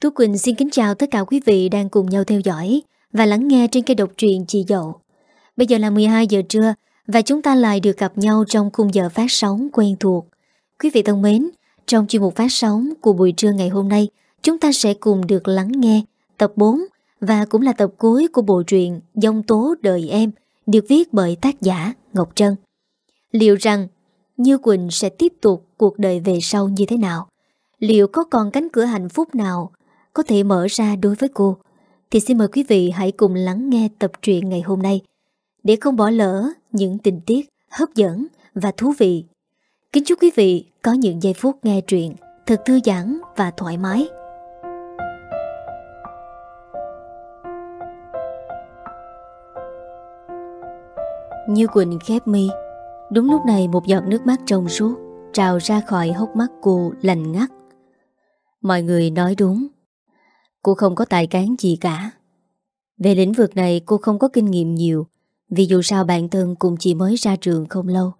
Tú Quỳnh xin kính chào tất cả quý vị đang cùng nhau theo dõi và lắng nghe trên kênh độc truyện Chị Dậu. Bây giờ là 12 giờ trưa và chúng ta lại được gặp nhau trong khung giờ phát sóng quen thuộc. Quý vị thân mến, trong chuyên mục phát sóng của buổi trưa ngày hôm nay, chúng ta sẽ cùng được lắng nghe tập 4 và cũng là tập cuối của bộ truyện Dông tố đời em được viết bởi tác giả Ngọc Trân. Liệu rằng Như Quỳnh sẽ tiếp tục cuộc đời về sau như thế nào? Liệu có còn cánh cửa hạnh phúc nào có thể mở ra đối với cô? Thì xin mời quý vị hãy cùng lắng nghe tập truyện ngày hôm nay để không bỏ lỡ những tình tiết, hấp dẫn và thú vị. Kính chúc quý vị có những giây phút nghe truyện thật thư giãn và thoải mái. Như Quỳnh khép mi, Đúng lúc này một giọt nước mắt trong suốt Trào ra khỏi hốc mắt cô lành ngắt Mọi người nói đúng Cô không có tài cán gì cả. Về lĩnh vực này, cô không có kinh nghiệm nhiều. Vì dù sao bản thân cũng chỉ mới ra trường không lâu.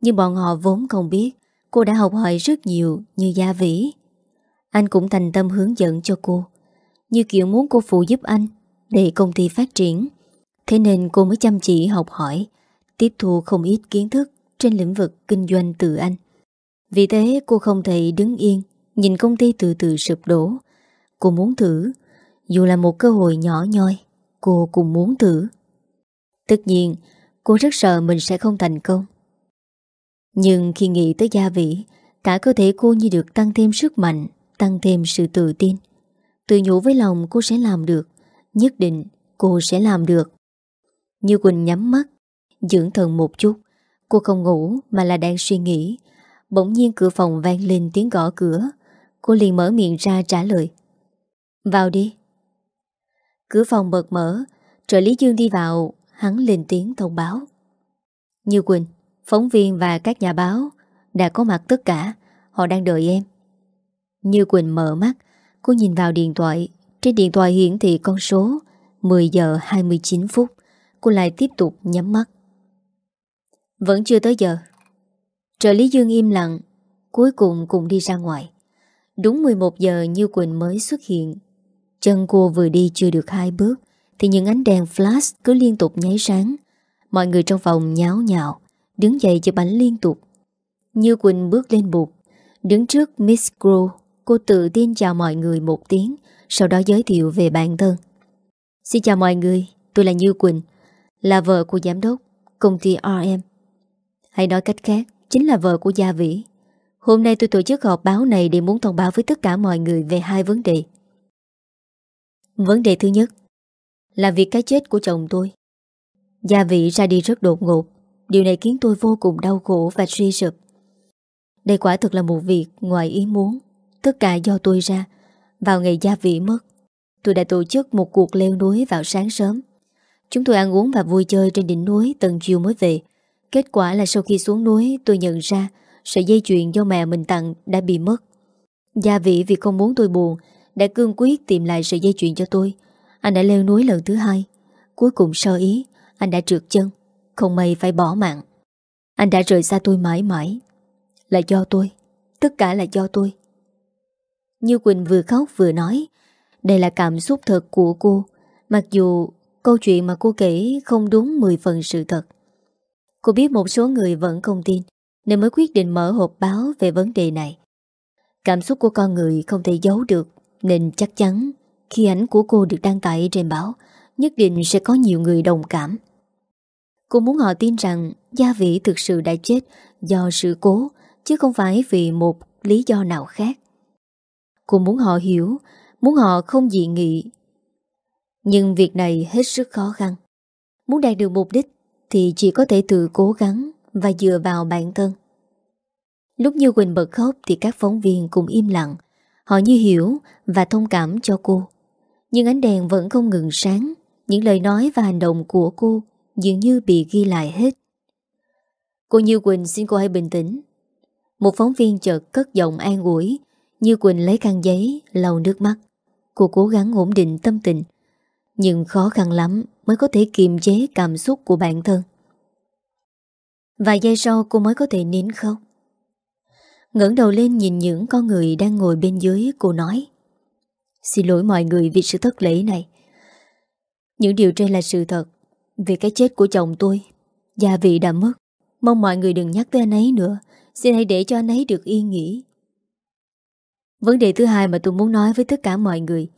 Nhưng bọn họ vốn không biết, Cô đã học hỏi rất nhiều như gia vĩ. Anh cũng thành tâm hướng dẫn cho cô. Như kiểu muốn cô phụ giúp anh, Để công ty phát triển. Thế nên cô mới chăm chỉ học hỏi, Tiếp thu không ít kiến thức Trên lĩnh vực kinh doanh từ anh. Vì thế, cô không thể đứng yên, Nhìn công ty từ từ sụp đổ. Cô muốn thử. Dù là một cơ hội nhỏ nhoi, Cô cũng muốn thử. Tất nhiên, cô rất sợ mình sẽ không thành công. Nhưng khi nghĩ tới gia vị, Cả cơ thể cô như được tăng thêm sức mạnh, Tăng thêm sự tự tin. Tự nhủ với lòng cô sẽ làm được, Nhất định cô sẽ làm được. Như Quỳnh nhắm mắt, Dưỡng thần một chút, Cô không ngủ mà là đang suy nghĩ. Bỗng nhiên cửa phòng vang lên tiếng gõ cửa. Cô liền mở miệng ra trả lời. Vào đi. Cửa phòng bật mở Trợ lý Dương đi vào Hắn lên tiếng thông báo. Như Quỳnh, phóng viên và các nhà báo Đã có mặt tất cả Họ đang đợi em. Như Quỳnh mở mắt Cô nhìn vào điện thoại. Trên điện thoại hiển thị con số 10 giờ 29 phút. Cô lại tiếp tục nhắm mắt. Vẫn chưa tới giờ. Trợ lý Dương im lặng Cuối cùng cùng đi ra ngoài. Đúng 11 giờ Như Quỳnh mới xuất hiện. Chân cô vừa đi chưa được hai bước, Thì những ánh đèn flash cứ liên tục nháy sáng. Mọi người trong phòng nháo nhào Đứng dậy chụp ảnh liên tục. Như Quỳnh bước lên bục, Đứng trước Miss Crow, Cô tự tin chào mọi người một tiếng, Sau đó giới thiệu về bản thân. Xin chào mọi người, Tôi là Như Quỳnh, Là vợ của giám đốc Công ty RM Hay nói cách khác, Chính là vợ của Gia Vĩ. Hôm nay tôi tổ chức họp báo này để muốn thông báo với tất cả mọi người về hai vấn đề. Vấn đề thứ nhất là việc cái chết của chồng tôi. Gia vị ra đi rất đột ngột. Điều này khiến tôi vô cùng đau khổ và suy sụp. Đây quả thực là một việc ngoài ý muốn. Tất cả do tôi ra. Vào ngày gia vị mất, tôi đã tổ chức một cuộc leo núi vào sáng sớm. Chúng tôi ăn uống và vui chơi trên đỉnh núi tầng chiều mới về. Kết quả là sau khi xuống núi tôi nhận ra Sợi dây chuyền do mẹ mình tặng đã bị mất Gia vị vì không muốn tôi buồn đã cương quyết tìm lại sợi dây chuyền cho tôi. Anh đã leo núi lần thứ hai. Cuối cùng sơ ý, Anh đã trượt chân. Không may phải bỏ mạng. Anh đã rời xa tôi mãi mãi. Là do tôi. Tất cả là do tôi. Như Quỳnh vừa khóc vừa nói, Đây là cảm xúc thật của cô. Mặc dù câu chuyện mà cô kể không đúng 10 phần sự thật. Cô biết một số người vẫn không tin, nên mới quyết định mở hộp báo về vấn đề này. Cảm xúc của con người không thể giấu được nên chắc chắn khi ảnh của cô được đăng tải trên báo nhất định sẽ có nhiều người đồng cảm. Cô muốn họ tin rằng Gia Vĩ thực sự đã chết do sự cố chứ không phải vì một lý do nào khác. Cô muốn họ hiểu, muốn họ không dị nghị. Nhưng việc này hết sức khó khăn. Muốn đạt được mục đích thì chỉ có thể tự cố gắng và dựa vào bản thân. Lúc Như Quỳnh bật khóc thì các phóng viên cũng im lặng. Họ như hiểu và thông cảm cho cô. Nhưng ánh đèn vẫn không ngừng sáng. Những lời nói và hành động của cô dường như bị ghi lại hết. Cô Như Quỳnh xin cô hãy bình tĩnh. Một phóng viên chợt cất giọng an ủi. Như Quỳnh lấy khăn giấy, lau nước mắt. Cô cố gắng ổn định tâm tình. Nhưng khó khăn lắm mới có thể kiềm chế cảm xúc của bản thân. Vài giây sau cô mới có thể nín khóc ngẩng đầu lên nhìn những con người đang ngồi bên dưới, Cô nói, Xin lỗi mọi người vì sự thất lễ này. Những điều trên là sự thật Vì cái chết của chồng tôi. Gia vị đã mất. Mong mọi người đừng nhắc tới anh ấy nữa. Xin hãy để cho anh ấy được yên nghỉ. Vấn đề thứ hai mà tôi muốn nói với tất cả mọi người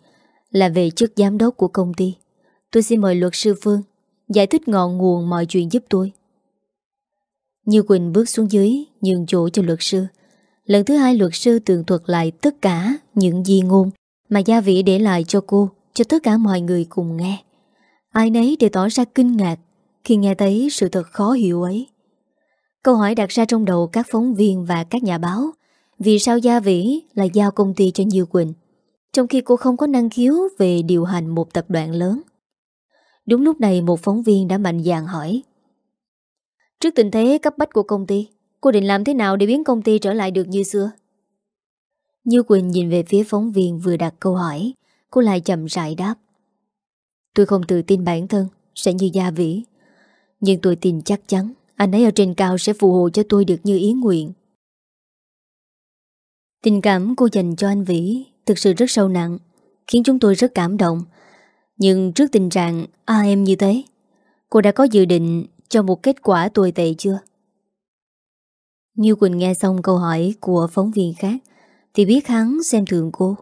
Là về chức giám đốc của công ty. Tôi xin mời luật sư Phương Giải thích ngọn nguồn mọi chuyện giúp tôi. Như Quỳnh bước xuống dưới Nhường chỗ cho luật sư Lần thứ hai luật sư tường thuật lại tất cả những di ngôn mà Gia vị để lại cho cô, cho tất cả mọi người cùng nghe. Ai nấy đều tỏ ra kinh ngạc khi nghe thấy sự thật khó hiểu ấy. Câu hỏi đặt ra trong đầu các phóng viên và các nhà báo Vì sao Gia Vĩ lại giao công ty cho Như Quỳnh Trong khi cô không có năng khiếu về điều hành một tập đoàn lớn Đúng lúc này một phóng viên đã mạnh dạn hỏi Trước tình thế cấp bách của công ty Cô định làm thế nào để biến công ty trở lại được như xưa? Như Quỳnh nhìn về phía phóng viên vừa đặt câu hỏi, Cô lại chậm rãi đáp Tôi không tự tin bản thân, Sẽ như Gia Vĩ Nhưng tôi tin chắc chắn, Anh ấy ở trên cao sẽ phù hộ cho tôi được như ý nguyện Tình cảm cô dành cho anh Vĩ Thực sự rất sâu nặng, Khiến chúng tôi rất cảm động Nhưng trước tình trạng A em như thế, Cô đã có dự định cho một kết quả tồi tệ chưa? Như Quỳnh nghe xong câu hỏi của phóng viên khác, Thì biết hắn xem thường cô.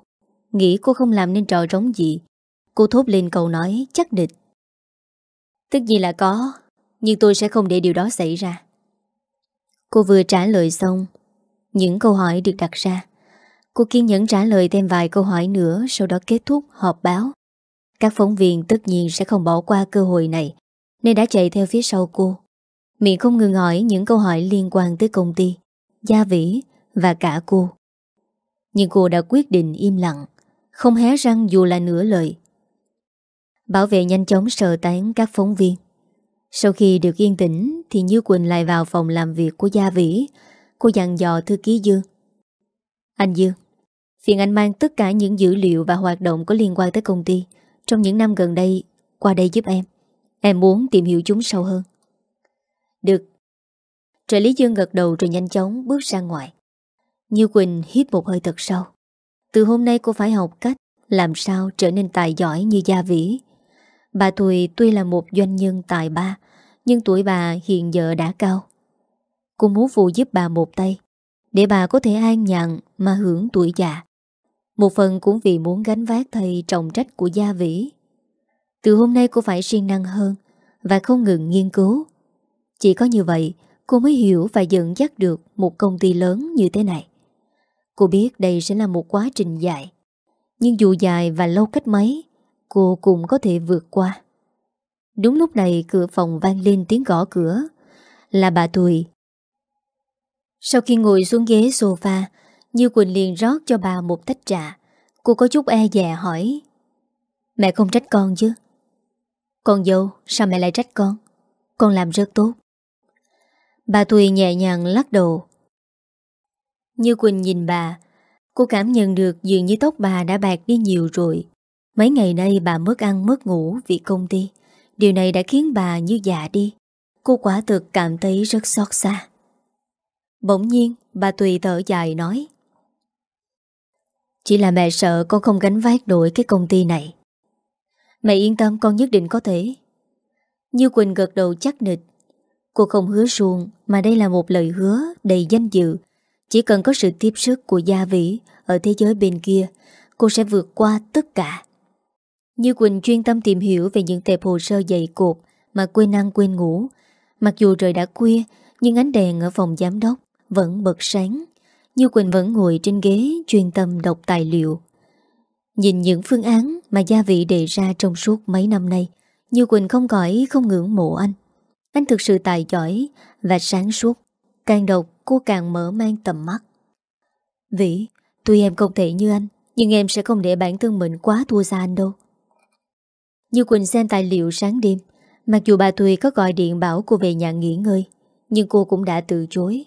Nghĩ cô không làm nên trò trống gì, Cô thốt lên câu nói chắc địch. Tất nhiên là có, Nhưng tôi sẽ không để điều đó xảy ra. Cô vừa trả lời xong, Những câu hỏi được đặt ra. Cô kiên nhẫn trả lời thêm vài câu hỏi nữa, Sau đó kết thúc họp báo. Các phóng viên tất nhiên sẽ không bỏ qua cơ hội này, Nên đã chạy theo phía sau cô. Miệng không ngừng hỏi những câu hỏi liên quan tới công ty, gia vĩ và cả cô. Nhưng cô đã quyết định im lặng, không hé răng dù là nửa lời. Bảo vệ nhanh chóng sờ tán các phóng viên. Sau khi được yên tĩnh thì Như Quỳnh lại vào phòng làm việc của Gia Vĩ. Cô dặn dò thư ký Dương. Anh Dương, phiền anh mang tất cả những dữ liệu và hoạt động có liên quan tới công ty trong những năm gần đây qua đây giúp em. Em muốn tìm hiểu chúng sâu hơn. Được. Trợ lý Dương gật đầu rồi nhanh chóng bước ra ngoài. Như Quỳnh hít một hơi thật sâu. Từ hôm nay cô phải học cách làm sao trở nên tài giỏi như Gia Vĩ. Bà Thùy tuy là một doanh nhân tài ba, nhưng tuổi bà hiện giờ đã cao. Cô muốn phụ giúp bà một tay, để bà có thể an nhàn mà hưởng tuổi già. Một phần cũng vì muốn gánh vác thầy trọng trách của Gia Vĩ. Từ hôm nay cô phải siêng năng hơn và không ngừng nghiên cứu chỉ có như vậy cô mới hiểu và dẫn dắt được một công ty lớn như thế này. Cô biết đây sẽ là một quá trình dài. Nhưng dù dài và lâu cách mấy, cô cũng có thể vượt qua. Đúng lúc này cửa phòng vang lên tiếng gõ cửa. Là bà Thùy. Sau khi ngồi xuống ghế sofa, Như Quỳnh liền rót cho bà một tách trà. Cô có chút e dè hỏi. Mẹ không trách con chứ? Con dâu, sao mẹ lại trách con? Con làm rất tốt. Bà tùy nhẹ nhàng lắc đầu. Như Quỳnh nhìn bà, Cô cảm nhận được dường như tóc bà đã bạc đi nhiều rồi. Mấy ngày nay bà mất ăn, mất ngủ vì công ty. Điều này đã khiến bà như già đi. Cô quả thực cảm thấy rất xót xa. Bỗng nhiên, bà Tùy thở dài nói, Chỉ là mẹ sợ con không gánh vác đổi cái công ty này. Mẹ yên tâm, con nhất định có thể. Như Quỳnh gật đầu chắc nịch. Cô không hứa suông mà đây là một lời hứa đầy danh dự. Chỉ cần có sự tiếp sức của gia vĩ ở thế giới bên kia, cô sẽ vượt qua tất cả. Như Quỳnh chuyên tâm tìm hiểu về những tệp hồ sơ dày cột mà quên ăn quên ngủ. Mặc dù trời đã khuya, nhưng ánh đèn ở phòng giám đốc vẫn bật sáng. Như Quỳnh vẫn ngồi trên ghế chuyên tâm đọc tài liệu. Nhìn những phương án mà gia vị đề ra trong suốt mấy năm nay, Như Quỳnh không khỏi không ngưỡng mộ anh. Anh thực sự tài giỏi và sáng suốt. Càng đọc cô càng mở mang tầm mắt. Vĩ, tuy em không thể như anh, nhưng em sẽ không để bản thân mình quá thua xa anh đâu. Như Quỳnh xem tài liệu sáng đêm, mặc dù bà Thùy có gọi điện bảo cô về nhà nghỉ ngơi, nhưng cô cũng đã từ chối.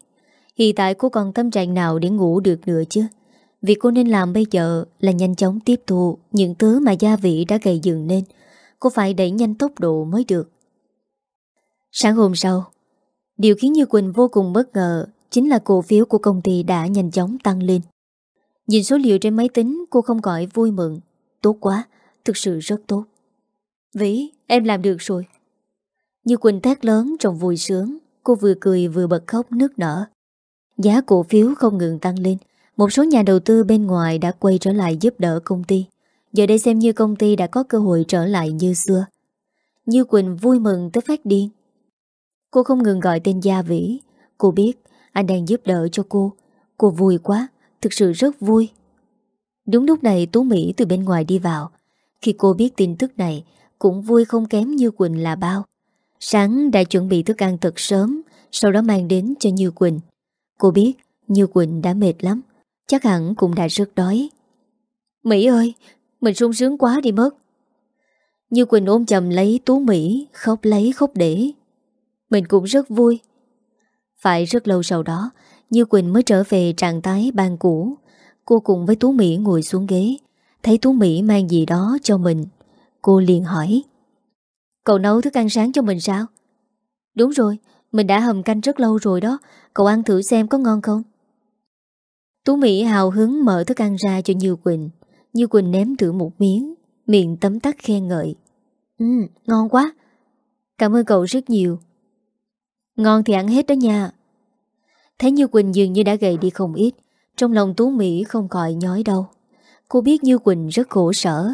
Hiện tại cô còn tâm trạng nào để ngủ được nữa chứ? Việc cô nên làm bây giờ là nhanh chóng tiếp thu những thứ mà gia vị đã gây dựng nên. Cô phải đẩy nhanh tốc độ mới được. Sáng hôm sau, điều khiến Như Quỳnh vô cùng bất ngờ chính là cổ phiếu của công ty đã nhanh chóng tăng lên. Nhìn số liệu trên máy tính cô không gọi vui mừng. Tốt quá, thực sự rất tốt. Vĩ, em làm được rồi. Như Quỳnh thét lớn trong vui sướng, cô vừa cười vừa bật khóc nước nở. Giá cổ phiếu không ngừng tăng lên, một số nhà đầu tư bên ngoài đã quay trở lại giúp đỡ công ty. Giờ đây xem như công ty đã có cơ hội trở lại như xưa. Như Quỳnh vui mừng tới phát điên. Cô không ngừng gọi tên Gia Vĩ. Cô biết anh đang giúp đỡ cho cô. Cô vui quá, thực sự rất vui. Đúng lúc này Tú Mỹ từ bên ngoài đi vào. Khi cô biết tin tức này, cũng vui không kém Như Quỳnh là bao. Sáng đã chuẩn bị thức ăn thật sớm, sau đó mang đến cho Như Quỳnh. Cô biết Như Quỳnh đã mệt lắm, chắc hẳn cũng đã rất đói. Mỹ ơi, mình sung sướng quá đi mất. Như Quỳnh ôm chầm lấy Tú Mỹ, khóc lấy khóc để. Mình cũng rất vui. Phải rất lâu sau đó, Như Quỳnh mới trở về trạng thái ban cũ. Cô cùng với Tú Mỹ ngồi xuống ghế, thấy Tú Mỹ mang gì đó cho mình. Cô liền hỏi. Cậu nấu thức ăn sáng cho mình sao? Đúng rồi, mình đã hầm canh rất lâu rồi đó, cậu ăn thử xem có ngon không? Tú Mỹ hào hứng mở thức ăn ra cho Như Quỳnh. Như Quỳnh ném thử một miếng, miệng tấm tắc khen ngợi. Ừ, ngon quá. Cảm ơn cậu rất nhiều. Ngon thì ăn hết đó nha. Thấy Như Quỳnh dường như đã gầy đi không ít, trong lòng Tú Mỹ không còi nhói đâu. Cô biết Như Quỳnh rất khổ sở,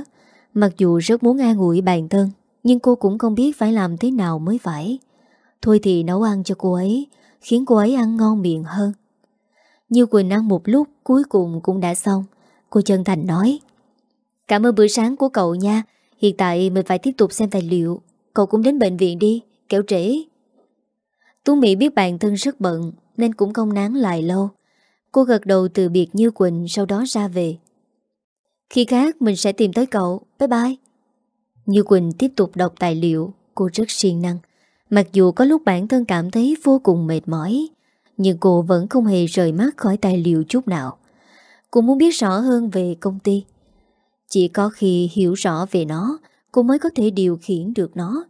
mặc dù rất muốn an ủi bản thân, nhưng cô cũng không biết phải làm thế nào mới phải. Thôi thì nấu ăn cho cô ấy, khiến cô ấy ăn ngon miệng hơn. Như Quỳnh ăn một lúc cuối cùng cũng đã xong. Cô chân thành nói Cảm ơn bữa sáng của cậu nha Hiện tại mình phải tiếp tục xem tài liệu Cậu cũng đến bệnh viện đi Kéo trễ Tú Mỹ biết bản thân rất bận, Nên cũng không nán lại lâu. Cô gật đầu từ biệt Như Quỳnh, Sau đó ra về. Khi khác, mình sẽ tìm tới cậu. Bye bye. Như Quỳnh tiếp tục đọc tài liệu. Cô rất siêng năng. Mặc dù có lúc bản thân cảm thấy vô cùng mệt mỏi, Nhưng cô vẫn không hề rời mắt khỏi tài liệu chút nào. Cô muốn biết rõ hơn về công ty. Chỉ có khi hiểu rõ về nó, Cô mới có thể điều khiển được nó.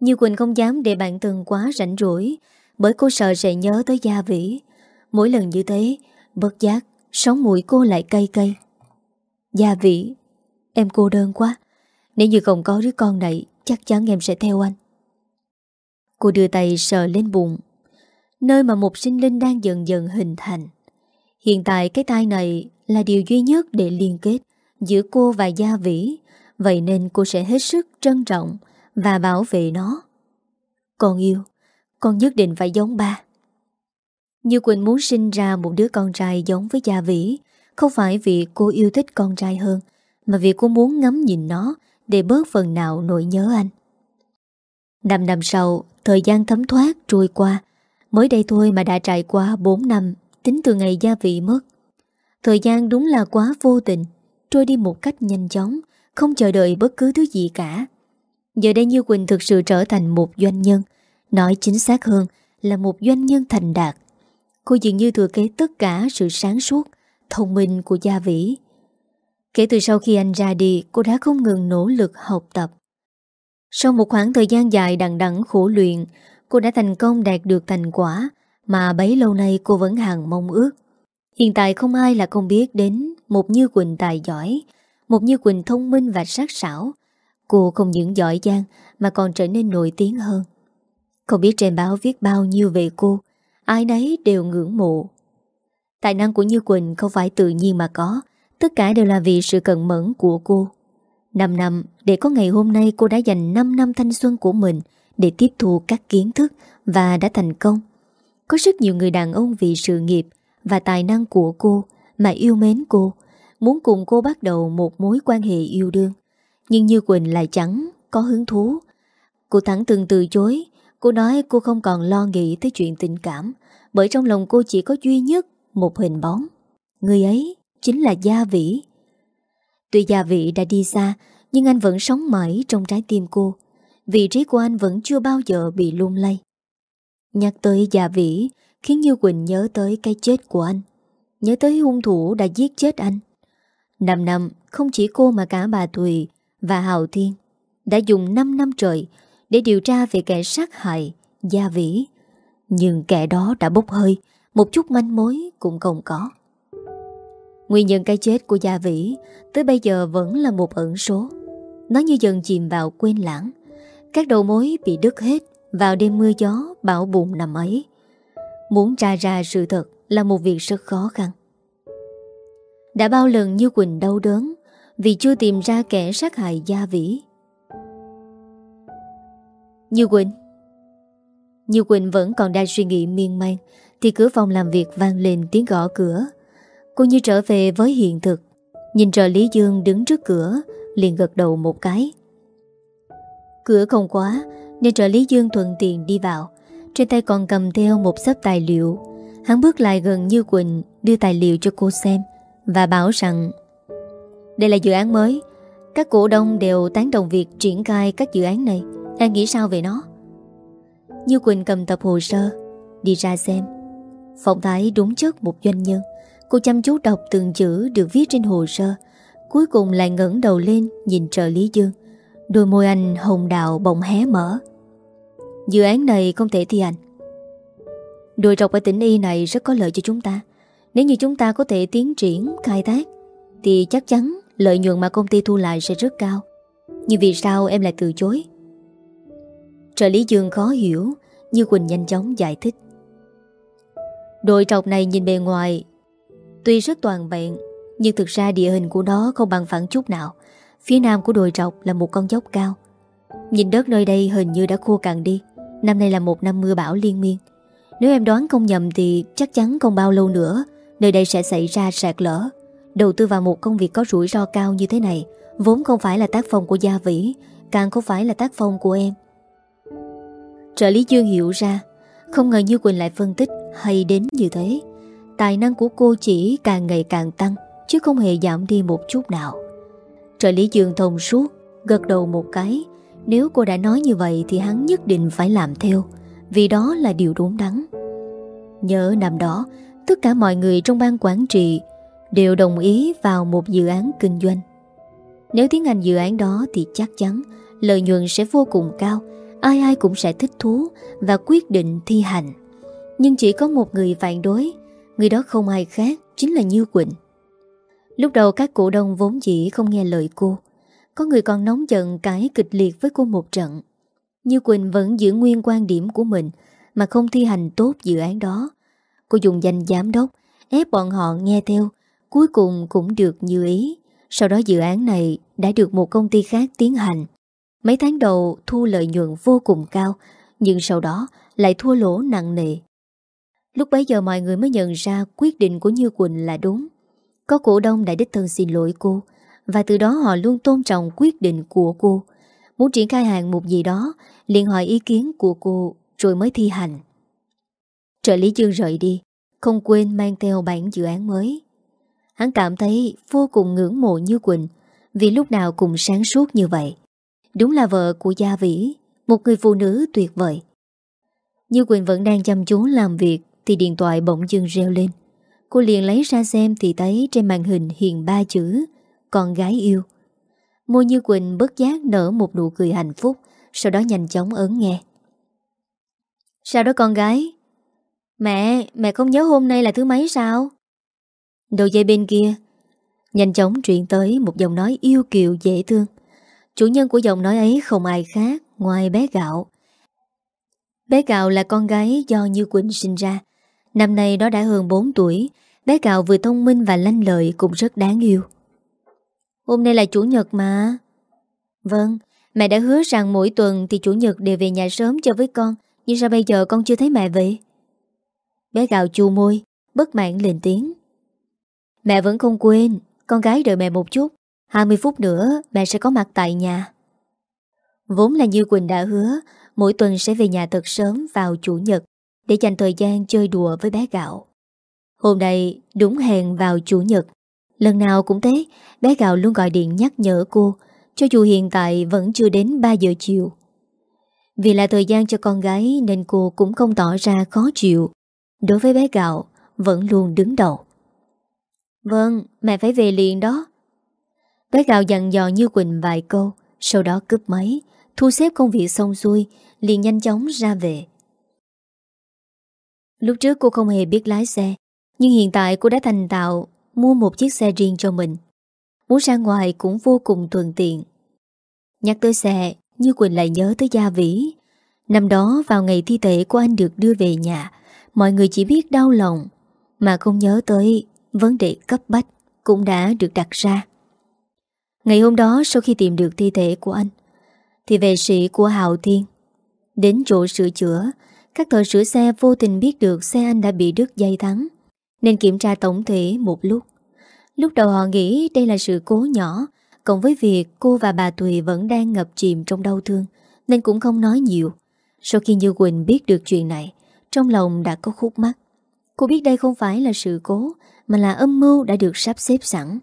Như Quỳnh không dám để bạn từng quá rảnh rỗi Bởi cô sợ sẽ nhớ tới gia vĩ. Mỗi lần như thế Bất giác Sống mũi cô lại cay cay. Gia vĩ Em cô đơn quá. Nếu như không có đứa con này Chắc chắn em sẽ theo anh. Cô đưa tay sờ lên bụng Nơi mà một sinh linh đang dần dần hình thành. Hiện tại cái tay này là điều duy nhất để liên kết giữa cô và Gia Vĩ, vậy nên cô sẽ hết sức trân trọng và bảo vệ nó. Con yêu, con nhất định phải giống ba. Như Quỳnh muốn sinh ra một đứa con trai giống với Gia Vĩ, không phải vì cô yêu thích con trai hơn, mà vì cô muốn ngắm nhìn nó để bớt phần nào nỗi nhớ anh. Năm năm sau, thời gian thấm thoát trôi qua, mới đây thôi mà đã trải qua 4 năm tính từ ngày gia vị mất. Thời gian đúng là quá vô tình, trôi đi một cách nhanh chóng, không chờ đợi bất cứ thứ gì cả. Giờ đây Như Quỳnh thực sự trở thành một doanh nhân, nói chính xác hơn là một doanh nhân thành đạt. Cô dường như thừa kế tất cả sự sáng suốt, thông minh của Gia Vĩ. Kể từ sau khi anh ra đi, cô đã không ngừng nỗ lực học tập. Sau một khoảng thời gian dài đằng đẵng khổ luyện, cô đã thành công đạt được thành quả mà bấy lâu nay cô vẫn hàng mong ước. Hiện tại không ai là không biết đến một Như Quỳnh tài giỏi, một Như Quỳnh thông minh và sát sảo. Cô không những giỏi giang mà còn trở nên nổi tiếng hơn. Không biết trên báo viết bao nhiêu về cô, ai nấy đều ngưỡng mộ. Tài năng của Như Quỳnh không phải tự nhiên mà có, tất cả đều là vì sự cẩn mẫn của cô. 5 năm để có ngày hôm nay cô đã dành 5 năm thanh xuân của mình để tiếp thu các kiến thức và đã thành công. Có rất nhiều người đàn ông vì sự nghiệp và tài năng của cô mà yêu mến cô, muốn cùng cô bắt đầu một mối quan hệ yêu đương. Nhưng Như Quỳnh lại chẳng có hứng thú. Cô thẳng từng từ chối, cô nói cô không còn lo nghĩ tới chuyện tình cảm, bởi trong lòng cô chỉ có duy nhất một hình bóng. Người ấy chính là Gia Vĩ. Tuy Gia Vĩ đã đi xa, nhưng anh vẫn sống mãi trong trái tim cô. Vị trí của anh vẫn chưa bao giờ bị lung lay. Nhắc tới gia vĩ khiến Như Quỳnh nhớ tới cái chết của anh. Nhớ tới hung thủ đã giết chết anh. Năm năm, không chỉ cô mà cả bà Thùy và Hào Thiên đã dùng 5 năm trời để điều tra về kẻ sát hại Gia Vĩ. Nhưng kẻ đó đã bốc hơi, một chút manh mối cũng không có. Nguyên nhân cái chết của Gia Vĩ tới bây giờ vẫn là một ẩn số. Nó như dần chìm vào quên lãng. Các đầu mối bị đứt hết vào đêm mưa gió bão bụng nằm ấy. Muốn tra ra sự thật là một việc rất khó khăn. Đã bao lần Như Quỳnh đau đớn vì chưa tìm ra kẻ sát hại Gia Vĩ. Như Quỳnh Như Quỳnh vẫn còn đang suy nghĩ miên man, thì cửa phòng làm việc vang lên tiếng gõ cửa. Cô như trở về với hiện thực. Nhìn trợ Lý Dương đứng trước cửa, liền gật đầu một cái. Cửa không quá nên trợ Lý Dương thuận tiện đi vào. Trên tay còn cầm theo một sấp tài liệu. Hắn bước lại gần Như Quỳnh, đưa tài liệu cho cô xem, và bảo rằng đây là dự án mới. Các cổ đông đều tán đồng việc triển khai các dự án này. Em nghĩ sao về nó? Như Quỳnh cầm tập hồ sơ, đi ra xem. Phong thái đúng chất một doanh nhân. Cô chăm chú đọc từng chữ được viết trên hồ sơ. Cuối cùng lại ngẩng đầu lên nhìn trợ Lý Dương. Đôi môi anh hồng đào bỗng hé mở. Dự án này không thể thi hành. Đồi trọc ở tỉnh Y này rất có lợi cho chúng ta. Nếu như chúng ta có thể tiến triển, khai thác, thì chắc chắn lợi nhuận mà công ty thu lại sẽ rất cao. Nhưng vì sao em lại từ chối? Trợ lý Dương khó hiểu, Như Quỳnh nhanh chóng giải thích. Đội trọc này nhìn bề ngoài Tuy rất toàn vẹn Nhưng thực ra địa hình của nó không bằng phẳng chút nào Phía nam của đồi trọc là một con dốc cao Nhìn đất nơi đây hình như đã khô cạn đi Năm nay là một năm mưa bão liên miên Nếu em đoán không nhầm thì chắc chắn không bao lâu nữa Nơi đây sẽ xảy ra sạt lỡ Đầu tư vào một công việc có rủi ro cao như thế này, Vốn không phải là tác phong của Gia Vĩ, Càng không phải là tác phong của em. Trợ lý Dương hiểu ra, Không ngờ Như Quỳnh lại phân tích, hay đến như thế. Tài năng của cô chỉ càng ngày càng tăng, Chứ không hề giảm đi một chút nào. Trợ lý Dương thông suốt, Gật đầu một cái, Nếu cô đã nói như vậy thì hắn nhất định phải làm theo, Vì đó là điều đúng đắn. Nhớ năm đó, Tất cả mọi người trong ban quản trị Đều đồng ý vào một dự án kinh doanh. Nếu tiến hành dự án đó Thì chắc chắn Lợi nhuận sẽ vô cùng cao, Ai ai cũng sẽ thích thú Và quyết định thi hành. Nhưng chỉ có một người phản đối, Người đó không ai khác Chính là Như Quỳnh. Lúc đầu các cổ đông vốn dĩ không nghe lời cô, Có người còn nóng giận cãi kịch liệt với cô một trận. Như Quỳnh vẫn giữ nguyên quan điểm của mình Mà không thi hành tốt dự án đó. Cô dùng danh giám đốc, Ép bọn họ nghe theo Cuối cùng cũng được như ý Sau đó dự án này đã được một công ty khác tiến hành Mấy tháng đầu thu lợi nhuận vô cùng cao Nhưng sau đó lại thua lỗ nặng nề Lúc bấy giờ mọi người mới nhận ra quyết định của Như Quỳnh là đúng. Có cổ đông đã đích thân xin lỗi cô và từ đó họ luôn tôn trọng quyết định của cô. Muốn triển khai hàng mục gì đó liền hỏi ý kiến của cô rồi mới thi hành. Trợ lý Dương rời đi, không quên mang theo bản dự án mới. Hắn cảm thấy vô cùng ngưỡng mộ Như Quỳnh vì lúc nào cũng sáng suốt như vậy. Đúng là vợ của Gia Vĩ, một người phụ nữ tuyệt vời. Như Quỳnh vẫn đang chăm chú làm việc thì điện thoại bỗng dưng reo lên. Cô liền lấy ra xem thì thấy trên màn hình hiện ba chữ Con gái yêu. Môi như Quỳnh bất giác nở một nụ cười hạnh phúc Sau đó nhanh chóng ớn nghe. Sao đó con gái? Mẹ, mẹ không nhớ hôm nay là thứ mấy sao? Đầu dây bên kia. Nhanh chóng truyền tới một giọng nói yêu kiều dễ thương. Chủ nhân của giọng nói ấy không ai khác Ngoài bé gạo. Bé gạo là con gái do Như Quỳnh sinh ra. Năm nay nó đã hơn 4 tuổi. Bé gạo vừa thông minh và lanh lợi Cũng rất đáng yêu. Hôm nay là chủ nhật mà. Vâng Mẹ đã hứa rằng mỗi tuần thì chủ nhật đều về nhà sớm cho với con. Nhưng sao bây giờ con chưa thấy mẹ về Bé gạo chu môi, Bất mãn lên tiếng. Mẹ vẫn không quên Con gái đợi mẹ một chút 20 phút nữa mẹ sẽ có mặt tại nhà Vốn là Như Quỳnh đã hứa Mỗi tuần sẽ về nhà thật sớm vào chủ nhật để dành thời gian chơi đùa với bé gạo. Hôm nay đúng hẹn vào chủ nhật. Lần nào cũng thế, bé gạo luôn gọi điện nhắc nhở cô, cho dù hiện tại vẫn chưa đến 3 giờ chiều. Vì là thời gian cho con gái nên cô cũng không tỏ ra khó chịu. Đối với bé gạo, vẫn luôn đứng đầu. Vâng, mẹ phải về liền đó. Bé gạo dặn dò Như Quỳnh vài câu, sau đó cướp máy, thu xếp công việc xong xuôi, liền nhanh chóng ra về. Lúc trước cô không hề biết lái xe Nhưng hiện tại cô đã thành tạo mua một chiếc xe riêng cho mình. Muốn ra ngoài cũng vô cùng thuận tiện. Nhắc tới xe, Như Quỳnh lại nhớ tới Gia Vĩ. Năm đó vào ngày thi thể của anh được đưa về nhà, mọi người chỉ biết đau lòng, mà không nhớ tới vấn đề cấp bách cũng đã được đặt ra. Ngày hôm đó sau khi tìm được thi thể của anh, thì vệ sĩ của Hào Thiên đến chỗ sửa chữa, các thợ sửa xe vô tình biết được xe anh đã bị đứt dây thắng, nên kiểm tra tổng thể một lúc. Lúc đầu họ nghĩ đây là sự cố nhỏ, cộng với việc cô và bà Tùy vẫn đang ngập chìm trong đau thương, nên cũng không nói nhiều. Sau khi Như Quỳnh biết được chuyện này, trong lòng đã có khúc mắc. Cô biết đây không phải là sự cố, mà là âm mưu đã được sắp xếp sẵn.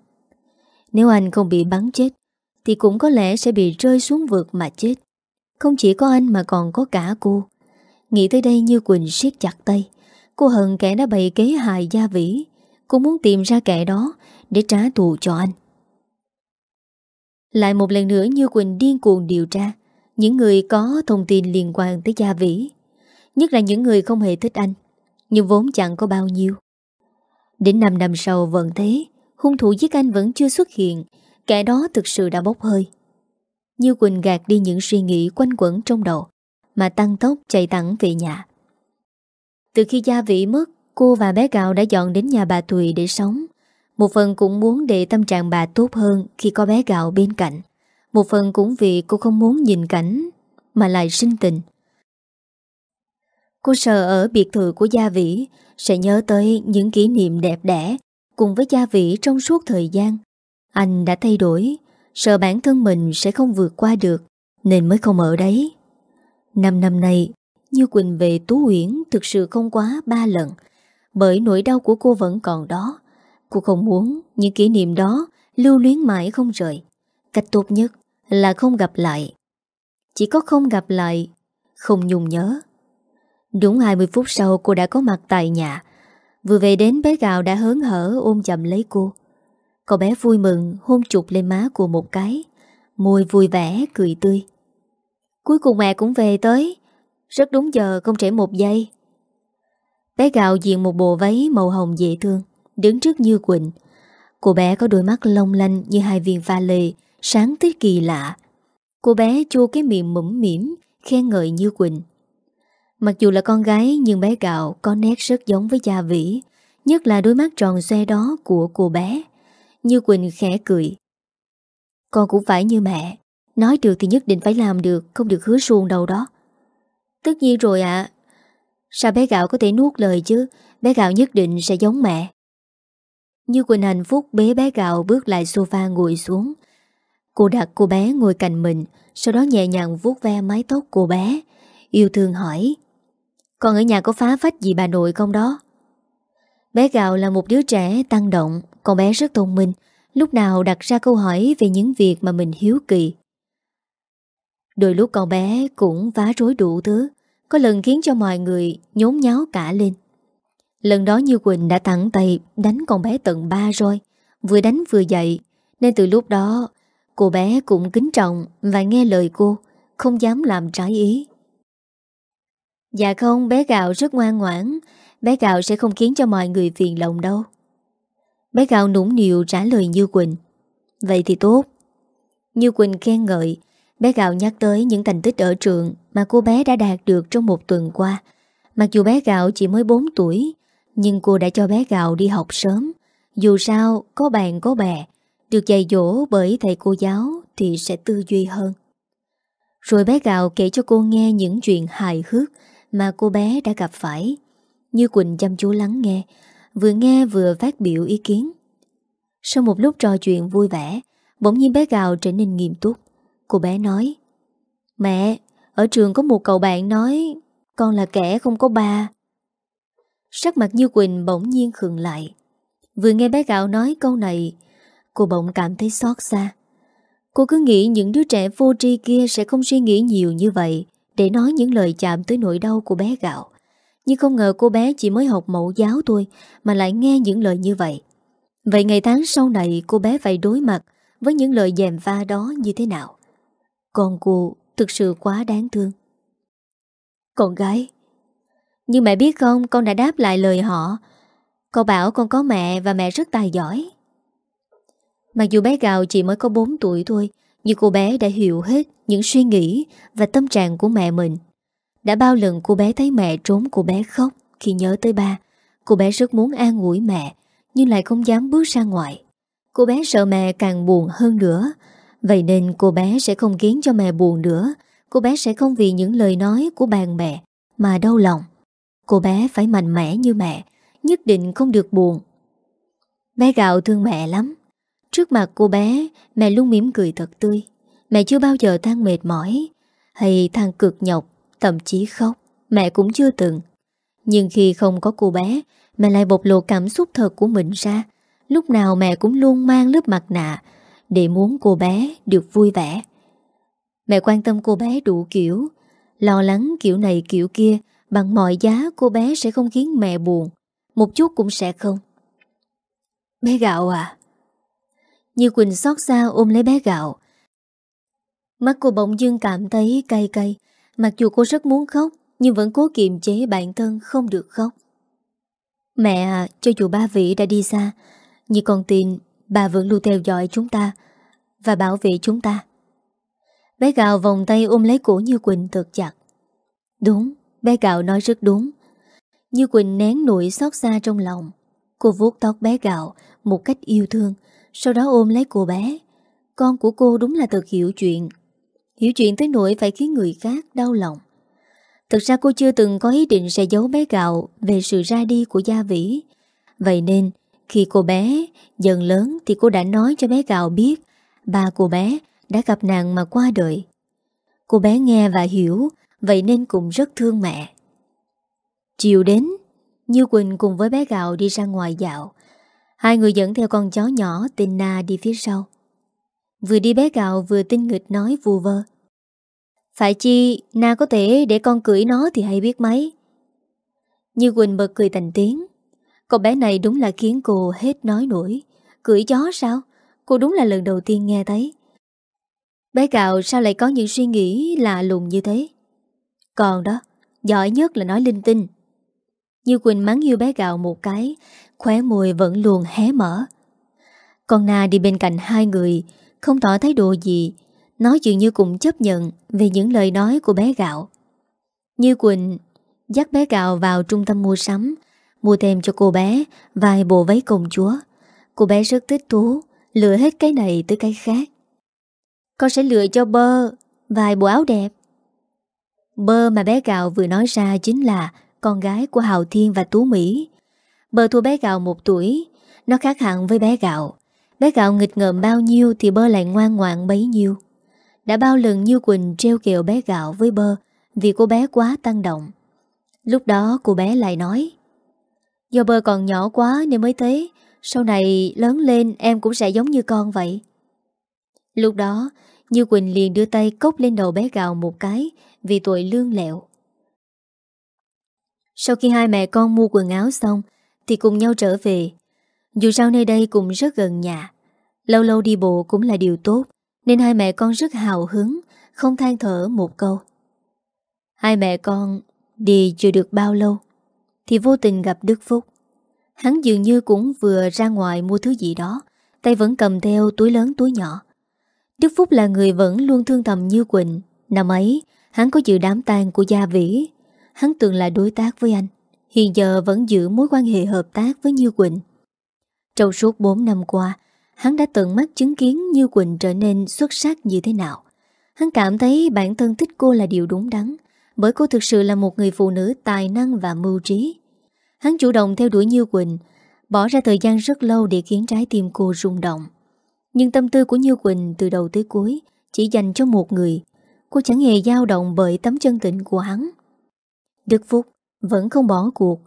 Nếu anh không bị bắn chết, thì cũng có lẽ sẽ bị rơi xuống vực mà chết. Không chỉ có anh mà còn có cả cô. Nghĩ tới đây Như Quỳnh siết chặt tay. Cô hận kẻ đã bày kế hại gia vĩ. Cô muốn tìm ra kẻ đó để trả thù cho anh. Lại một lần nữa Như Quỳnh điên cuồng điều tra những người có thông tin liên quan tới Gia Vĩ. Nhất là những người không hề thích anh, nhưng vốn chẳng có bao nhiêu. Đến 5 năm sau vẫn thế, hung thủ giết anh vẫn chưa xuất hiện, kẻ đó thực sự đã bốc hơi. Như Quỳnh gạt đi những suy nghĩ quanh quẩn trong đầu, mà tăng tốc chạy thẳng về nhà. Từ khi Gia vị mất, cô và bé Gạo đã dọn đến nhà bà Thùy để sống. Một phần cũng muốn để tâm trạng bà tốt hơn khi có bé Gạo bên cạnh. Một phần cũng vì cô không muốn nhìn cảnh mà lại sinh tình. Cô sợ ở biệt thự của Gia Vĩ sẽ nhớ tới những kỷ niệm đẹp đẽ cùng với Gia Vĩ trong suốt thời gian. Anh đã thay đổi, sợ bản thân mình sẽ không vượt qua được nên mới không ở đấy. Năm năm nay, Như Quỳnh về Tú Uyển thực sự không quá ba lần bởi nỗi đau của cô vẫn còn đó. Cô không muốn những kỷ niệm đó lưu luyến mãi không rời. Cách tốt nhất là không gặp lại. Chỉ có không gặp lại, không nhung nhớ. Đúng 20 phút sau cô đã có mặt tại nhà. Vừa về đến bé gạo đã hớn hở ôm chậm lấy cô. Cậu bé vui mừng hôn chụp lên má của một cái. Môi vui vẻ, cười tươi. Cuối cùng mẹ cũng về tới. Rất đúng giờ không trễ một giây. Bé gạo diện một bộ váy màu hồng dễ thương, đứng trước Như Quỳnh. Cô bé có đôi mắt long lanh như hai viên pha lê, sáng tới kỳ lạ. Cô bé chua cái miệng mũm mỉm, khen ngợi Như Quỳnh. Mặc dù là con gái nhưng bé gạo có nét rất giống với cha Vĩ, nhất là đôi mắt tròn xoe đó của cô bé. Như Quỳnh khẽ cười. Con cũng phải như mẹ, nói được thì nhất định phải làm được, không được hứa suông đâu đó. Tất nhiên rồi ạ. Sao bé gạo có thể nuốt lời chứ, bé gạo nhất định sẽ giống mẹ. Như Quỳnh hạnh phúc bế bé gạo bước lại sofa ngồi xuống. Cô đặt cô bé ngồi cạnh mình, sau đó nhẹ nhàng vuốt ve mái tóc cô bé, yêu thương hỏi. Còn ở nhà có phá phách gì bà nội không đó? Bé Gạo là một đứa trẻ tăng động, con bé rất thông minh, lúc nào đặt ra câu hỏi về những việc mà mình hiếu kỳ. Đôi lúc con bé cũng vá rối đủ thứ, có lần khiến cho mọi người nhốn nháo cả lên. Lần đó Như Quỳnh đã thẳng tay đánh con bé tận ba rồi, vừa đánh vừa dậy, nên từ lúc đó cô bé cũng kính trọng và nghe lời cô, không dám làm trái ý. Dạ không, bé Gạo rất ngoan ngoãn, bé Gạo sẽ không khiến cho mọi người phiền lòng đâu. Bé Gạo nũng nịu trả lời Như Quỳnh. Vậy thì tốt. Như Quỳnh khen ngợi, bé Gạo nhắc tới những thành tích ở trường mà cô bé đã đạt được trong một tuần qua. Mặc dù bé Gạo chỉ mới 4 tuổi, nhưng cô đã cho bé Gạo đi học sớm. Dù sao, có bạn có bè, được dạy dỗ bởi thầy cô giáo thì sẽ tư duy hơn. Rồi bé Gạo kể cho cô nghe những chuyện hài hước mà cô bé đã gặp phải. Như Quỳnh chăm chú lắng nghe, vừa nghe vừa phát biểu ý kiến. Sau một lúc trò chuyện vui vẻ, bỗng nhiên bé gào trở nên nghiêm túc. Cô bé nói, Mẹ, ở trường có một cậu bạn nói con là kẻ không có ba. Sắc mặt Như Quỳnh bỗng nhiên khừng lại. Vừa nghe bé Gạo nói câu này, cô bỗng cảm thấy xót xa. Cô cứ nghĩ những đứa trẻ vô tri kia sẽ không suy nghĩ nhiều như vậy để nói những lời chạm tới nỗi đau của bé gạo. Nhưng không ngờ cô bé chỉ mới học mẫu giáo thôi mà lại nghe những lời như vậy. Vậy ngày tháng sau này cô bé phải đối mặt với những lời dèm pha đó như thế nào? Con cô thực sự quá đáng thương. Con gái, Nhưng mẹ biết không, con đã đáp lại lời họ Con bảo con có mẹ và mẹ rất tài giỏi Mặc dù bé Gạo chỉ mới có 4 tuổi thôi nhưng cô bé đã hiểu hết những suy nghĩ và tâm trạng của mẹ mình. Đã bao lần cô bé thấy mẹ trốn, cô bé khóc khi nhớ tới ba. Cô bé rất muốn an ủi mẹ, Nhưng lại không dám bước ra ngoài. Cô bé sợ mẹ càng buồn hơn nữa. Vậy nên cô bé sẽ không khiến cho mẹ buồn nữa. Cô bé sẽ không vì những lời nói của bạn bè Mà đau lòng. Cô bé phải mạnh mẽ như mẹ, Nhất định không được buồn. Bé gạo thương mẹ lắm. Trước mặt cô bé, Mẹ luôn mỉm cười thật tươi. Mẹ chưa bao giờ than mệt mỏi Hay than cực nhọc, Thậm chí khóc. Mẹ cũng chưa từng. Nhưng khi không có cô bé, Mẹ lại bộc lộ cảm xúc thật của mình ra. Lúc nào mẹ cũng luôn mang lớp mặt nạ Để muốn cô bé được vui vẻ. Mẹ quan tâm cô bé đủ kiểu, Lo lắng kiểu này kiểu kia, Bằng mọi giá cô bé sẽ không khiến mẹ buồn. Một chút cũng sẽ không. Bé gạo à như Quỳnh xót xa ôm lấy bé gạo. Mắt cô bỗng dưng cảm thấy cay cay. Mặc dù cô rất muốn khóc, Nhưng vẫn cố kiềm chế bản thân không được khóc. Mẹ à Cho dù ba vị đã đi xa Nhưng còn tin, bà vẫn luôn theo dõi chúng ta Và bảo vệ chúng ta. Bé gạo vòng tay ôm lấy cổ Như Quỳnh thật chặt. Đúng, Bé gạo nói rất đúng. Như Quỳnh nén nỗi xót xa trong lòng. Cô vuốt tóc bé gạo Một cách yêu thương sau đó ôm lấy cô bé. Con của cô đúng là thật hiểu chuyện. Hiểu chuyện tới nỗi phải khiến người khác đau lòng. Thực ra cô chưa từng có ý định sẽ giấu bé gạo Về sự ra đi của Gia Vĩ. Vậy nên, Khi cô bé dần lớn Thì cô đã nói cho bé gạo biết Ba cô bé đã gặp nạn mà qua đời. Cô bé nghe và hiểu, Vậy nên cũng rất thương mẹ. Chiều đến, Như Quỳnh cùng với bé gạo đi ra ngoài dạo. Hai người dẫn theo con chó nhỏ Tên Na đi phía sau. Vừa đi bé gạo vừa tinh nghịch nói vù vơ. Phải chi, Na có thể để con cưỡi nó thì hay biết mấy. Như Quỳnh bật cười thành tiếng. Cậu bé này đúng là khiến cô hết nói nổi. Cưỡi chó sao? Cô đúng là lần đầu tiên nghe thấy. Bé gạo sao lại có những suy nghĩ lạ lùng như thế? Còn đó, Giỏi nhất là nói linh tinh. Như Quỳnh mắng yêu bé gạo một cái Khóe môi vẫn luôn hé mở. Con Na đi bên cạnh hai người, Không tỏ thái độ gì, Nói dường như cũng chấp nhận Về những lời nói của bé gạo. Như Quỳnh Dắt bé gạo vào trung tâm mua sắm, Mua thêm cho cô bé Vài bộ váy công chúa. Cô bé rất thích thú, Lựa hết cái này tới cái khác. Con sẽ lựa cho bơ Vài bộ áo đẹp. Bơ mà bé Gạo vừa nói ra chính là con gái của Hào Thiên và Tú Mỹ. Bơ thua bé Gạo một tuổi, nó khác hẳn với bé Gạo. Bé Gạo nghịch ngợm bao nhiêu thì Bơ lại ngoan ngoạn bấy nhiêu. Đã bao lần Như Quỳnh treo kẹo bé Gạo với Bơ vì cô bé quá tăng động. Lúc đó cô bé lại nói Do Bơ còn nhỏ quá nên mới thế, sau này lớn lên em cũng sẽ giống như con vậy. Lúc đó, Như Quỳnh liền đưa tay cốc lên đầu bé Gạo một cái vì tội lương lẹo. Sau khi hai mẹ con mua quần áo xong thì cùng nhau trở về. Dù sao nơi đây cũng rất gần nhà. Lâu lâu đi bộ cũng là điều tốt nên hai mẹ con rất hào hứng, không than thở một câu. Hai mẹ con đi chưa được bao lâu thì vô tình gặp Đức Phúc. Hắn dường như cũng vừa ra ngoài mua thứ gì đó, tay vẫn cầm theo túi lớn túi nhỏ. Đức Phúc là người vẫn luôn thương thầm như Quỳnh. Năm ấy, Hắn có dự đám tang của Gia Vĩ Hắn từng là đối tác với anh Hiện giờ vẫn giữ mối quan hệ hợp tác với Như Quỳnh. Trong suốt 4 năm qua, Hắn đã tận mắt chứng kiến Như Quỳnh trở nên xuất sắc như thế nào. Hắn cảm thấy bản thân thích cô là điều đúng đắn, Bởi cô thực sự là một người phụ nữ tài năng và mưu trí. Hắn chủ động theo đuổi Như Quỳnh, Bỏ ra thời gian rất lâu để khiến trái tim cô rung động. Nhưng tâm tư của Như Quỳnh từ đầu tới cuối Chỉ dành cho một người. Cô chẳng hề dao động bởi tấm chân tình của hắn. Đức Phúc vẫn không bỏ cuộc.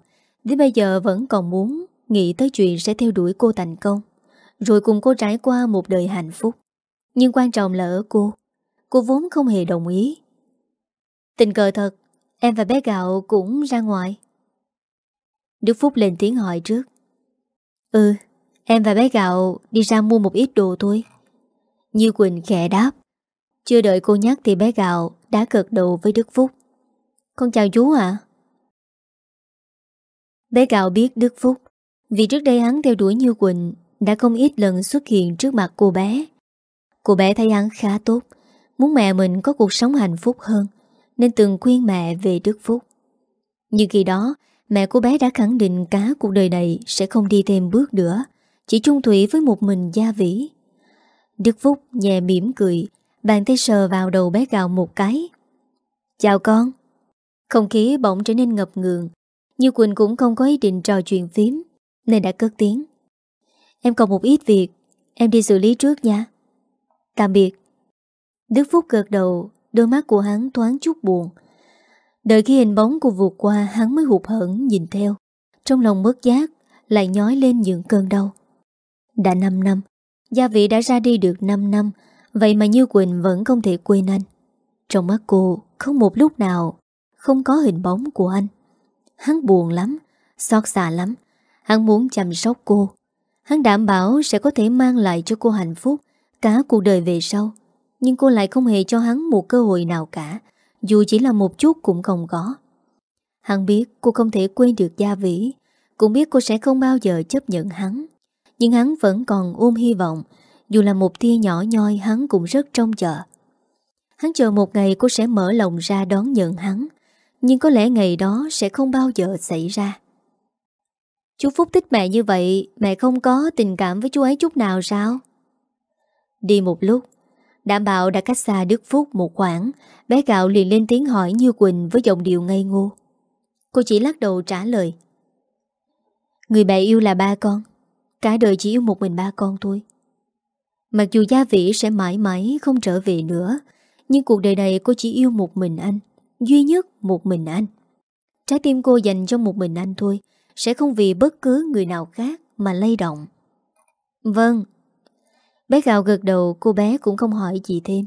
Đến bây giờ vẫn còn muốn Nghĩ tới chuyện sẽ theo đuổi cô thành công, Rồi cùng cô trải qua một đời hạnh phúc. Nhưng quan trọng là ở cô. Cô vốn không hề đồng ý. Tình cờ thật, Em và bé Gạo cũng ra ngoài. Đức Phúc lên tiếng hỏi trước. Ừ Em và bé Gạo đi ra mua một ít đồ thôi. Như Quỳnh khẽ đáp. Chưa đợi cô nhắc thì bé gạo đã cật đầu với Đức Phúc. Con chào chú ạ. Bé gạo biết Đức Phúc Vì trước đây hắn theo đuổi Như Quỳnh đã không ít lần xuất hiện trước mặt cô bé. Cô bé thấy hắn khá tốt, muốn mẹ mình có cuộc sống hạnh phúc hơn, nên từng khuyên mẹ về Đức Phúc. Nhưng khi đó, mẹ cô bé đã khẳng định cá cuộc đời này sẽ không đi thêm bước nữa, chỉ chung thủy với một mình gia vĩ. Đức Phúc nhẹ mỉm cười, bàn tay sờ vào đầu bé gạo một cái. Chào con. Không khí bỗng trở nên ngập ngường, như Quỳnh cũng không có ý định trò chuyện phím, nên đã cất tiếng. Em còn một ít việc, em đi xử lý trước nha. Tạm biệt. Đức Phúc gật đầu, đôi mắt của hắn thoáng chút buồn. Đợi khi hình bóng của vụt qua hắn mới hụt hẫng nhìn theo. Trong lòng mất giác lại nhói lên những cơn đau. Đã 5 năm, gia vị đã ra đi được 5 năm, vậy mà Như Quỳnh vẫn không thể quên anh. Trong mắt cô không một lúc nào không có hình bóng của anh. Hắn buồn lắm, xót xa lắm. Hắn muốn chăm sóc cô. Hắn đảm bảo sẽ có thể mang lại cho cô hạnh phúc cả cuộc đời về sau. Nhưng cô lại không hề cho hắn một cơ hội nào cả Dù chỉ là một chút cũng không có Hắn biết cô không thể quên được gia vĩ Cũng biết cô sẽ không bao giờ chấp nhận hắn Nhưng hắn vẫn còn ôm hy vọng Dù là một tia nhỏ nhoi hắn cũng rất trông chờ Hắn chờ một ngày cô sẽ mở lòng ra đón nhận hắn nhưng có lẽ ngày đó sẽ không bao giờ xảy ra. Chú Phúc thích mẹ như vậy, Mẹ không có tình cảm với chú ấy chút nào sao? Đi một lúc, Đảm bảo đã cách xa Đức Phúc một khoảng, Bé gạo liền lên tiếng hỏi Như Quỳnh với giọng điệu ngây ngô. Cô chỉ lắc đầu trả lời. Người mẹ yêu là ba con, Cả đời chỉ yêu một mình ba con thôi. Mặc dù gia vĩ sẽ mãi mãi không trở về nữa, Nhưng cuộc đời này cô chỉ yêu một mình anh. Duy nhất một mình anh. Trái tim cô dành cho một mình anh thôi, Sẽ không vì bất cứ người nào khác Mà lay động. Vâng. Bé gạo gật đầu, cô bé cũng không hỏi gì thêm.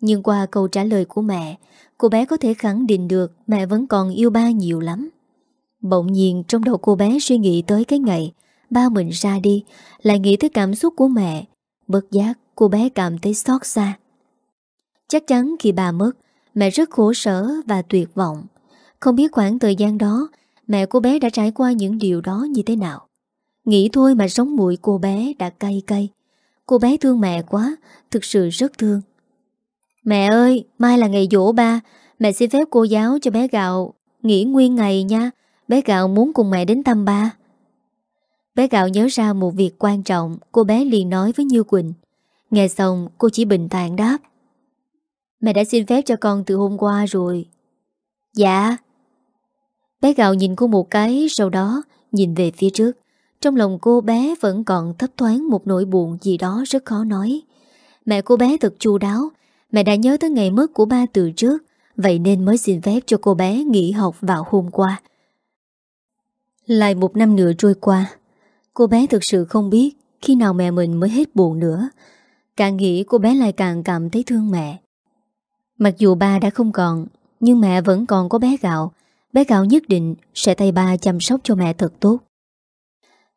Nhưng qua câu trả lời của mẹ, Cô bé có thể khẳng định được Mẹ vẫn còn yêu ba nhiều lắm. Bỗng nhiên, trong đầu cô bé suy nghĩ tới cái ngày Ba mình ra đi, Lại nghĩ tới cảm xúc của mẹ. Bất giác, cô bé cảm thấy xót xa. Chắc chắn khi bà mất Mẹ rất khổ sở và tuyệt vọng. Không biết khoảng thời gian đó, Mẹ cô bé đã trải qua những điều đó như thế nào. Nghĩ thôi mà sống mũi cô bé đã cay cay. Cô bé thương mẹ quá, Thực sự rất thương. Mẹ ơi, mai là ngày dỗ ba. Mẹ xin phép cô giáo cho bé Gạo Nghỉ nguyên ngày nha. Bé Gạo muốn cùng mẹ đến thăm ba. Bé Gạo nhớ ra một việc quan trọng Cô bé liền nói với Như Quỳnh. Nghe xong, cô chỉ bình thản đáp. Mẹ đã xin phép cho con từ hôm qua rồi Dạ Bé Gạo nhìn cô một cái Sau đó nhìn về phía trước trong lòng cô bé vẫn còn thấp thoáng một nỗi buồn gì đó rất khó nói. Mẹ cô bé thật chu đáo, mẹ đã nhớ tới ngày mất của ba từ trước, vậy nên mới xin phép cho cô bé nghỉ học vào hôm qua. Lại một năm nữa trôi qua, cô bé thực sự không biết khi nào mẹ mình mới hết buồn nữa. Càng nghĩ cô bé lại càng cảm thấy thương mẹ. Mặc dù ba đã không còn, nhưng mẹ vẫn còn có bé gạo. Bé gạo nhất định sẽ thay ba chăm sóc cho mẹ thật tốt.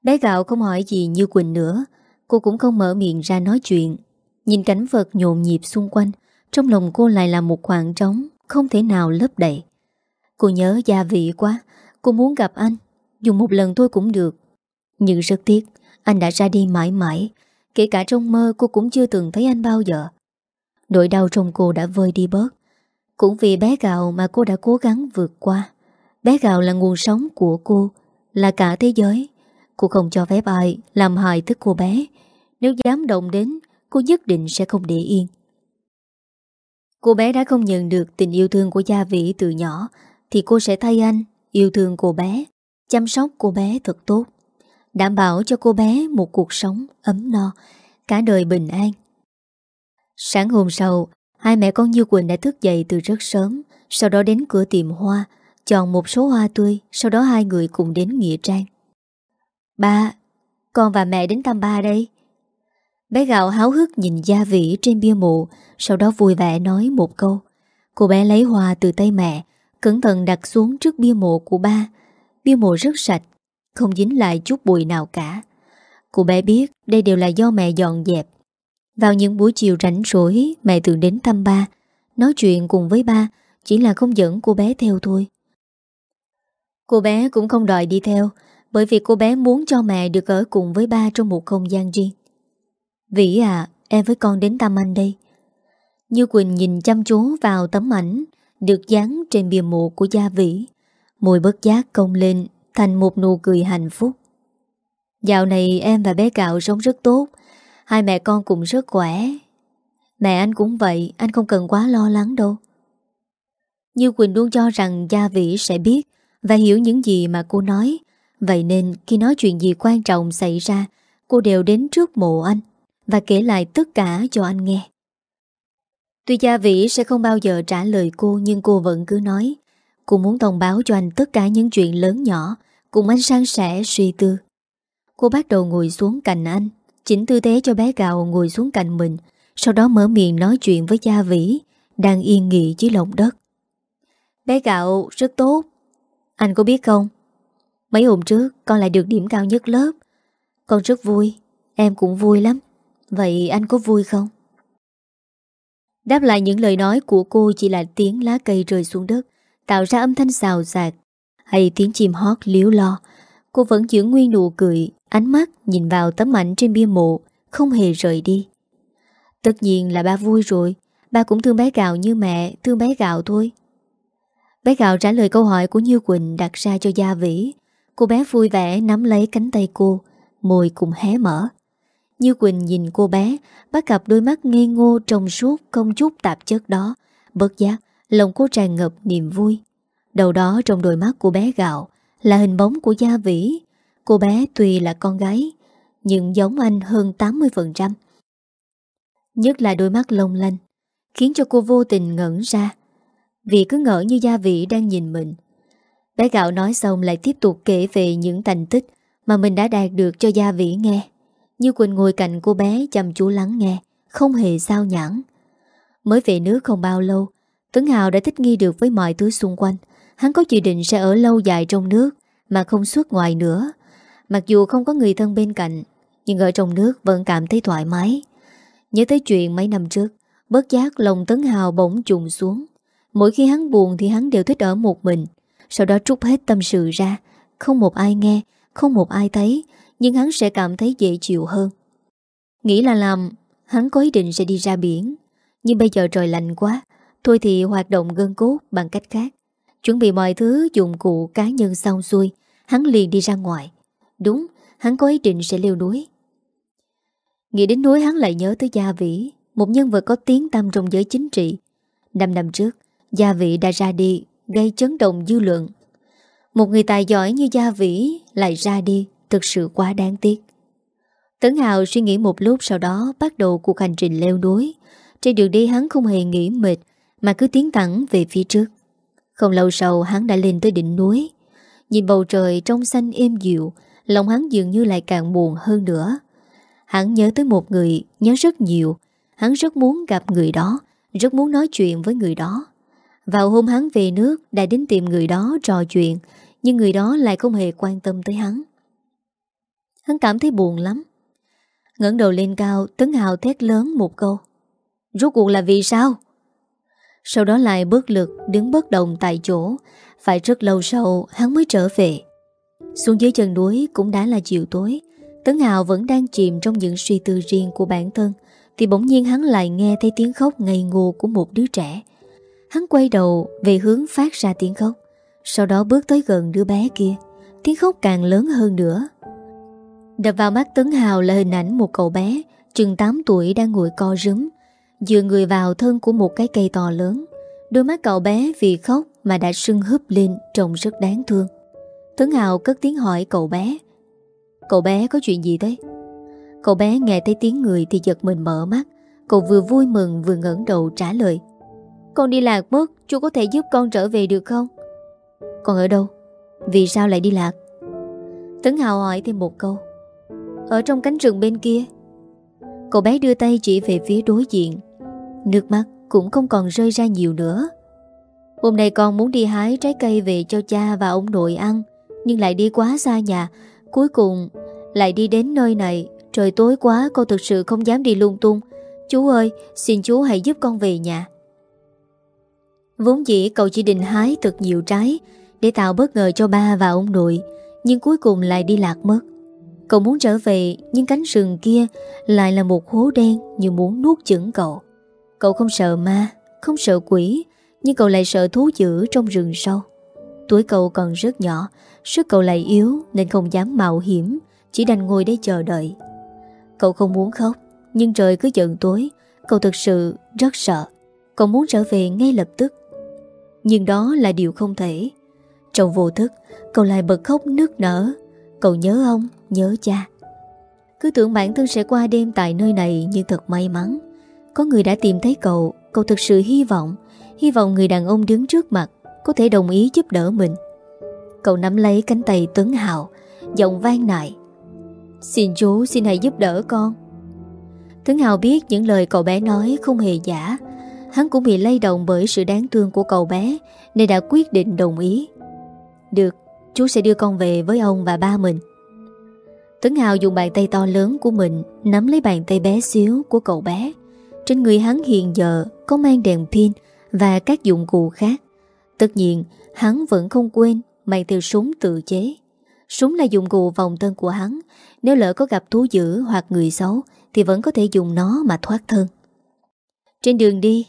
Bé gạo không hỏi gì như Quỳnh nữa. Cô cũng không mở miệng ra nói chuyện. Nhìn cảnh vật nhộn nhịp xung quanh Trong lòng cô lại là một khoảng trống Không thể nào lấp đầy. Cô nhớ gia vị quá Cô muốn gặp anh. Dùng một lần thôi cũng được. Nhưng rất tiếc Anh đã ra đi mãi mãi. Kể cả trong mơ cô cũng chưa từng thấy anh bao giờ. Nỗi đau trong cô đã vơi đi bớt. Cũng vì bé gạo mà cô đã cố gắng vượt qua. Bé gạo là nguồn sống của cô, Là cả thế giới. Cô không cho phép ai làm hại tới cô bé. Nếu dám động đến, Cô nhất định sẽ không để yên. Cô bé đã không nhận được tình yêu thương của gia vĩ từ nhỏ, Thì cô sẽ thay anh Yêu thương cô bé, Chăm sóc cô bé thật tốt, Đảm bảo cho cô bé một cuộc sống ấm no, Cả đời bình an. Sáng hôm sau Hai mẹ con Như Quỳnh đã thức dậy từ rất sớm Sau đó đến cửa tiệm hoa Chọn một số hoa tươi Sau đó hai người cùng đến Nghĩa Trang Ba, con và mẹ đến thăm ba đây. Bé gạo háo hức nhìn gia vị trên bia mộ, sau đó vui vẻ nói một câu. Cô bé lấy hoa từ tay mẹ, cẩn thận đặt xuống trước bia mộ của ba. Bia mộ rất sạch, không dính lại chút bụi nào cả. Cô bé biết đây đều là do mẹ dọn dẹp. Vào những buổi chiều rảnh rỗi, mẹ thường đến thăm ba, nói chuyện cùng với ba, chỉ là không dẫn cô bé theo thôi. Cô bé cũng không đòi đi theo, Bởi vì cô bé muốn cho mẹ được ở cùng với ba trong một không gian riêng. Vĩ à Em với con đến thăm anh đây. Như Quỳnh nhìn chăm chú vào tấm ảnh Được dán trên bìa mộ của Gia Vĩ. Môi bất giác công lên Thành một nụ cười hạnh phúc. Dạo này em và bé Cạo sống rất tốt Hai mẹ con cũng rất khỏe. Mẹ anh cũng vậy, Anh không cần quá lo lắng đâu. Như Quỳnh luôn cho rằng Gia Vĩ sẽ biết Và hiểu những gì mà cô nói. Vậy nên khi nói chuyện gì quan trọng xảy ra, Cô đều đến trước mộ anh Và kể lại tất cả cho anh nghe. Tuy Gia Vĩ sẽ không bao giờ trả lời cô, Nhưng cô vẫn cứ nói, Cô muốn thông báo cho anh tất cả những chuyện lớn nhỏ, Cùng anh sang sẻ suy tư. Cô bắt đầu ngồi xuống cạnh anh. Chỉnh tư thế cho bé gạo ngồi xuống cạnh mình, Sau đó mở miệng nói chuyện với Gia Vĩ, Đang yên nghỉ dưới lòng đất. Bé gạo rất tốt. Anh có biết không? Mấy hôm trước, con lại được điểm cao nhất lớp. Con rất vui, Em cũng vui lắm. Vậy anh có vui không? Đáp lại những lời nói của cô chỉ là tiếng lá cây rơi xuống đất, Tạo ra âm thanh xào xạc Hay tiếng chim hót liếu lo. Cô vẫn giữ nguyên nụ cười Ánh mắt nhìn vào tấm ảnh trên bia mộ, Không hề rời đi. Tất nhiên là ba vui rồi, Ba cũng thương bé gạo như mẹ, Thương bé gạo thôi. Bé gạo trả lời câu hỏi của Như Quỳnh Đặt ra cho Gia Vĩ. Cô bé vui vẻ nắm lấy cánh tay cô, Môi cũng hé mở. Như Quỳnh nhìn cô bé, Bắt gặp đôi mắt ngây ngô trong suốt Không chút tạp chất đó. Bất giác, lòng cô tràn ngập niềm vui. Đầu đó trong đôi mắt của bé gạo Là hình bóng của Gia Vĩ. Cô bé tuy là con gái, Nhưng giống anh hơn 80% Nhất là đôi mắt lông lanh, Khiến cho cô vô tình ngẩn ra, Vì cứ ngỡ như Gia vị đang nhìn mình. Bé gạo nói xong lại tiếp tục kể về những thành tích Mà mình đã đạt được cho Gia Vĩ nghe. Như Quỳnh ngồi cạnh cô bé chăm chú lắng nghe, Không hề sao nhãn Mới về nước không bao lâu, Tuấn Hào đã thích nghi được với mọi thứ xung quanh. Hắn có dự định sẽ ở lâu dài trong nước, Mà không xuất ngoài nữa. Mặc dù không có người thân bên cạnh, Nhưng ở trong nước vẫn cảm thấy thoải mái. Nhớ tới chuyện mấy năm trước, Bớt giác lòng Tấn Hào bỗng trùng xuống. Mỗi khi hắn buồn thì hắn đều thích ở một mình. Sau đó trút hết tâm sự ra, Không một ai nghe, Không một ai thấy, Nhưng hắn sẽ cảm thấy dễ chịu hơn. Nghĩ là làm, Hắn có ý định sẽ đi ra biển. Nhưng bây giờ trời lạnh quá, Thôi thì hoạt động gân cốt bằng cách khác. Chuẩn bị mọi thứ, dụng cụ, cá nhân xong xuôi, Hắn liền đi ra ngoài. Đúng, hắn có ý định sẽ leo núi. Nghĩ đến núi hắn lại nhớ tới Gia Vĩ Một nhân vật có tiếng tăm trong giới chính trị. Năm năm trước Gia Vĩ đã ra đi Gây chấn động dư luận. Một người tài giỏi như Gia Vĩ Lại ra đi Thực sự quá đáng tiếc. Tấn Hào suy nghĩ một lúc sau đó Bắt đầu cuộc hành trình leo núi. Trên đường đi hắn không hề nghỉ mệt Mà cứ tiến thẳng về phía trước. Không lâu sau hắn đã lên tới đỉnh núi. Nhìn bầu trời trong xanh êm dịu Lòng hắn dường như lại càng buồn hơn nữa. Hắn nhớ tới một người, Nhớ rất nhiều. Hắn rất muốn gặp người đó, Rất muốn nói chuyện với người đó. Vào hôm hắn về nước, Đã đến tìm người đó trò chuyện, Nhưng người đó lại không hề quan tâm tới hắn. Hắn cảm thấy buồn lắm. ngẩng đầu lên cao, Tấn Hào thét lớn một câu. Rốt cuộc là vì sao? Sau đó lại bước lực, Đứng bất động tại chỗ. Phải rất lâu sau, hắn mới trở về xuống dưới chân núi cũng đã là chiều tối. Tấn Hào vẫn đang chìm trong những suy tư riêng của bản thân, Thì bỗng nhiên hắn lại nghe thấy tiếng khóc ngây ngô của một đứa trẻ. Hắn quay đầu về hướng phát ra tiếng khóc, Sau đó bước tới gần đứa bé kia. Tiếng khóc càng lớn hơn nữa. Đập vào mắt Tấn Hào là hình ảnh một cậu bé, Chừng 8 tuổi, đang ngồi co rúm, Dựa người vào thân của một cái cây to lớn. Đôi mắt cậu bé vì khóc mà đã sưng húp lên trông rất đáng thương. Tuấn Hào cất tiếng hỏi cậu bé Cậu bé có chuyện gì thế? Cậu bé nghe thấy tiếng người thì giật mình mở mắt Cậu vừa vui mừng vừa ngẩng đầu trả lời Con đi lạc mất Chú có thể giúp con trở về được không? Con ở đâu? Vì sao lại đi lạc? Tấn Hào hỏi thêm một câu Ở trong cánh rừng bên kia Cậu bé đưa tay chỉ về phía đối diện Nước mắt cũng không còn rơi ra nhiều nữa Hôm nay con muốn đi hái trái cây về cho cha và ông nội ăn nhưng lại đi quá xa nhà. Cuối cùng, lại đi đến nơi này. Trời tối quá con thực sự không dám đi lung tung. Chú ơi, xin chú hãy giúp con về nhà. Vốn dĩ cậu chỉ định hái thật nhiều trái Để tạo bất ngờ cho ba và ông nội, Nhưng cuối cùng lại đi lạc mất. Cậu muốn trở về, Nhưng cánh rừng kia lại là một hố đen Như muốn nuốt chửng cậu. Cậu không sợ ma, Không sợ quỷ, Nhưng cậu lại sợ thú dữ trong rừng sâu. Tuổi cậu còn rất nhỏ Sức cậu lại yếu Nên không dám mạo hiểm Chỉ đành ngồi đây chờ đợi. Cậu không muốn khóc Nhưng trời cứ giận tối Cậu thực sự rất sợ Cậu muốn trở về ngay lập tức. Nhưng đó là điều không thể. Trong vô thức Cậu lại bật khóc nước nở. Cậu nhớ ông, nhớ cha. Cứ tưởng bản thân sẽ qua đêm tại nơi này Nhưng thật may mắn. Có người đã tìm thấy cậu Cậu thực sự hy vọng Hy vọng người đàn ông đứng trước mặt. Có thể đồng ý giúp đỡ mình. Cậu nắm lấy cánh tay Tuấn Hào Giọng vang nại. Xin chú, xin hãy giúp đỡ con. Tuấn Hào biết những lời cậu bé nói không hề giả. Hắn cũng bị lay động bởi sự đáng thương của cậu bé, Nên đã quyết định đồng ý. Được, Chú sẽ đưa con về với ông và ba mình. Tuấn Hào dùng bàn tay to lớn của mình Nắm lấy bàn tay bé xíu của cậu bé. Trên người hắn hiện giờ Có mang đèn pin Và các dụng cụ khác. Tất nhiên, hắn vẫn không quên, Mang theo súng tự chế Súng là dụng cụ vòng thân của hắn Nếu lỡ có gặp thú dữ hoặc người xấu, Thì vẫn có thể dùng nó mà thoát thân Trên đường đi,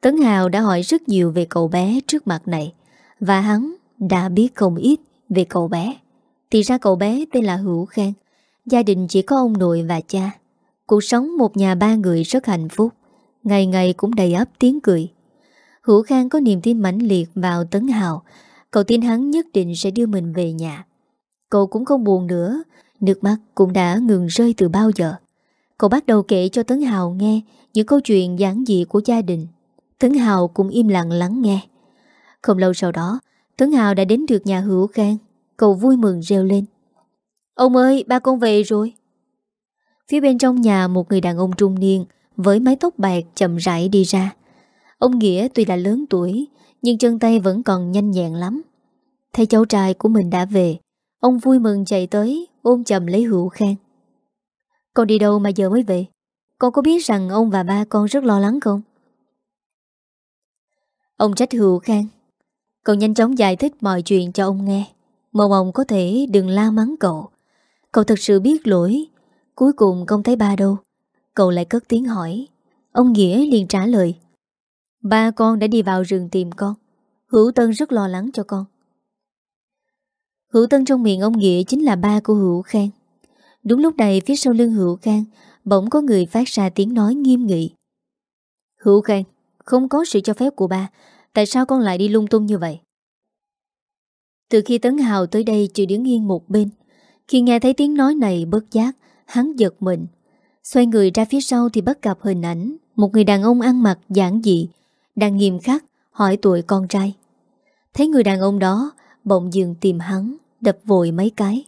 Tấn Hào đã hỏi rất nhiều về cậu bé trước mặt này, Và hắn đã biết không ít về cậu bé. Thì ra cậu bé tên là Hữu Khang. Gia đình chỉ có ông nội và cha. Cuộc sống một nhà ba người rất hạnh phúc. Ngày ngày cũng đầy ấp tiếng cười. Hữu Khang có niềm tin mãnh liệt vào Tấn Hào. Cậu tin hắn nhất định sẽ đưa mình về nhà. Cậu cũng không buồn nữa. Nước mắt cũng đã ngừng rơi từ bao giờ. Cậu bắt đầu kể cho Tấn Hào nghe những câu chuyện giản dị của gia đình. Tấn Hào cũng im lặng lắng nghe. Không lâu sau đó, Tấn Hào đã đến được nhà hữu khang Cậu vui mừng reo lên Ông ơi ba con về rồi Phía bên trong nhà một người đàn ông trung niên Với mái tóc bạc chậm rãi đi ra Ông Nghĩa tuy đã lớn tuổi, Nhưng chân tay vẫn còn nhanh nhẹn lắm. Thấy cháu trai của mình đã về, Ông vui mừng chạy tới, Ôm chầm lấy hữu khang. Con đi đâu mà giờ mới về? Con có biết rằng ông và ba con rất lo lắng không? Ông trách hữu khang. Cậu nhanh chóng giải thích mọi chuyện cho ông nghe. Mong ông có thể đừng la mắng cậu. Cậu thật sự biết lỗi. Cuối cùng không thấy ba đâu. Cậu lại cất tiếng hỏi. Ông Nghĩa liền trả lời. Ba con đã đi vào rừng tìm con. Hữu Tân rất lo lắng cho con. Hữu Tân trong miệng ông Nghĩa chính là ba của Hữu Khang. Đúng lúc này, phía sau lưng Hữu Khang, Bỗng có người phát ra tiếng nói nghiêm nghị. Hữu Khang, Không có sự cho phép của ba, Tại sao con lại đi lung tung như vậy? Từ khi Tấn Hào tới đây, chỉ đứng yên một bên. Khi nghe thấy tiếng nói này bất giác, Hắn giật mình. Xoay người ra phía sau thì bắt gặp hình ảnh Một người đàn ông ăn mặc giản dị đang nghiêm khắc, hỏi tuổi con trai. Thấy người đàn ông đó, Bỗng dường tìm hắn, Đập vội mấy cái.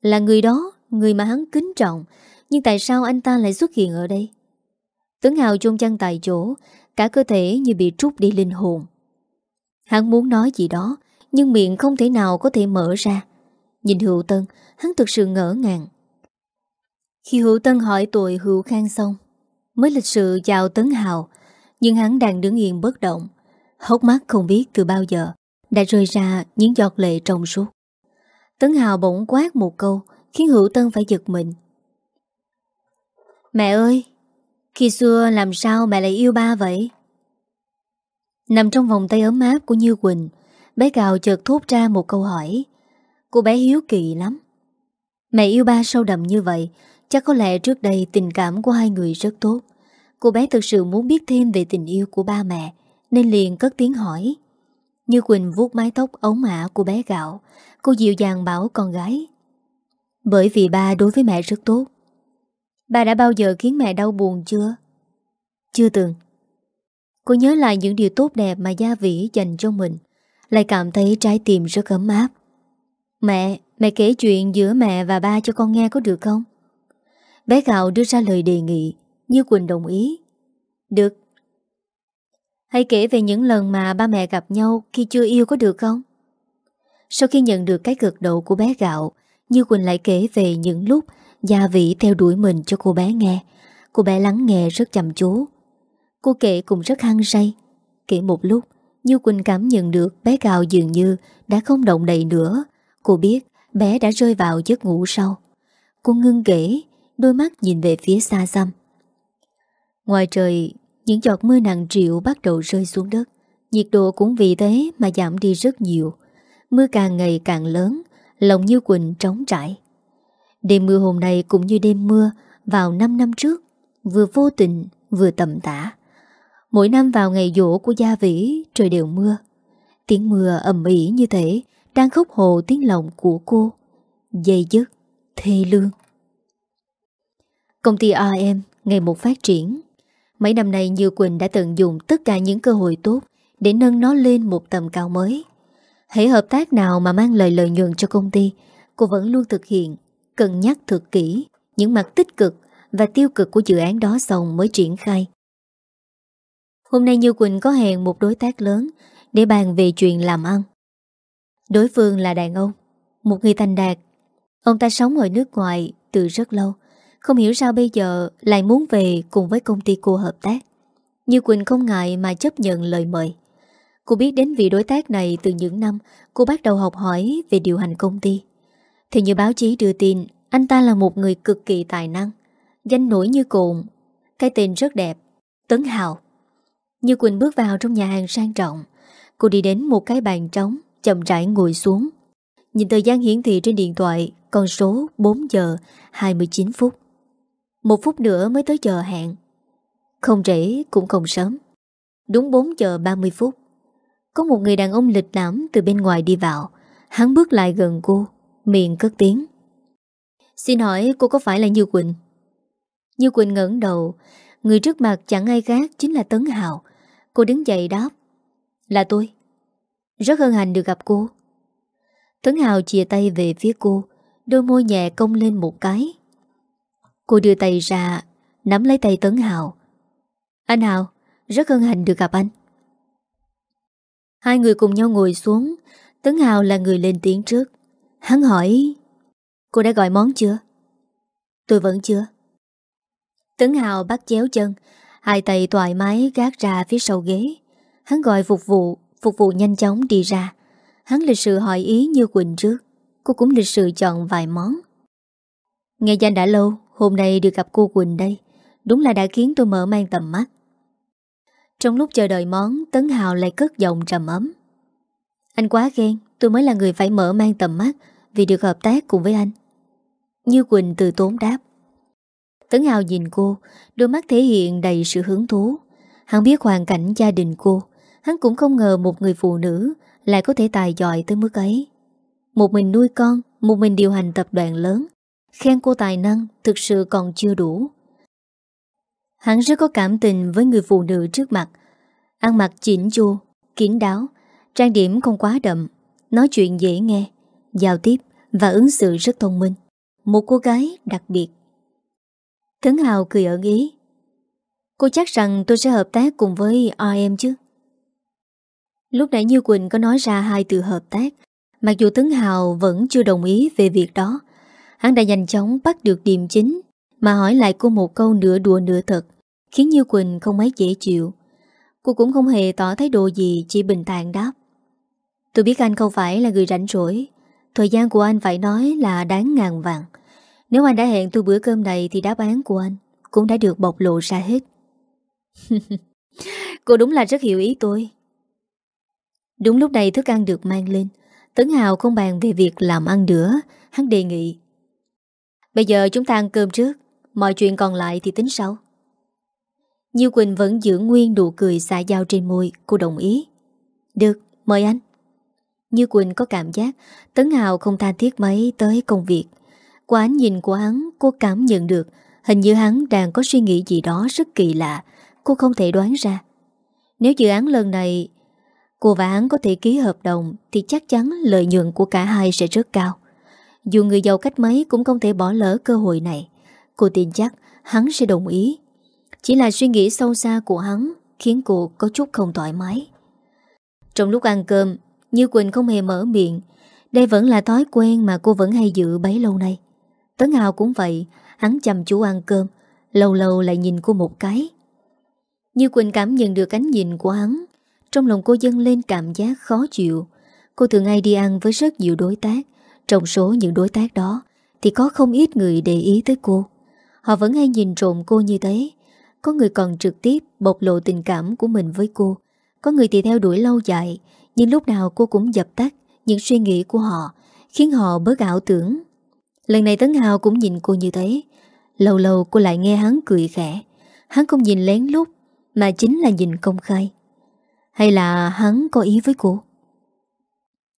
Là người đó, Người mà hắn kính trọng, Nhưng tại sao anh ta lại xuất hiện ở đây? Tấn Hào chôn chân tại chỗ, Cả cơ thể như bị trút đi linh hồn. Hắn muốn nói gì đó, Nhưng miệng không thể nào có thể mở ra. Nhìn Hữu Tân, Hắn thực sự ngỡ ngàng. Khi Hữu Tân hỏi tuổi Hữu Khang xong, Mới lịch sự chào Tấn Hào nhưng hắn đang đứng yên bất động, Hốc mắt không biết từ bao giờ Đã rơi ra những giọt lệ trong suốt. Tấn Hào bỗng quát một câu, Khiến Hữu Tân phải giật mình. Mẹ ơi, Khi xưa làm sao mẹ lại yêu ba vậy? Nằm trong vòng tay ấm áp của Như Quỳnh, Bé Cào chợt thốt ra một câu hỏi. Cô bé hiếu kỳ lắm. Mẹ yêu ba sâu đậm như vậy, Chắc có lẽ trước đây tình cảm của hai người rất tốt. Cô bé thực sự muốn biết thêm về tình yêu của ba mẹ Nên liền cất tiếng hỏi. Như Quỳnh vuốt mái tóc ống ả của bé gạo Cô dịu dàng bảo con gái. Bởi vì ba đối với mẹ rất tốt. Ba đã bao giờ khiến mẹ đau buồn chưa? Chưa từng. Cô nhớ lại những điều tốt đẹp mà Gia Vĩ dành cho mình Lại cảm thấy trái tim rất ấm áp. Mẹ, mẹ kể chuyện giữa mẹ và ba cho con nghe có được không? Bé Gạo đưa ra lời đề nghị. Như Quỳnh đồng ý. Được. Hãy kể về những lần mà ba mẹ gặp nhau khi chưa yêu có được không? Sau khi nhận được cái cực đầu của bé Gạo, Như Quỳnh lại kể về những lúc Gia Vĩ theo đuổi mình cho cô bé nghe. Cô bé lắng nghe rất chăm chú. Cô kể cũng rất hăng say. Kể một lúc, Như Quỳnh cảm nhận được bé Gạo dường như Đã không động đậy nữa. Cô biết Bé đã rơi vào giấc ngủ sâu Cô ngưng kể, Đôi mắt nhìn về phía xa xăm. Ngoài trời, Những giọt mưa nặng triệu bắt đầu rơi xuống đất. Nhiệt độ cũng vì thế mà giảm đi rất nhiều. Mưa càng ngày càng lớn, Lòng như Quỳnh trống trải. Đêm mưa hôm nay cũng như đêm mưa, Vào 5 năm trước, Vừa vô tình, vừa tầm tả Mỗi năm vào ngày dỗ của Gia Vĩ, Trời đều mưa. Tiếng mưa ầm ỉ như thế, Đang khóc hồ tiếng lòng của cô. Dây dứt, Thê lương. Công ty AM ngày một phát triển. Mấy năm nay Như Quỳnh đã tận dụng tất cả những cơ hội tốt để nâng nó lên một tầm cao mới. Hãy hợp tác nào mà mang lời lợi nhuận cho công ty, cô vẫn luôn thực hiện, cân nhắc thực kỹ những mặt tích cực và tiêu cực của dự án đó xong mới triển khai. Hôm nay Như Quỳnh có hẹn một đối tác lớn để bàn về chuyện làm ăn. Đối phương là đàn ông, một người thành đạt. Ông ta sống ở nước ngoài từ rất lâu, không hiểu sao bây giờ lại muốn về cùng với công ty cô hợp tác. Như Quỳnh không ngại mà chấp nhận lời mời. Cô biết đến vị đối tác này từ những năm cô bắt đầu học hỏi về điều hành công ty. Thì như báo chí đưa tin, anh ta là một người cực kỳ tài năng, danh nổi như cụm cái tên rất đẹp, Tấn Hào. Như Quỳnh bước vào trong nhà hàng sang trọng, cô đi đến một cái bàn trống, chậm rãi ngồi xuống. Nhìn thời gian hiển thị trên điện thoại, con số 4 giờ 29 phút. Một phút nữa mới tới giờ hẹn. Không trễ cũng không sớm. Đúng 4 giờ 30 phút. Có một người đàn ông lịch lãm từ bên ngoài đi vào. Hắn bước lại gần cô, Miệng cất tiếng. Xin hỏi cô có phải là Như Quỳnh? Như Quỳnh ngẩng đầu. Người trước mặt chẳng ai khác Chính là Tấn Hào. Cô đứng dậy đáp. Là tôi. Rất hân hạnh được gặp cô. Tấn Hào chia tay về phía cô, Đôi môi nhẹ cong lên một cái. Cô đưa tay ra, Nắm lấy tay Tấn Hào Anh Hào Rất hân hạnh được gặp anh. Hai người cùng nhau ngồi xuống. Tấn Hào là người lên tiếng trước. Hắn hỏi, Cô đã gọi món chưa? Tôi vẫn chưa. Tấn Hào bắt chéo chân, Hai tay thoải mái gác ra phía sau ghế. Hắn gọi phục vụ Phục vụ nhanh chóng đi ra. Hắn lịch sự hỏi ý như Quỳnh trước. Cô cũng lịch sự chọn vài món. Nghe danh đã lâu. Hôm nay được gặp cô Quỳnh đây. Đúng là đã khiến tôi mở mang tầm mắt. Trong lúc chờ đợi món, Tấn Hào lại cất giọng trầm ấm. Anh quá ghen, Tôi mới là người phải mở mang tầm mắt Vì được hợp tác cùng với anh. Như Quỳnh từ tốn đáp. Tấn Hào nhìn cô, Đôi mắt thể hiện đầy sự hứng thú. Hắn biết hoàn cảnh gia đình cô. Hắn cũng không ngờ một người phụ nữ Lại có thể tài giỏi tới mức ấy. Một mình nuôi con, Một mình điều hành tập đoàn lớn. Khen cô tài năng thực sự còn chưa đủ. Hắn rất có cảm tình với người phụ nữ trước mặt. Ăn mặc chỉnh chu, kín đáo Trang điểm không quá đậm Nói chuyện dễ nghe Giao tiếp và ứng xử rất thông minh. Một cô gái đặc biệt. Thấn Hào cười ẩn ý Cô chắc rằng tôi sẽ hợp tác cùng với RM chứ? Lúc nãy Như Quỳnh có nói ra hai từ hợp tác. Mặc dù Tấn Hào vẫn chưa đồng ý về việc đó Hắn đã nhanh chóng bắt được điểm chính, mà hỏi lại cô một câu nửa đùa nửa thật, Khiến Như Quỳnh không mấy dễ chịu. Cô cũng không hề tỏ thái độ gì, Chỉ bình thản đáp. Tôi biết anh không phải là người rảnh rỗi. Thời gian của anh phải nói là đáng ngàn vàng. Nếu anh đã hẹn tôi bữa cơm này Thì đáp án của anh Cũng đã được bộc lộ ra hết. Cô đúng là rất hiểu ý tôi. Đúng lúc này thức ăn được mang lên, Tấn Hào không bàn về việc làm ăn nữa. Hắn đề nghị Bây giờ chúng ta ăn cơm trước. Mọi chuyện còn lại thì tính sau. Như Quỳnh vẫn giữ nguyên nụ cười xả dao trên môi Cô đồng ý. Được, mời anh. Như Quỳnh có cảm giác Tấn Hào không tha thiết mấy tới công việc. Qua ánh nhìn của hắn Cô cảm nhận được Hình như hắn đang có suy nghĩ gì đó rất kỳ lạ. Cô không thể đoán ra. Nếu dự án lần này Cô và hắn có thể ký hợp đồng Thì chắc chắn lợi nhuận của cả hai sẽ rất cao. Dù người giàu cách mấy Cũng không thể bỏ lỡ cơ hội này. Cô tin chắc hắn sẽ đồng ý. Chỉ là suy nghĩ sâu xa của hắn Khiến cô có chút không thoải mái. Trong lúc ăn cơm, Như Quỳnh không hề mở miệng. Đây vẫn là thói quen mà cô vẫn hay giữ bấy lâu nay. Tấn Hào cũng vậy, Hắn chăm chú ăn cơm, Lâu lâu lại nhìn cô một cái. Như Quỳnh cảm nhận được ánh nhìn của hắn, Trong lòng cô dâng lên cảm giác khó chịu. Cô thường hay đi ăn với rất nhiều đối tác trong số những đối tác đó, Thì có không ít người để ý tới cô. Họ vẫn hay nhìn trộm cô như thế. Có người còn trực tiếp bộc lộ tình cảm của mình với cô. Có người thì theo đuổi lâu dài, Nhưng lúc nào cô cũng dập tắt Những suy nghĩ của họ, Khiến họ bớt ảo tưởng. Lần này Tấn Hào cũng nhìn cô như thế. Lâu lâu cô lại nghe hắn cười khẽ. Hắn không nhìn lén lút Mà chính là nhìn công khai. Hay là hắn có ý với cô?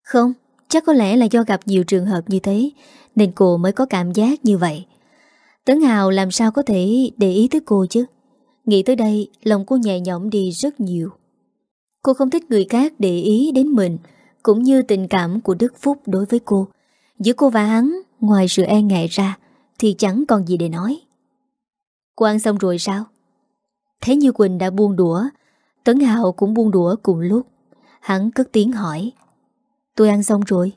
Không. Chắc có lẽ là do gặp nhiều trường hợp như thế, Nên cô mới có cảm giác như vậy. Tấn Hào làm sao có thể để ý tới cô chứ? Nghĩ tới đây, Lòng cô nhẹ nhõm đi rất nhiều. Cô không thích người khác để ý đến mình, Cũng như tình cảm của Đức Phúc đối với cô. Giữa cô và hắn, Ngoài sự e ngại ra, Thì chẳng còn gì để nói. Cô ăn xong rồi sao? Thế như Quỳnh đã buông đũa, Tấn Hào cũng buông đũa cùng lúc. Hắn cất tiếng hỏi Tôi ăn xong rồi.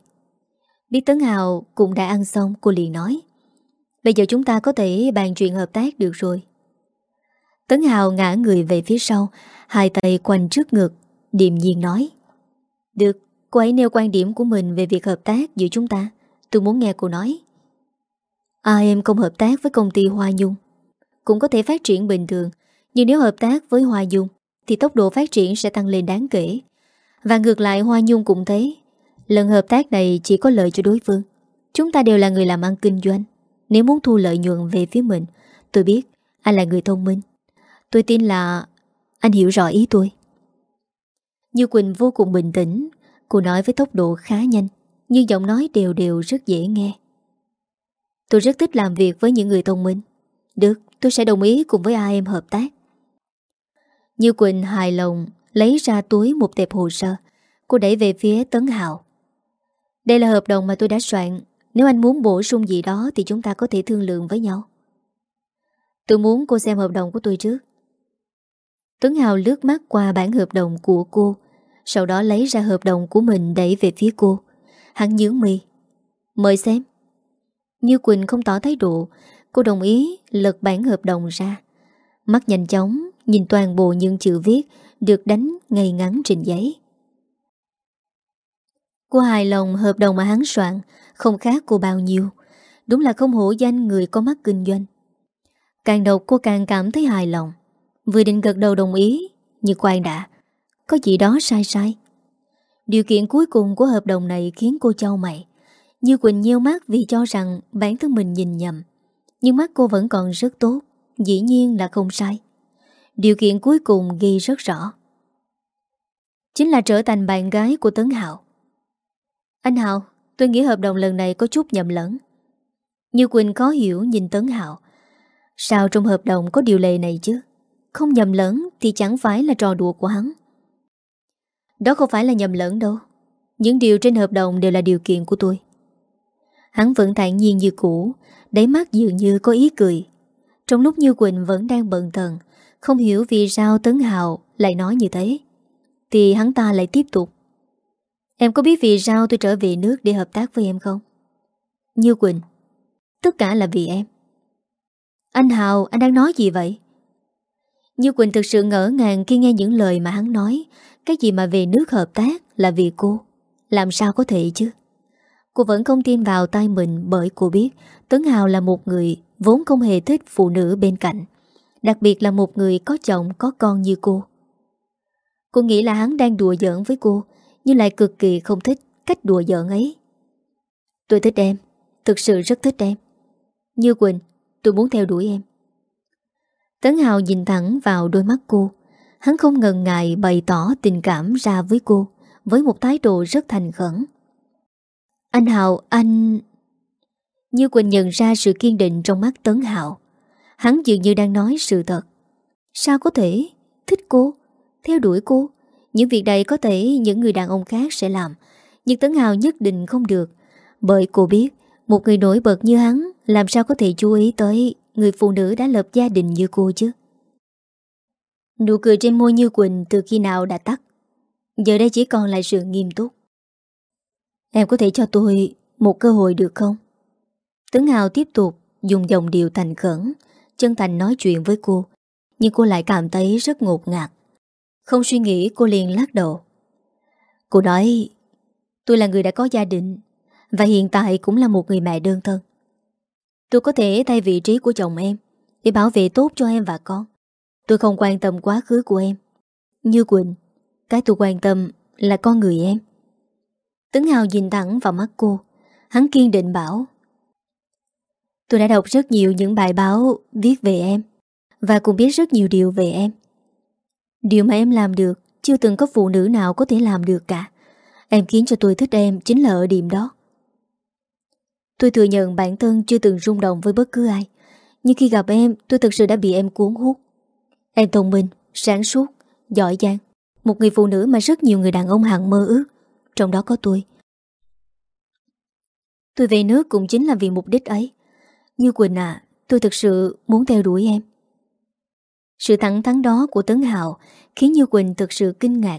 Biết Tấn Hào cũng đã ăn xong Cô liền nói. Bây giờ chúng ta có thể bàn chuyện hợp tác được rồi. Tấn Hào ngã người về phía sau Hai tay quanh trước ngực Điềm nhiên nói. Được, cô ấy nêu quan điểm của mình Về việc hợp tác giữa chúng ta. Tôi muốn nghe cô nói. À em không hợp tác với công ty Hoa Nhung? Cũng có thể phát triển bình thường Nhưng nếu hợp tác với Hoa Nhung Thì tốc độ phát triển sẽ tăng lên đáng kể. Và ngược lại Hoa Nhung cũng thế. Lần hợp tác này chỉ có lợi cho đối phương. Chúng ta đều là người làm ăn kinh doanh. Nếu muốn thu lợi nhuận về phía mình Tôi biết anh là người thông minh. Tôi tin là anh hiểu rõ ý tôi. Như Quỳnh vô cùng bình tĩnh. Cô nói với tốc độ khá nhanh Nhưng giọng nói đều đều rất dễ nghe. Tôi rất thích làm việc với những người thông minh. Được, tôi sẽ đồng ý cùng với ai em hợp tác. Như Quỳnh hài lòng Lấy ra túi một tệp hồ sơ. Cô đẩy về phía Tấn Hào đây là hợp đồng mà tôi đã soạn. Nếu anh muốn bổ sung gì đó Thì chúng ta có thể thương lượng với nhau. Tôi muốn cô xem hợp đồng của tôi trước. Tuấn Hào lướt mắt qua bản hợp đồng của cô, Sau đó lấy ra hợp đồng của mình đẩy về phía cô. Hắn nhướng mi Mời xem. Như Quỳnh không tỏ thái độ, Cô đồng ý lật bản hợp đồng ra. Mắt nhanh chóng, Nhìn toàn bộ những chữ viết Được đánh ngay ngắn trên giấy. Cô hài lòng, hợp đồng mà hắn soạn, Không khác cô bao nhiêu. Đúng là không hổ danh người có mắt kinh doanh. Càng đọc cô càng cảm thấy hài lòng. Vừa định gật đầu đồng ý, Nhưng quan đã. Có gì đó sai sai. Điều kiện cuối cùng của hợp đồng này khiến cô trao mày. Như Quỳnh nheo mắt vì cho rằng bản thân mình nhìn nhầm, Nhưng mắt cô vẫn còn rất tốt, Dĩ nhiên là không sai. Điều kiện cuối cùng ghi rất rõ. Chính là trở thành bạn gái của Tấn Hạo. Anh Hạo Tôi nghĩ hợp đồng lần này có chút nhầm lẫn. Như Quỳnh khó hiểu nhìn Tấn Hạo. Sao trong hợp đồng có điều lệ này chứ? Không nhầm lẫn thì chẳng phải là trò đùa của hắn. Đó không phải là nhầm lẫn đâu. Những điều trên hợp đồng đều là điều kiện của tôi. Hắn vẫn thản nhiên như cũ, Đáy mắt dường như có ý cười. Trong lúc Như Quỳnh vẫn đang bận thần, Không hiểu vì sao Tấn Hào lại nói như thế, Thì hắn ta lại tiếp tục. Em có biết vì sao tôi trở về nước để hợp tác với em không? Như Quỳnh Tất cả là vì em anh Hào, anh đang nói gì vậy? Như Quỳnh thực sự ngỡ ngàng khi nghe những lời mà hắn nói Cái gì mà về nước hợp tác là vì cô Làm sao có thể chứ? Cô vẫn không tin vào tay mình bởi cô biết Tấn Hào là một người vốn không hề thích phụ nữ bên cạnh Đặc biệt là một người có chồng có con như cô Cô nghĩ là hắn đang đùa giỡn với cô nhưng lại cực kỳ không thích cách đùa giỡn ấy. Tôi thích em Thực sự rất thích em. Như Quỳnh Tôi muốn theo đuổi em. Tấn Hào nhìn thẳng vào đôi mắt cô. Hắn không ngần ngại bày tỏ tình cảm ra với cô Với một thái độ rất thành khẩn. Anh Hào, anh... Như Quỳnh nhận ra sự kiên định trong mắt Tấn Hào. Hắn dường như đang nói sự thật. Sao có thể? Thích cô? Theo đuổi cô? Những việc này có thể những người đàn ông khác sẽ làm. Nhưng Tấn Hào nhất định không được. Bởi cô biết, Một người nổi bật như hắn, làm sao có thể chú ý tới Người phụ nữ đã lập gia đình như cô chứ? Nụ cười trên môi như Quỳnh Từ khi nào đã tắt? Giờ đây chỉ còn lại sự nghiêm túc. Em có thể cho tôi Một cơ hội được không? Tấn Hào tiếp tục Dùng dòng điều thành khẩn, Chân thành nói chuyện với cô, Nhưng cô lại cảm thấy rất ngột ngạt. Không suy nghĩ, cô liền lắc đầu. Cô nói, Tôi là người đã có gia đình, Và hiện tại cũng là một người mẹ đơn thân. Tôi có thể thay vị trí của chồng em Để bảo vệ tốt cho em và con. Tôi không quan tâm quá khứ của em. Như Quỳnh, Cái tôi quan tâm là con người em. Tấn Hào nhìn thẳng vào mắt cô. Hắn kiên định bảo, Tôi đã đọc rất nhiều những bài báo viết về em Và cũng biết rất nhiều điều về em. Điều mà em làm được Chưa từng có phụ nữ nào có thể làm được cả. Em khiến cho tôi thích em Chính là ở điểm đó. Tôi thừa nhận bản thân chưa từng rung động với bất cứ ai. Nhưng khi gặp em Tôi thực sự đã bị em cuốn hút. Em thông minh, sáng suốt, giỏi giang. Một người phụ nữ mà rất nhiều người đàn ông hẳn mơ ước. Trong đó có tôi. Tôi về nước cũng chính là vì mục đích ấy. Như Quỳnh à Tôi thực sự muốn theo đuổi em. Sự thẳng thắn đó của Tấn Hào Khiến Như Quỳnh thực sự kinh ngạc.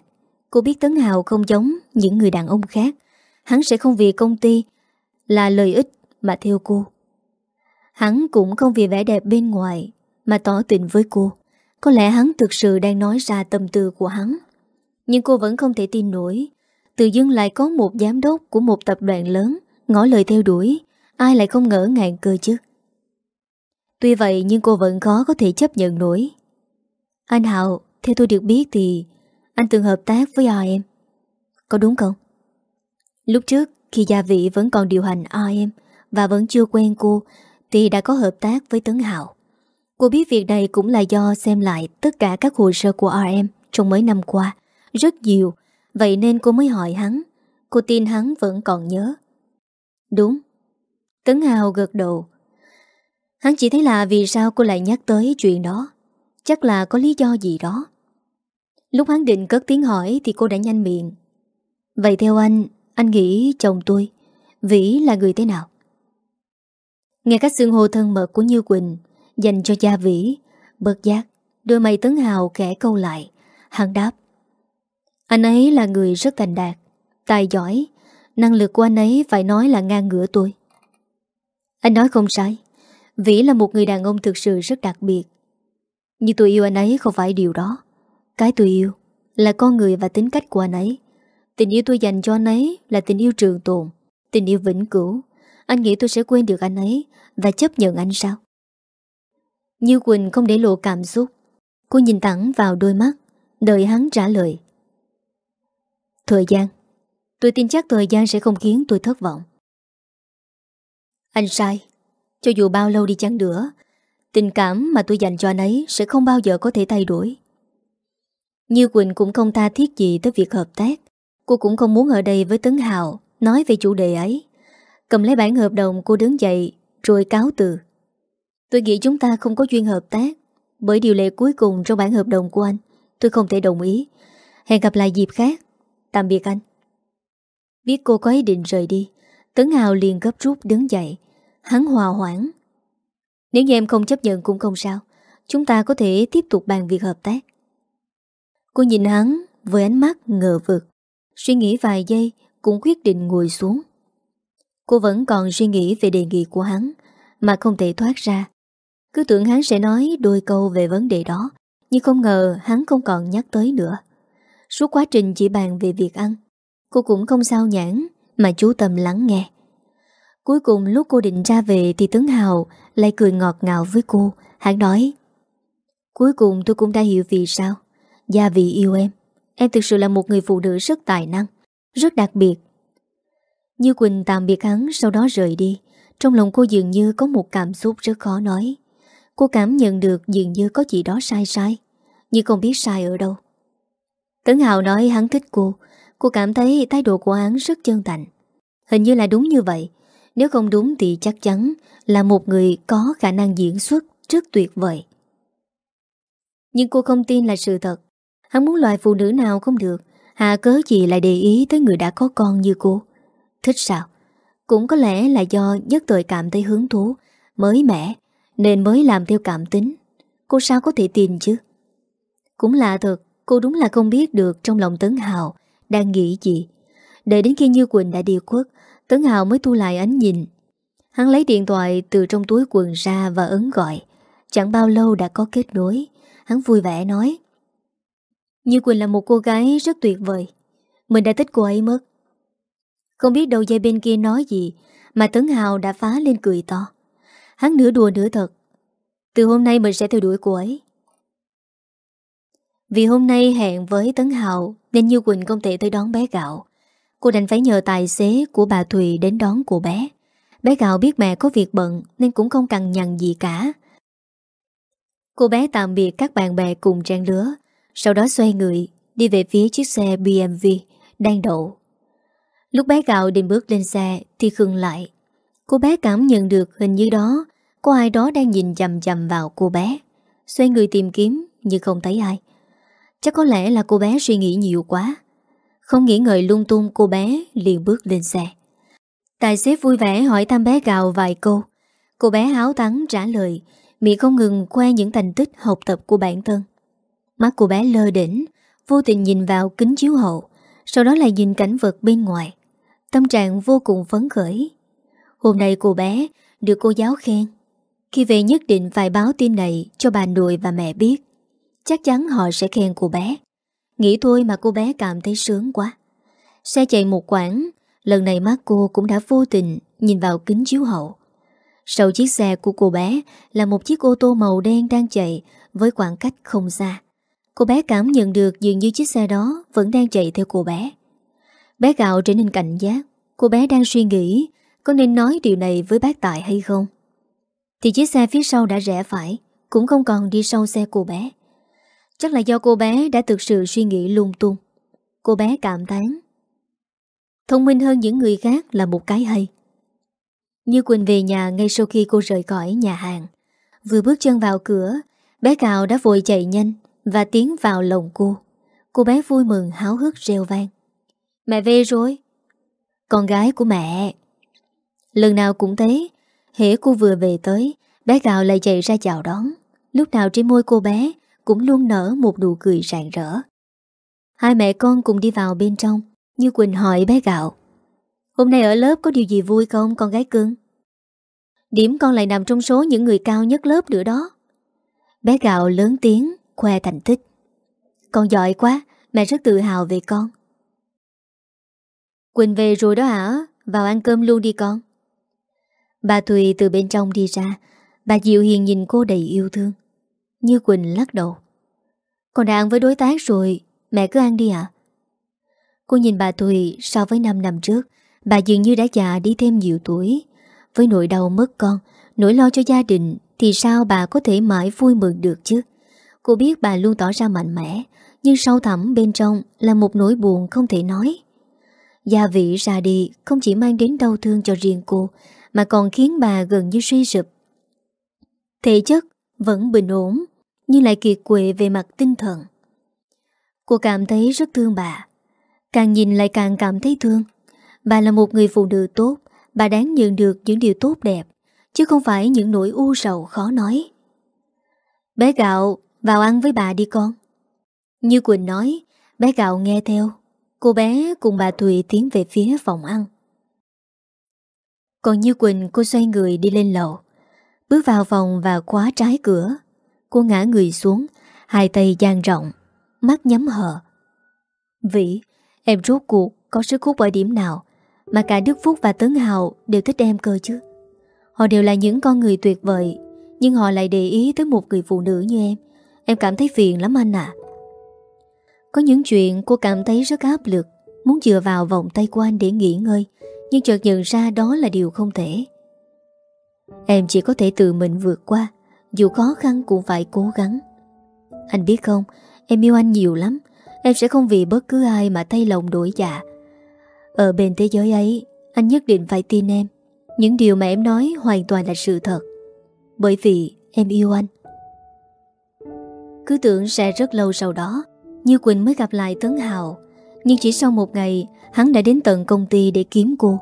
Cô biết Tấn Hào không giống những người đàn ông khác. Hắn sẽ không vì công ty Là lợi ích mà theo cô. Hắn cũng không vì vẻ đẹp bên ngoài Mà tỏ tình với cô. Có lẽ hắn thực sự đang nói ra tâm tư của hắn. Nhưng cô vẫn không thể tin nổi. Tự dưng lại có một giám đốc Của một tập đoàn lớn Ngỏ lời theo đuổi. Ai lại không ngỡ ngàng cơ chứ? Tuy vậy, nhưng cô vẫn khó có thể chấp nhận nổi. Anh Hạo, Theo tôi được biết thì Anh từng hợp tác với RM Có đúng không? Lúc trước, khi Gia Vị vẫn còn điều hành RM Và vẫn chưa quen cô, Thì đã có hợp tác với Tấn Hạo. Cô biết việc này cũng là do xem lại Tất cả các hồ sơ của RM Trong mấy năm qua, Rất nhiều. Vậy nên cô mới hỏi hắn. Cô tin hắn vẫn còn nhớ. Đúng. Tấn Hào gật đầu. Hắn chỉ thấy là vì sao cô lại nhắc tới chuyện đó. Chắc là có lý do gì đó. Lúc hắn định cất tiếng hỏi Thì cô đã nhanh miệng. Vậy theo anh Anh nghĩ chồng tôi, Vĩ là người thế nào? Nghe cách xương hô thân mật của Như Quỳnh, Dành cho gia Vĩ, Bớt giác, Đôi mày Tấn Hào khẽ câu lại. Hắn đáp, Anh ấy là người rất thành đạt, Tài giỏi, Năng lực của anh ấy phải nói là ngang ngửa tôi. Anh nói không sai, Vĩ là một người đàn ông thực sự rất đặc biệt. Nhưng tôi yêu anh ấy không phải điều đó. Cái tôi yêu Là con người và tính cách của anh ấy. Tình yêu tôi dành cho anh ấy Là tình yêu trường tồn, Tình yêu vĩnh cửu. Anh nghĩ tôi sẽ quên được anh ấy Và chấp nhận anh sao? Như Quỳnh không để lộ cảm xúc. Cô nhìn thẳng vào đôi mắt, Đợi hắn trả lời. Thời gian. Tôi tin chắc thời gian sẽ không khiến tôi thất vọng. Anh sai. Cho dù bao lâu đi chăng nữa Tình cảm mà tôi dành cho anh ấy Sẽ không bao giờ có thể thay đổi. Như Quỳnh cũng không tha thiết gì Tới việc hợp tác. Cô cũng không muốn ở đây với Tấn Hào Nói về chủ đề ấy. Cầm lấy bản hợp đồng, cô đứng dậy, Rồi cáo từ. Tôi nghĩ chúng ta không có duyên hợp tác. Bởi điều lệ cuối cùng trong bản hợp đồng của anh, Tôi không thể đồng ý. Hẹn gặp lại dịp khác. Tạm biệt anh. Biết cô có ý định rời đi, Tấn Hào liền gấp rút đứng dậy. Hắn hòa hoãn. Nếu như em không chấp nhận cũng không sao. Chúng ta có thể tiếp tục bàn việc hợp tác. Cô nhìn hắn Với ánh mắt ngờ vực. Suy nghĩ vài giây, Cũng quyết định ngồi xuống. Cô vẫn còn suy nghĩ về đề nghị của hắn, Mà không thể thoát ra. Cứ tưởng hắn sẽ nói đôi câu về vấn đề đó, Nhưng không ngờ hắn không còn nhắc tới nữa. Suốt quá trình chỉ bàn về việc ăn, Cô cũng không sao nhãn Mà chú tâm lắng nghe. Cuối cùng lúc cô định ra về Thì Tấn Hào lại cười ngọt ngào với cô. Hắn nói, Cuối cùng tôi cũng đã hiểu vì sao. Gia vị yêu em. Em thực sự là một người phụ nữ rất tài năng, Rất đặc biệt. Như Quỳnh tạm biệt hắn, sau đó rời đi. Trong lòng cô dường như có một cảm xúc rất khó nói. Cô cảm nhận được dường như có gì đó sai sai, Nhưng không biết sai ở đâu. Tấn Hào nói hắn thích cô. Cô cảm thấy thái độ của hắn rất chân thành. Hình như là đúng như vậy. Nếu không đúng thì chắc chắn Là một người có khả năng diễn xuất Rất tuyệt vời. Nhưng cô không tin là sự thật. Hắn muốn loại phụ nữ nào không được. Hạ cớ gì lại để ý tới người đã có con như cô? Thích sao? Cũng có lẽ là do nhất thời cảm thấy hứng thú, Mới mẻ, Nên mới làm theo cảm tính. Cô sao có thể tin chứ? Cũng lạ thật, Cô đúng là không biết được trong lòng Tấn Hào đang nghĩ gì. Đợi đến khi Như Quỳnh đã đi khuất Tấn Hào mới thu lại ánh nhìn. Hắn lấy điện thoại từ trong túi quần ra Và ấn gọi. Chẳng bao lâu đã có kết nối. Hắn vui vẻ nói, Như Quỳnh là một cô gái rất tuyệt vời. Mình đã thích cô ấy mất. Không biết đầu dây bên kia nói gì, Mà Tấn Hào đã phá lên cười to. Hắn nửa đùa nửa thật, Từ hôm nay mình sẽ theo đuổi cô ấy. Vì hôm nay hẹn với Tấn Hào, Nên Như Quỳnh không thể tới đón bé gạo. Cô đành phải nhờ tài xế của bà Thùy đến đón cô bé. Bé gạo biết mẹ có việc bận Nên cũng không cần nhằn gì cả. Cô bé tạm biệt các bạn bè cùng trang lứa, Sau đó xoay người, Đi về phía chiếc xe BMW Đang đậu. Lúc bé gạo định bước lên xe Thì khừng lại. Cô bé cảm nhận được hình như đó, Có ai đó đang nhìn chầm chầm vào cô bé. Xoay người tìm kiếm Nhưng không thấy ai. Chắc có lẽ là cô bé suy nghĩ nhiều quá. Không nghĩ ngợi lung tung cô bé liền bước lên xe. Tài xế vui vẻ hỏi thăm bé gạo vài câu. Cô bé háo thắng trả lời Miệng không ngừng khoe những thành tích học tập của bản thân. Mắt cô bé lơ đỉnh, Vô tình nhìn vào kính chiếu hậu, Sau đó lại nhìn cảnh vật bên ngoài. Tâm trạng vô cùng phấn khởi. Hôm nay cô bé được cô giáo khen. Khi về nhất định phải báo tin này cho bà nội và mẹ biết. Chắc chắn họ sẽ khen cô bé. Nghĩ thôi mà cô bé cảm thấy sướng quá. Xe chạy một quãng, Lần này mắt cô cũng đã vô tình Nhìn vào kính chiếu hậu. Sau chiếc xe của cô bé Là một chiếc ô tô màu đen đang chạy Với khoảng cách không xa. Cô bé cảm nhận được dường như chiếc xe đó Vẫn đang chạy theo cô bé. Bé gạo trở nên cảnh giác. Cô bé đang suy nghĩ Có nên nói điều này với bác Tài hay không. Thì chiếc xe phía sau đã rẽ phải, Cũng không còn đi sau xe cô bé. Chắc là do cô bé đã thực sự suy nghĩ lung tung. Cô bé cảm tán Thông minh hơn những người khác là một cái hay. Như Quỳnh về nhà ngay sau khi cô rời khỏi nhà hàng. Vừa bước chân vào cửa, Bé Cào đã vội chạy nhanh Và tiến vào lòng cô. Cô bé vui mừng háo hức reo vang. Mẹ về rồi. Con gái của mẹ. Lần nào cũng thế, Hễ cô vừa về tới, Bé Cào lại chạy ra chào đón. Lúc nào trên môi cô bé cũng luôn nở một nụ cười rạng rỡ. Hai mẹ con cùng đi vào bên trong, như Quỳnh hỏi bé Gạo. Hôm nay ở lớp có điều gì vui không, con gái cưng? Điểm con lại nằm trong số những người cao nhất lớp nữa đó. Bé Gạo lớn tiếng, Khoe thành tích. Con giỏi quá, Mẹ rất tự hào về con. Quỳnh về rồi đó hả? Vào ăn cơm luôn đi con. Bà Thùy từ bên trong đi ra, Bà Diệu Hiền nhìn cô đầy yêu thương. Như Quỳnh lắc đầu. Con đã ăn với đối tác rồi, Mẹ cứ ăn đi ạ. Cô nhìn bà Thùy so với 5 năm trước, Bà dường như đã già đi thêm nhiều tuổi. Với nỗi đau mất con, Nỗi lo cho gia đình Thì sao bà có thể mãi vui mừng được chứ? Cô biết bà luôn tỏ ra mạnh mẽ, Nhưng sâu thẳm bên trong Là một nỗi buồn không thể nói. Gia vị ra đi Không chỉ mang đến đau thương cho riêng cô, Mà còn khiến bà gần như suy sụp. Thể chất vẫn bình ổn. Nhưng lại kiệt quệ về mặt tinh thần. Cô cảm thấy rất thương bà. Càng nhìn lại càng cảm thấy thương. Bà là một người phụ nữ tốt, Bà đáng nhận được những điều tốt đẹp, Chứ không phải những nỗi u sầu khó nói. Bé Gạo, Vào ăn với bà đi con. Như Quỳnh nói, Bé Gạo nghe theo. Cô bé cùng bà Thùy tiến về phía phòng ăn. Còn Như Quỳnh, cô xoay người đi lên lầu. Bước vào phòng và khóa trái cửa. Cô ngã người xuống, Hai tay dang rộng, Mắt nhắm hờ. Vĩ, Em rốt cuộc có sức hút ở điểm nào Mà cả Đức Phúc và Tấn Hào đều thích em cơ chứ? Họ đều là những con người tuyệt vời, Nhưng họ lại để ý tới một người phụ nữ như em. Em cảm thấy phiền lắm anh ạ. Có những chuyện cô cảm thấy rất áp lực, Muốn dựa vào vòng tay của anh để nghỉ ngơi, Nhưng chợt nhận ra đó là điều không thể. Em chỉ có thể tự mình vượt qua dù khó khăn cũng phải cố gắng. Anh biết không, Em yêu anh nhiều lắm. Em sẽ không vì bất cứ ai mà thay lòng đổi dạ. Ở bên thế giới ấy, Anh nhất định phải tin em. Những điều mà em nói hoàn toàn là sự thật. Bởi vì em yêu anh. Cứ tưởng sẽ rất lâu sau đó, Như Quỳnh mới gặp lại Tấn Hào. Nhưng chỉ sau một ngày, Hắn đã đến tận công ty để kiếm cô.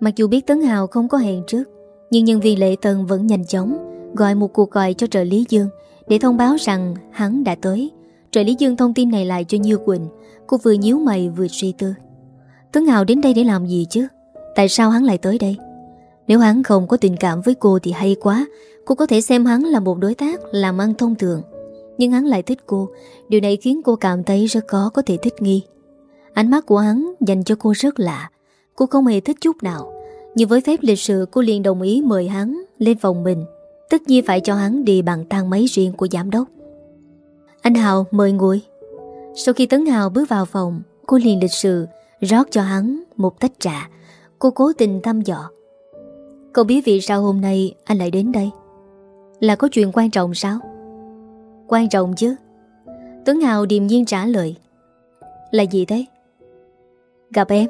Mặc dù biết Tấn Hào không có hẹn trước, Nhưng nhân viên lệ tần vẫn nhanh chóng. Gọi một cuộc gọi cho trợ lý Dương Để thông báo rằng hắn đã tới. Trợ lý Dương thông tin này lại cho Như Quỳnh. Cô vừa nhíu mày vừa suy tư. Tuấn Hào đến đây để làm gì chứ? Tại sao hắn lại tới đây? Nếu hắn không có tình cảm với cô thì hay quá. Cô có thể xem hắn là một đối tác, Làm ăn thông thường. Nhưng hắn lại thích cô. Điều này khiến cô cảm thấy rất khó có thể thích nghi. Ánh mắt của hắn dành cho cô rất lạ. Cô không hề thích chút nào. Nhưng với phép lịch sự, cô liền đồng ý mời hắn lên phòng mình. Tất nhiên phải cho hắn đi bằng thang máy riêng của giám đốc. Anh Hào, mời ngồi. Sau khi Tấn Hào bước vào phòng, Cô liền lịch sự rót cho hắn một tách trà. Cô cố tình thăm dò. Cậu biết vì sao hôm nay anh lại đến đây? Là có chuyện quan trọng sao? Quan trọng chứ. Tuấn Hào điềm nhiên trả lời. Là gì thế? Gặp em.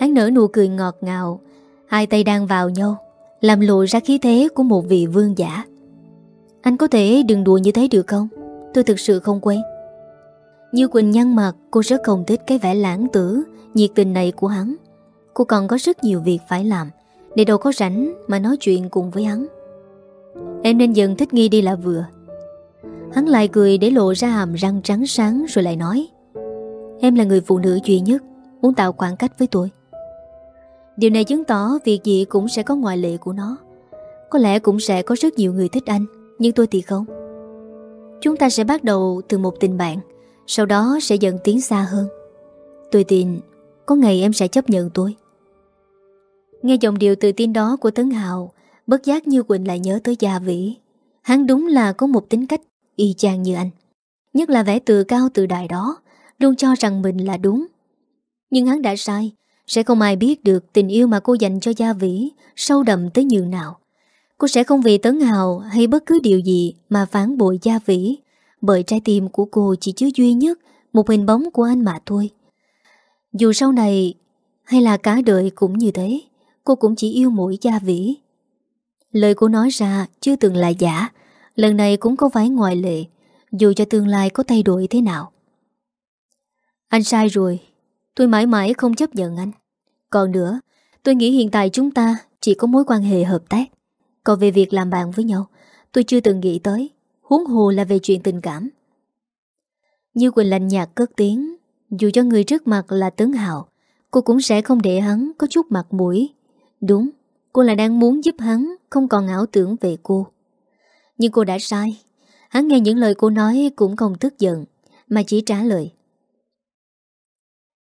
Hắn nở nụ cười ngọt ngào. Hai tay đang vào nhau. Làm lộ ra khí thế của một vị vương giả. Anh có thể đừng đùa như thế được không? Tôi thực sự không quen. Như Quỳnh nhăn mặt, Cô rất không thích cái vẻ lãng tử, Nhiệt tình này của hắn. Cô còn có rất nhiều việc phải làm, Để đâu có rảnh mà nói chuyện cùng với hắn. Em nên dần thích nghi đi là vừa. Hắn lại cười để lộ ra hàm răng trắng sáng rồi lại nói, Em là người phụ nữ duy nhất Muốn tạo khoảng cách với tôi. Điều này chứng tỏ việc gì cũng sẽ có ngoại lệ của nó. Có lẽ cũng sẽ có rất nhiều người thích anh, Nhưng tôi thì không. Chúng ta sẽ bắt đầu từ một tình bạn, Sau đó sẽ dần tiến xa hơn. Tôi tin Có ngày em sẽ chấp nhận tôi. Nghe giọng điệu tự tin đó của Tấn Hào, Bất giác như Quỳnh lại nhớ tới Gia Vĩ. Hắn đúng là có một tính cách Y chang như anh, Nhất là vẻ tự cao tự đại đó, Luôn cho rằng mình là đúng. Nhưng hắn đã sai sẽ không ai biết được tình yêu mà cô dành cho Gia Vĩ Sâu đậm tới nhường nào. Cô sẽ không vì tấn hào hay bất cứ điều gì Mà phản bội Gia Vĩ, Bởi trái tim của cô chỉ chứa duy nhất Một hình bóng của anh mà thôi. Dù sau này Hay là cả đời cũng như thế, Cô cũng chỉ yêu mỗi Gia Vĩ. Lời cô nói ra chưa từng là giả, Lần này cũng không phải ngoại lệ, Dù cho tương lai có thay đổi thế nào. Anh sai rồi. Tôi mãi mãi không chấp nhận anh. Còn nữa, Tôi nghĩ hiện tại chúng ta chỉ có mối quan hệ hợp tác. Còn về việc làm bạn với nhau, Tôi chưa từng nghĩ tới. Huống hồ là về chuyện tình cảm. Như Quỳnh lạnh nhạt cất tiếng, Dù cho người trước mặt là Tấn Hào, Cô cũng sẽ không để hắn có chút mặt mũi. Đúng, Cô là đang muốn giúp hắn Không còn ảo tưởng về cô. Nhưng cô đã sai. Hắn nghe những lời cô nói cũng không tức giận, Mà chỉ trả lời.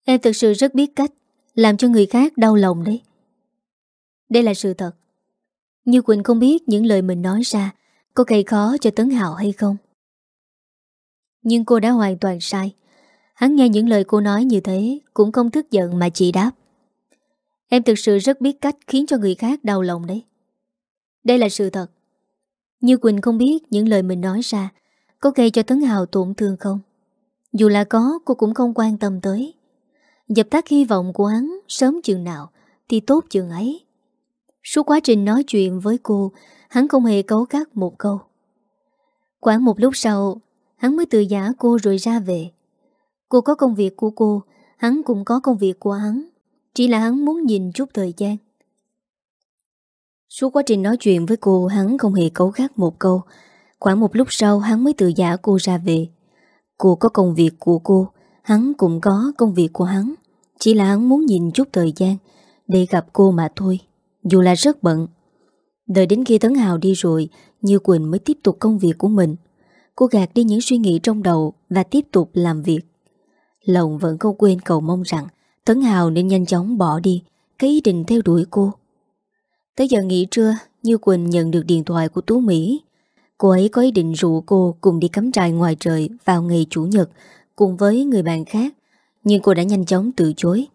Em thực sự rất biết cách, Làm cho người khác đau lòng đấy. Đây là sự thật. Như Quỳnh không biết những lời mình nói ra Có gây khó cho Tấn Hào hay không. Nhưng cô đã hoàn toàn sai. Hắn nghe những lời cô nói như thế Cũng không tức giận mà chỉ đáp. Em thực sự rất biết cách khiến cho người khác đau lòng đấy. Đây là sự thật. Như Quỳnh không biết những lời mình nói ra Có gây cho Tấn Hào tổn thương không? Dù là có, cô cũng không quan tâm tới. Dập tắt hy vọng của hắn Sớm chừng nào Thì tốt chừng ấy Suốt quá trình nói chuyện với cô Hắn không hề cấu cắt một câu Khoảng một lúc sau Hắn mới từ giả cô rồi ra về Cô có công việc của cô Hắn cũng có công việc của hắn Chỉ là hắn muốn nhìn chút thời gian Suốt quá trình nói chuyện với cô hắn không hề cấu gắt một câu. Khoảng một lúc sau hắn mới tự giả cô ra về. Cô có công việc của cô, hắn cũng có công việc của hắn. Chỉ là hắn muốn nhìn chút thời gian để gặp cô mà thôi, dù là rất bận. Đợi đến khi Tấn Hào đi rồi, Như Quỳnh mới tiếp tục công việc của mình. Cô gạt đi những suy nghĩ trong đầu và tiếp tục làm việc. Lòng vẫn không quên cầu mong rằng Tấn Hào nên nhanh chóng bỏ đi cái ý định theo đuổi cô. Tới giờ nghỉ trưa Như Quỳnh nhận được điện thoại của Tú Mỹ Cô ấy có ý định rủ cô cùng đi cắm trại ngoài trời vào ngày Chủ nhật cùng với người bạn khác nhưng cô đã nhanh chóng từ chối.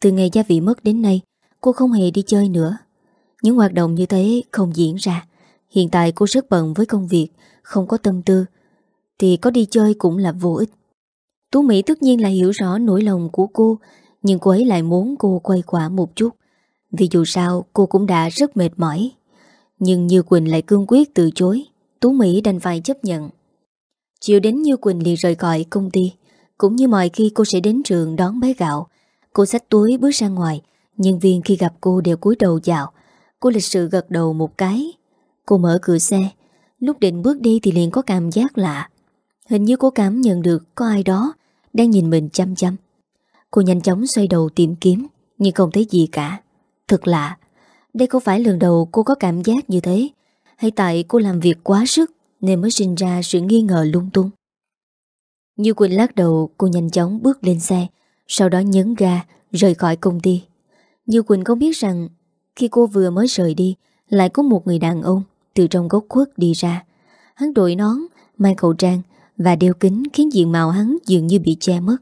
Từ ngày gia vị mất đến nay, Cô không hề đi chơi nữa. Những hoạt động như thế không diễn ra. Hiện tại cô rất bận với công việc, Không có tâm tư. Thì có đi chơi cũng là vô ích. Tú Mỹ tất nhiên là hiểu rõ nỗi lòng của cô, Nhưng cô ấy lại muốn cô quay quả một chút. Vì dù sao, cô cũng đã rất mệt mỏi. Nhưng Như Quỳnh lại cương quyết từ chối. Tú Mỹ đành phải chấp nhận. Chiều đến Như Quỳnh liền rời khỏi công ty. Cũng như mọi khi cô sẽ đến trường đón bé gạo. Cô xách túi bước ra ngoài. Nhân viên khi gặp cô đều cúi đầu chào Cô lịch sự gật đầu một cái. Cô mở cửa xe. Lúc định bước đi thì liền có cảm giác lạ. Hình như cô cảm nhận được có ai đó Đang nhìn mình chăm chăm. Cô nhanh chóng xoay đầu tìm kiếm, Nhưng không thấy gì cả. Thật lạ. Đây không phải lần đầu cô có cảm giác như thế. Hay tại cô làm việc quá sức Nên mới sinh ra sự nghi ngờ lung tung. Như Quỳnh lắc đầu Cô nhanh chóng bước lên xe Sau đó nhấn ga rời khỏi công ty. Như Quỳnh không biết rằng Khi cô vừa mới rời đi Lại có một người đàn ông Từ trong gốc khuất đi ra. Hắn đội nón, mang khẩu trang Và đeo kính khiến diện mạo hắn dường như bị che mất.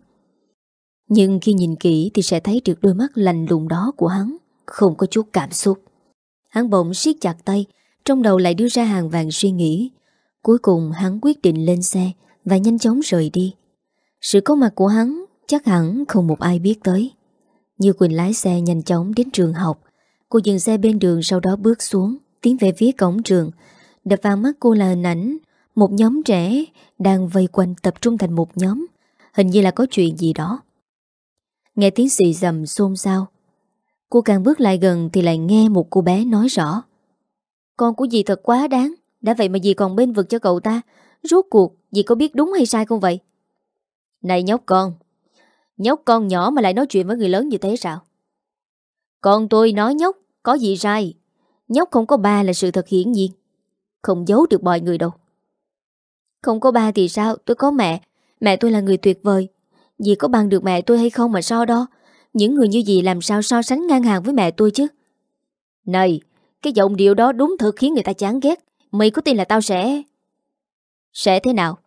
Nhưng khi nhìn kỹ Thì sẽ thấy được đôi mắt lành lùng đó của hắn Không có chút cảm xúc. Hắn bỗng siết chặt tay Trong đầu lại đưa ra hàng vàng suy nghĩ. Cuối cùng hắn quyết định lên xe và nhanh chóng rời đi. Sự có mặt của hắn Chắc hẳn không một ai biết tới. Như Quỳnh lái xe nhanh chóng đến trường học, Cô dừng xe bên đường sau đó bước xuống, Tiến về phía cổng trường. Đập vào mắt cô là hình ảnh Một nhóm trẻ đang vây quanh tập trung thành một nhóm. Hình như là có chuyện gì đó. Nghe tiếng xì dầm xôn xao. Cô càng bước lại gần Thì lại nghe một cô bé nói rõ. Con của dì thật quá đáng, Đã vậy mà dì còn bên vực cho cậu ta. Rốt cuộc dì có biết đúng hay sai không vậy? Này nhóc con Nhóc con nhỏ mà lại nói chuyện với người lớn như thế sao? Con tôi nói nhóc, Có gì sai? Nhóc không có ba là sự thật hiển nhiên, Không giấu được mọi người đâu. Không có ba thì sao? Tôi có mẹ Mẹ tôi là người tuyệt vời. Dì có bằng được mẹ tôi hay không mà so đo? Những người như dì làm sao so sánh ngang hàng với mẹ tôi chứ? Này, Cái giọng điệu đó đúng thật khiến người ta chán ghét. Mày có tin là tao sẽ sẽ thế nào?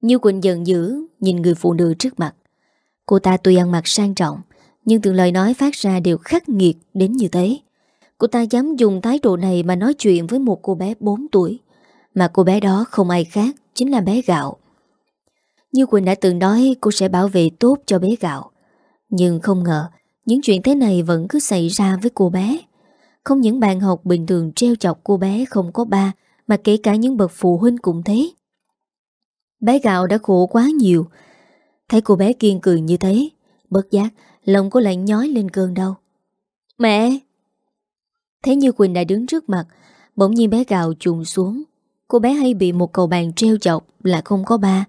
Như Quỳnh giận dữ Nhìn người phụ nữ trước mặt. Cô ta tuy ăn mặc sang trọng, Nhưng từng lời nói phát ra đều khắc nghiệt đến như thế. Cô ta dám dùng thái độ này mà nói chuyện với một cô bé 4 tuổi, Mà cô bé đó không ai khác Chính là bé Gạo. Như Quỳnh đã từng nói, cô sẽ bảo vệ tốt cho bé Gạo. Nhưng không ngờ, Những chuyện thế này vẫn cứ xảy ra với cô bé. Không những bạn học bình thường treo chọc cô bé không có ba mà kể cả những bậc phụ huynh cũng thế. Bé Gạo đã khổ quá nhiều. Thấy cô bé kiên cường như thế, Bất giác, Lòng cô lại nhói lên cơn đau. Mẹ! Thấy như Quỳnh đã đứng trước mặt, Bỗng nhiên bé gạo trùng xuống. Cô bé hay bị một cậu bạn treo chọc Là không có ba.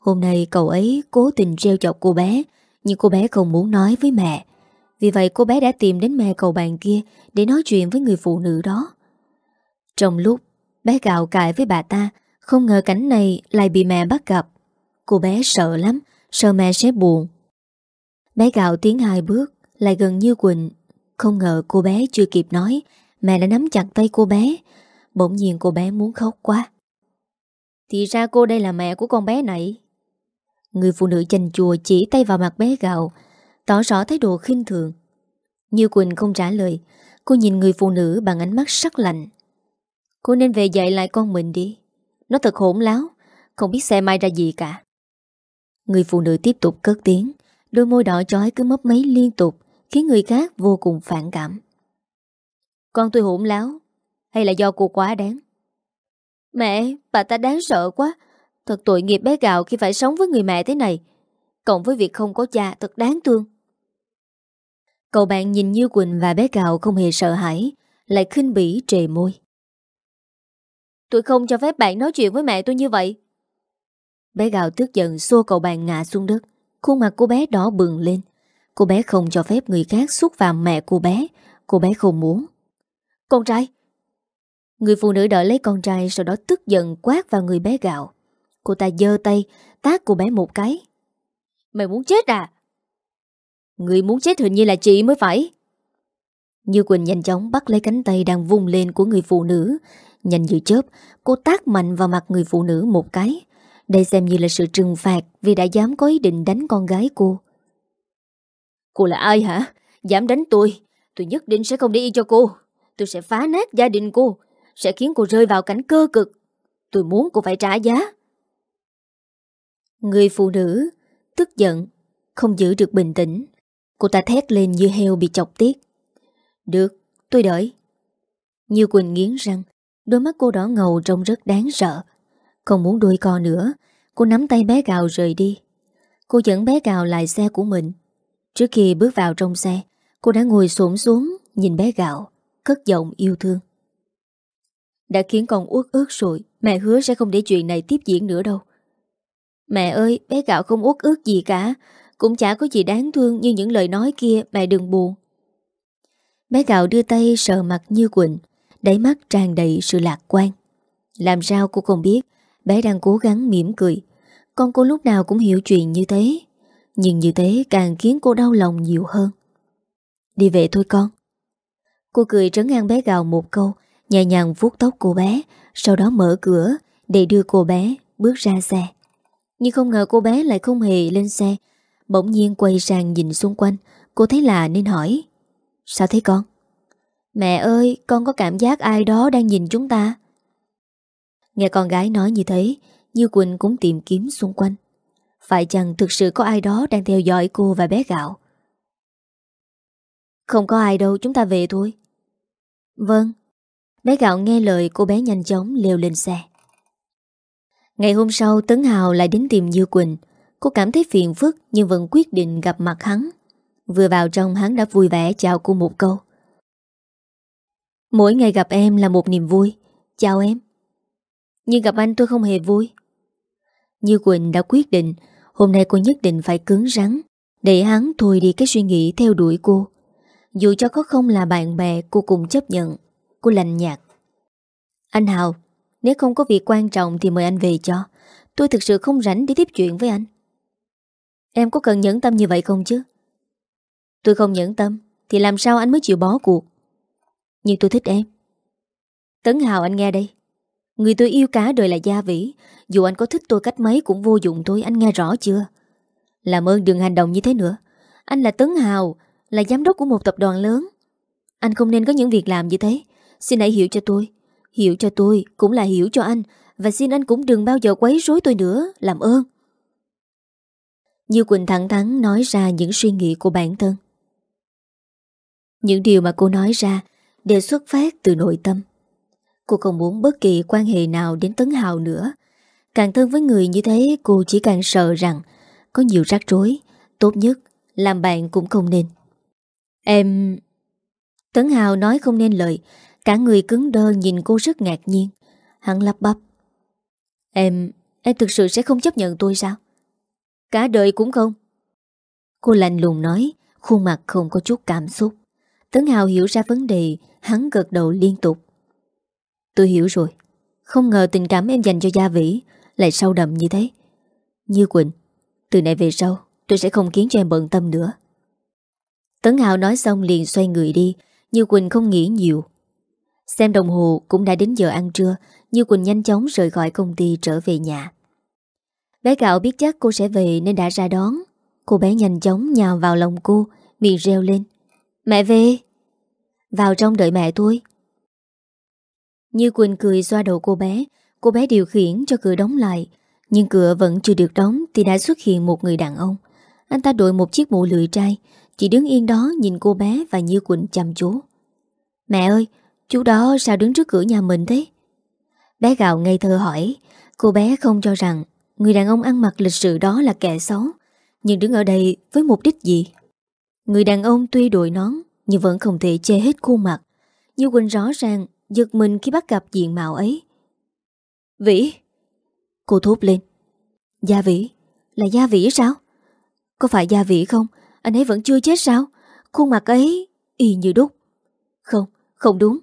Hôm nay cậu ấy cố tình treo chọc cô bé, Nhưng cô bé không muốn nói với mẹ. Vì vậy cô bé đã tìm đến mẹ cậu bạn kia Để nói chuyện với người phụ nữ đó. Trong lúc bé gạo cãi với bà ta Không ngờ cảnh này lại bị mẹ bắt gặp. Cô bé sợ lắm Sợ mẹ sẽ buồn. Bé gạo tiến hai bước Lại gần như Quỳnh. Không ngờ cô bé chưa kịp nói Mẹ đã nắm chặt tay cô bé. Bỗng nhiên cô bé muốn khóc quá. Thì ra cô đây là mẹ của con bé này. Người phụ nữ chành chùa chỉ tay vào mặt bé gạo Tỏ rõ thái độ khinh thường. Như Quỳnh không trả lời Cô nhìn người phụ nữ bằng ánh mắt sắc lạnh Cô nên về dạy lại con mình đi. Nó thật hỗn láo Không biết xe mai ra gì cả. Người phụ nữ tiếp tục cất tiếng Đôi môi đỏ chói cứ mấp máy liên tục Khiến người khác vô cùng phản cảm. Con tôi hỗn láo Hay là do cô quá đáng? Mẹ, bà ta đáng sợ quá. Thật tội nghiệp bé gạo khi phải sống với người mẹ thế này Cộng với việc không có cha Thật đáng thương. Cậu bạn nhìn Như Quỳnh và bé gạo không hề sợ hãi Lại khinh bỉ trề môi. Tôi không cho phép bạn nói chuyện với mẹ tôi như vậy. Bé gạo tức giận xô cậu bạn ngã xuống đất. Khuôn mặt cô bé đỏ bừng lên. Cô bé không cho phép người khác xúc phạm mẹ cô bé. Cô bé không muốn. Con trai! Người phụ nữ đỡ lấy con trai, Sau đó tức giận quát vào người bé gạo Cô ta dơ tay, Tát cô bé một cái. Mày muốn chết à? Người muốn chết hình như là chị mới phải. Như Quỳnh nhanh chóng bắt lấy cánh tay đang vung lên của người phụ nữ. Nhanh như chớp Cô tác mạnh vào mặt người phụ nữ một cái. Đây xem như là sự trừng phạt Vì đã dám có ý định đánh con gái cô. Cô là ai hả? Dám đánh tôi? Tôi nhất định sẽ không để yên cho cô. Tôi sẽ phá nát gia đình cô Sẽ khiến cô rơi vào cảnh cơ cực. Tôi muốn cô phải trả giá. Người phụ nữ Tức giận Không giữ được bình tĩnh. Cô ta thét lên như heo bị chọc tiết Được, tôi đợi. Như Quỳnh nghiến răng Đôi mắt cô đỏ ngầu trông rất đáng sợ. Không muốn đuôi co nữa, Cô nắm tay bé gạo rời đi. Cô dẫn bé gạo lại xe của mình. Trước khi bước vào trong xe, Cô đã ngồi xổm xuống Nhìn bé gạo Cất giọng yêu thương. Đã khiến con uất ước rồi, Mẹ hứa sẽ không để chuyện này tiếp diễn nữa đâu. Mẹ ơi, bé gạo không uất ước gì cả, Cũng chả có gì đáng thương Như những lời nói kia, mẹ đừng buồn. Bé gạo đưa tay sờ mặt như Quỳnh. Đáy mắt tràn đầy sự lạc quan. Làm sao cô không biết, Bé đang cố gắng mỉm cười. Con cô lúc nào cũng hiểu chuyện như thế, Nhưng như thế càng khiến cô đau lòng nhiều hơn. Đi về thôi con. Cô cười trấn an bé gào một câu, Nhẹ nhàng vuốt tóc cô bé, Sau đó mở cửa Để đưa cô bé bước ra xe. Nhưng không ngờ cô bé lại không hề lên xe. Bỗng nhiên quay sang nhìn xung quanh, Cô thấy lạ nên hỏi, Sao thế con? Mẹ ơi, con có cảm giác ai đó đang nhìn chúng ta. Nghe con gái nói như thế, Như Quỳnh cũng tìm kiếm xung quanh. Phải chăng thực sự có ai đó đang theo dõi cô và bé gạo? Không có ai đâu, chúng ta về thôi. Vâng. Bé gạo nghe lời cô bé nhanh chóng leo lên xe. Ngày hôm sau, Tấn Hào lại đến tìm Như Quỳnh. Cô cảm thấy phiền phức Nhưng vẫn quyết định gặp mặt hắn. Vừa vào trong, hắn đã vui vẻ chào cô một câu. Mỗi ngày gặp em là một niềm vui. Chào em. Nhưng gặp anh tôi không hề vui. Như Quỳnh đã quyết định, Hôm nay cô nhất định phải cứng rắn, Để hắn thôi đi cái suy nghĩ theo đuổi cô. Dù cho có không là bạn bè, Cô cũng chấp nhận. Cô lành nhạt. Anh Hào, Nếu không có việc quan trọng thì mời anh về cho. Tôi thực sự không rảnh để tiếp chuyện với anh. Em có cần nhẫn tâm như vậy không chứ? Tôi không nhẫn tâm, Thì làm sao anh mới chịu bó cuộc? Nhưng tôi thích em. Tấn Hào, anh nghe đây. Người tôi yêu cả đời là Gia Vĩ. Dù anh có thích tôi cách mấy cũng vô dụng thôi, Anh nghe rõ chưa? Làm ơn đừng hành động như thế nữa. Anh là Tấn Hào, Là giám đốc của một tập đoàn lớn. Anh không nên có những việc làm như thế. Xin hãy hiểu cho tôi. Hiểu cho tôi cũng là hiểu cho anh. Và xin anh cũng đừng bao giờ quấy rối tôi nữa. Làm ơn. Như Quỳnh thẳng thắn nói ra những suy nghĩ của bản thân. Những điều mà cô nói ra Đều xuất phát từ nội tâm. Cô không muốn bất kỳ quan hệ nào đến Tấn Hào nữa. Càng thân với người như thế, Cô chỉ càng sợ rằng Có nhiều rắc rối. Tốt nhất làm bạn cũng không nên. Em... Tấn Hào nói không nên lời. Cả người cứng đơ nhìn cô rất ngạc nhiên. Hắn lắp bắp. Em... em thực sự sẽ không chấp nhận tôi sao? Cả đời cũng không? Cô lạnh lùng nói, Khuôn mặt không có chút cảm xúc. Tấn Hào hiểu ra vấn đề, Hắn gật đầu liên tục. Tôi hiểu rồi, Không ngờ tình cảm em dành cho Gia Vĩ Lại sâu đậm như thế. Như Quỳnh, Từ nay về sau, tôi sẽ không khiến cho em bận tâm nữa. Tấn Hào nói xong liền xoay người đi, Như Quỳnh không nghĩ nhiều. Xem đồng hồ, cũng đã đến giờ ăn trưa, Như Quỳnh nhanh chóng rời khỏi công ty trở về nhà. Bé Gạo biết chắc cô sẽ về nên đã ra đón. Cô bé nhanh chóng nhào vào lòng cô, Miệng reo lên. Mẹ về. Vào trong đợi mẹ tôi. Như Quỳnh cười xoa đầu cô bé Cô bé điều khiển cho cửa đóng lại. Nhưng cửa vẫn chưa được đóng Thì đã xuất hiện một người đàn ông. Anh ta đội một chiếc mũ lưỡi trai. Chỉ đứng yên đó nhìn cô bé và Như Quỳnh chăm chú. Mẹ ơi, Chú đó sao đứng trước cửa nhà mình thế? Bé gạo ngây thơ hỏi. Cô bé không cho rằng Người đàn ông ăn mặc lịch sự đó là kẻ xấu, Nhưng đứng ở đây với mục đích gì? Người đàn ông tuy đội nón Nhưng vẫn không thể che hết khuôn mặt. Như Quỳnh rõ ràng Giật mình khi bắt gặp diện mạo ấy. Vĩ. Cô thốt lên. Gia Vĩ Là Gia Vĩ sao? Có phải Gia Vĩ không? Anh ấy vẫn chưa chết sao? Khuôn mặt ấy y như đúc. Không, không đúng.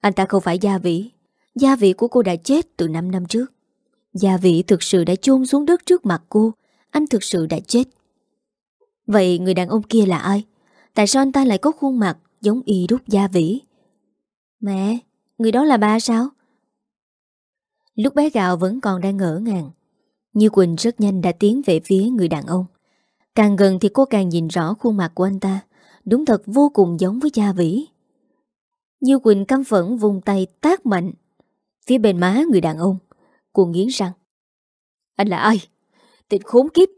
Anh ta không phải Gia Vĩ. Gia Vĩ của cô đã chết từ 5 năm trước. Gia Vĩ thực sự đã chôn xuống đất trước mặt cô. Anh thực sự đã chết Vậy người đàn ông kia là ai? Tại sao anh ta lại có khuôn mặt giống y đúc gia vĩ? Mẹ, người đó là ba sao? Lúc bé gạo vẫn còn đang ngỡ ngàng Như Quỳnh rất nhanh đã tiến về phía người đàn ông Càng gần thì cô càng nhìn rõ khuôn mặt của anh ta Đúng thật vô cùng giống với gia vĩ Như Quỳnh căm phẫn vùng tay tác mạnh Phía bên má người đàn ông Cô nghiến răng Anh là ai? Tình khốn kiếp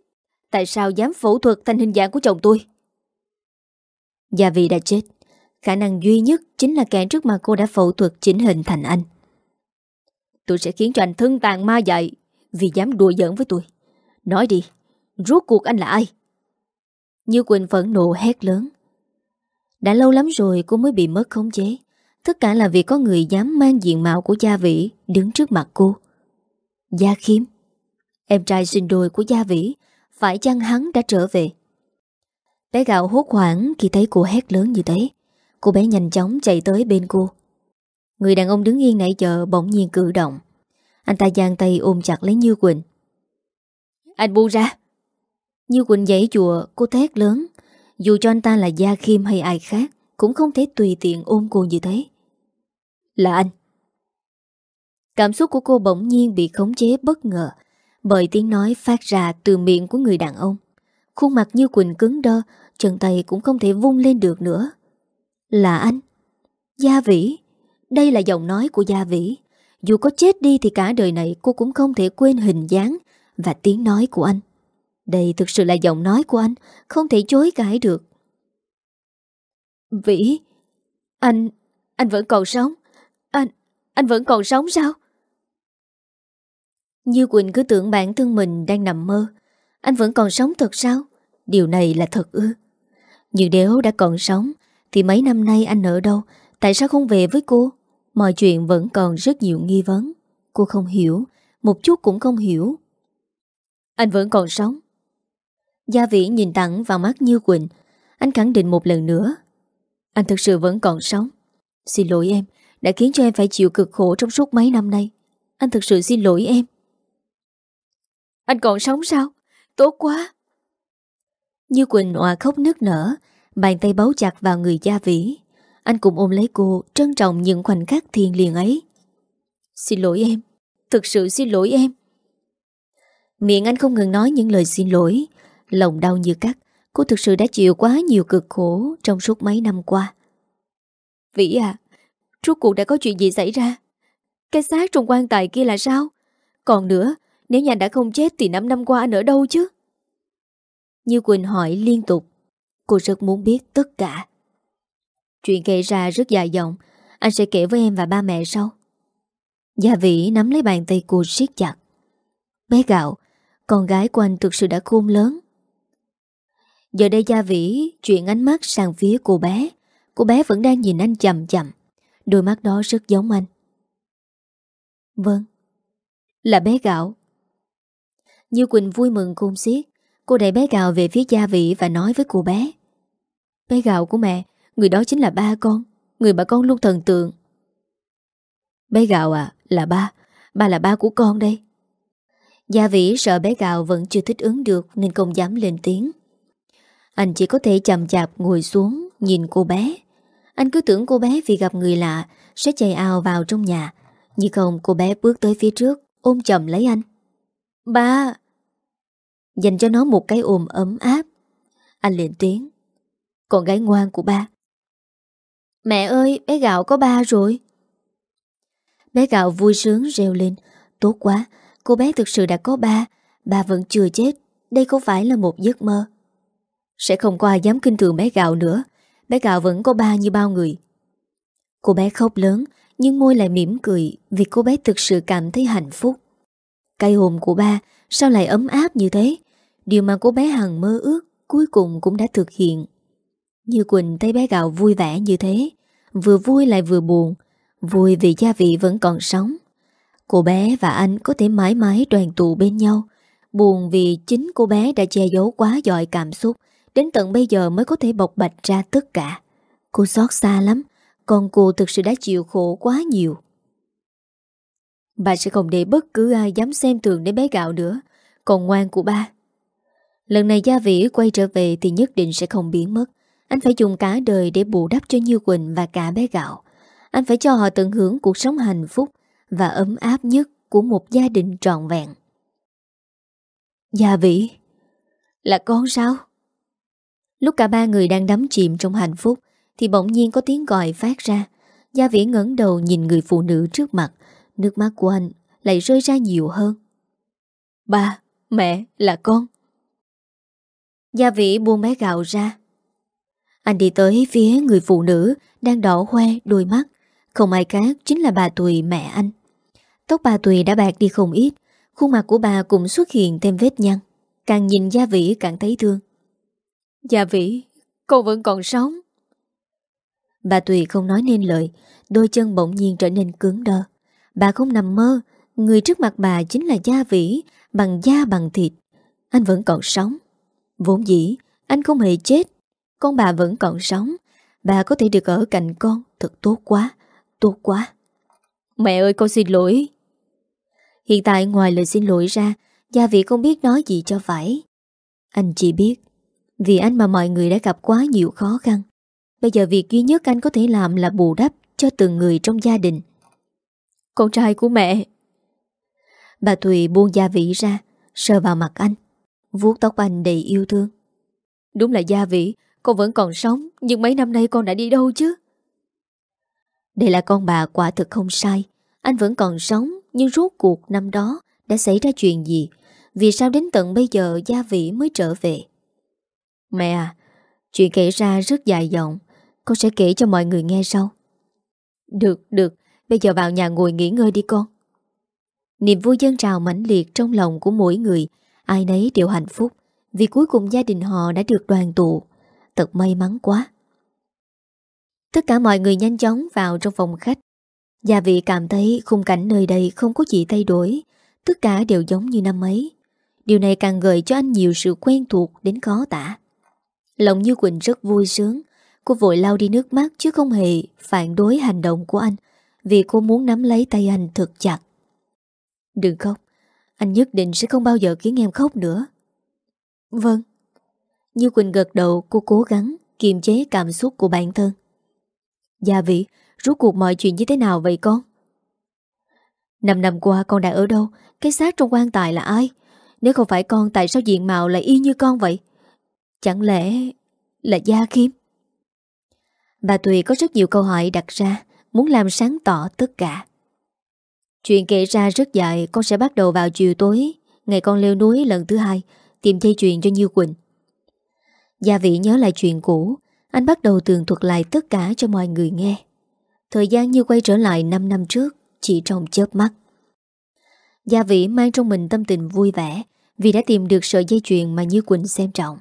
Tại sao dám phẫu thuật thành hình dạng của chồng tôi? Gia vị đã chết. Khả năng duy nhất chính là kẻ trước mà cô đã phẫu thuật chỉnh hình thành anh. Tôi sẽ khiến cho anh thân tàn ma dại Vì dám đùa giỡn với tôi. Nói đi, Rốt cuộc anh là ai? Như Quỳnh phẫn nộ hét lớn. Đã lâu lắm rồi cô mới bị mất khống chế. Tất cả là vì có người dám mang diện mạo của Gia Vĩ Đứng trước mặt cô. Gia Khiêm, Em trai sinh đôi của Gia Vĩ phải chăng hắn đã trở về? Bé gạo hốt hoảng khi thấy cô hét lớn như thế. Cô bé nhanh chóng chạy tới bên cô. Người đàn ông đứng yên nãy giờ bỗng nhiên cử động. Anh ta giang tay ôm chặt lấy Như Quỳnh. Anh buông ra. Như Quỳnh dãy chùa cô thét lớn. Dù cho anh ta là Gia Khiêm hay ai khác, Cũng không thể tùy tiện ôm cô như thế. Là anh. Cảm xúc của cô bỗng nhiên bị khống chế bất ngờ. Bởi tiếng nói phát ra từ miệng của người đàn ông. Khuôn mặt như Quỳnh cứng đơ, Chân tay cũng không thể vung lên được nữa. Là anh. Gia Vĩ. Đây là giọng nói của Gia Vĩ. Dù có chết đi thì cả đời này cô cũng không thể quên hình dáng Và tiếng nói của anh. Đây thực sự là giọng nói của anh, Không thể chối cãi được. Vĩ. Anh Anh vẫn còn sống. Anh Anh vẫn còn sống sao? Như Quỳnh cứ tưởng bản thân mình đang nằm mơ. Anh vẫn còn sống thật sao? Điều này là thật ư? Nhưng nếu đã còn sống, Thì mấy năm nay anh ở đâu? Tại sao không về với cô? Mọi chuyện vẫn còn rất nhiều nghi vấn. Cô không hiểu, Một chút cũng không hiểu. Anh vẫn còn sống. Gia Vĩ nhìn thẳng vào mắt Như Quỳnh. Anh khẳng định một lần nữa. Anh thực sự vẫn còn sống. Xin lỗi em, Đã khiến cho em phải chịu cực khổ trong suốt mấy năm nay. Anh thực sự xin lỗi em. Anh còn sống sao? Tốt quá. Như Quỳnh hòa khóc nức nở, Bàn tay bấu chặt vào người Gia Vĩ. Anh cũng ôm lấy cô, Trân trọng những khoảnh khắc thiền liền ấy. Xin lỗi em. Thực sự xin lỗi em. Miệng anh không ngừng nói những lời xin lỗi. Lòng đau như cắt. Cô thực sự đã chịu quá nhiều cực khổ Trong suốt mấy năm qua. Vĩ à Rốt cuộc đã có chuyện gì xảy ra? Cái xác trong quan tài kia là sao? Còn nữa nếu nhà đã không chết thì 5 năm qua anh ở đâu chứ? Như Quỳnh hỏi liên tục. Cô rất muốn biết tất cả. Chuyện kể ra rất dài dòng. Anh sẽ kể với em và ba mẹ sau. Gia Vĩ nắm lấy bàn tay cô siết chặt. Bé gạo Con gái của anh thực sự đã khôn lớn. Giờ đây Gia Vĩ Chuyện ánh mắt sang phía cô bé. Cô bé vẫn đang nhìn anh chậm chậm, Đôi mắt đó rất giống anh. Vâng. Là bé gạo. Như Quỳnh vui mừng khôn xiết, Cô đẩy bé gạo về phía gia vị và nói với cô bé. Bé gạo của mẹ, Người đó chính là ba con, Người mà con luôn thần tượng. Bé gạo à là ba Ba là ba của con đây. Gia vĩ sợ bé gạo vẫn chưa thích ứng được Nên không dám lên tiếng. Anh chỉ có thể chậm chạp ngồi xuống, Nhìn cô bé. Anh cứ tưởng cô bé vì gặp người lạ Sẽ chạy ào vào trong nhà. Nhưng không, cô bé bước tới phía trước, Ôm chậm lấy anh. Ba. Dành cho nó một cái ôm ấm áp. Anh lên tiếng. Con gái ngoan của ba. Mẹ ơi, bé gạo có ba rồi. Bé gạo vui sướng reo lên. Tốt quá, Cô bé thực sự đã có ba. Ba vẫn chưa chết. Đây không phải là một giấc mơ? Sẽ không có ai dám kinh thường bé gạo nữa. Bé gạo vẫn có ba như bao người. Cô bé khóc lớn, Nhưng môi lại mỉm cười Vì cô bé thực sự cảm thấy hạnh phúc. Cây hồn của ba, Sao lại ấm áp như thế? Điều mà cô bé Hằng mơ ước Cuối cùng cũng đã thực hiện. Như Quỳnh thấy bé gạo vui vẻ như thế, Vừa vui lại vừa buồn, Vui vì gia vị vẫn còn sống. Cô bé và anh có thể mãi mãi đoàn tụ bên nhau, Buồn vì chính cô bé đã che giấu quá giỏi cảm xúc, Đến tận bây giờ mới có thể bộc bạch ra tất cả. Cô xót xa lắm Còn cô thực sự đã chịu khổ quá nhiều. Bà sẽ không để bất cứ ai dám xem thường đến bé gạo nữa Còn ngoan của ba Lần này Gia Vĩ quay trở về thì nhất định sẽ không biến mất. Anh phải dùng cả đời để bù đắp cho Như Quỳnh và cả bé gạo. Anh phải cho họ tận hưởng cuộc sống hạnh phúc và ấm áp nhất của một gia đình trọn vẹn. Gia Vĩ, Là con sao? Lúc cả ba người đang đắm chìm trong hạnh phúc thì bỗng nhiên có tiếng gọi phát ra. Gia Vĩ ngẩng đầu nhìn người phụ nữ trước mặt. Nước mắt của anh lại rơi ra nhiều hơn. Ba, mẹ, là con. Gia Vĩ buông bé gạo ra. Anh đi tới phía người phụ nữ Đang đỏ hoe đôi mắt. Không ai khác chính là bà Tùy mẹ anh. Tóc bà Tùy đã bạc đi không ít. Khuôn mặt của bà cũng xuất hiện thêm vết nhăn. Càng nhìn Gia Vĩ càng thấy thương. Gia Vĩ Cô vẫn còn sống. Bà Tùy không nói nên lời. Đôi chân bỗng nhiên trở nên cứng đơ. Bà không nằm mơ, Người trước mặt bà chính là Gia Vĩ, Bằng da bằng thịt. Anh vẫn còn sống. Vốn dĩ, anh không hề chết, Con bà vẫn còn sống. Bà có thể được ở cạnh con, Thật tốt quá Tốt quá. Mẹ ơi, con xin lỗi. Hiện tại ngoài lời xin lỗi ra, Gia vị không biết nói gì cho phải. Anh chỉ biết, Vì anh mà mọi người đã gặp quá nhiều khó khăn, Bây giờ việc duy nhất anh có thể làm là bù đắp cho từng người trong gia đình. Con trai của mẹ. Bà Thùy buông gia vị ra Sờ vào mặt anh vuốt tóc anh đầy yêu thương. Đúng là gia vị Con vẫn còn sống Nhưng mấy năm nay con đã đi đâu chứ? Đây là con bà quả thực không sai. Anh vẫn còn sống Nhưng rốt cuộc năm đó Đã xảy ra chuyện gì? Vì sao đến tận bây giờ gia vị mới trở về? Mẹ à Chuyện kể ra rất dài dòng. Con sẽ kể cho mọi người nghe sau. Được, được. Bây giờ vào nhà ngồi nghỉ ngơi đi con. Niềm vui dân trào mãnh liệt trong lòng của mỗi người. Ai nấy đều hạnh phúc, Vì cuối cùng gia đình họ đã được đoàn tụ. Thật may mắn quá. Tất cả mọi người nhanh chóng vào trong phòng khách. Gia vị cảm thấy khung cảnh nơi đây không có gì thay đổi. Tất cả đều giống như năm ấy. Điều này càng gợi cho anh nhiều sự quen thuộc đến khó tả. Lòng Như Quỳnh rất vui sướng. Cô vội lau đi nước mắt chứ không hề phản đối hành động của anh. Vì cô muốn nắm lấy tay anh thật chặt. Đừng khóc, Anh nhất định sẽ không bao giờ khiến em khóc nữa. Vâng. Như Quỳnh gật đầu, cô cố gắng Kiềm chế cảm xúc của bản thân. Gia vị, Rốt cuộc mọi chuyện như thế nào vậy con? Năm năm qua con đã ở đâu? Cái xác trong quan tài là ai? Nếu không phải con, tại sao diện mạo lại y như con vậy? Chẳng lẽ là Gia Khiêm? Bà Tùy có rất nhiều câu hỏi đặt ra. Muốn làm sáng tỏ tất cả. Chuyện kể ra rất dài, Con sẽ bắt đầu vào chiều tối. Ngày con leo núi lần thứ hai, Tìm dây chuyện cho Như Quỳnh. Gia vị nhớ lại chuyện cũ. Anh bắt đầu tường thuật lại tất cả cho mọi người nghe. Thời gian như quay trở lại 5 năm trước, Chỉ trong chớp mắt. Gia vị mang trong mình tâm tình vui vẻ Vì đã tìm được sợi dây chuyền mà Như Quỳnh xem trọng.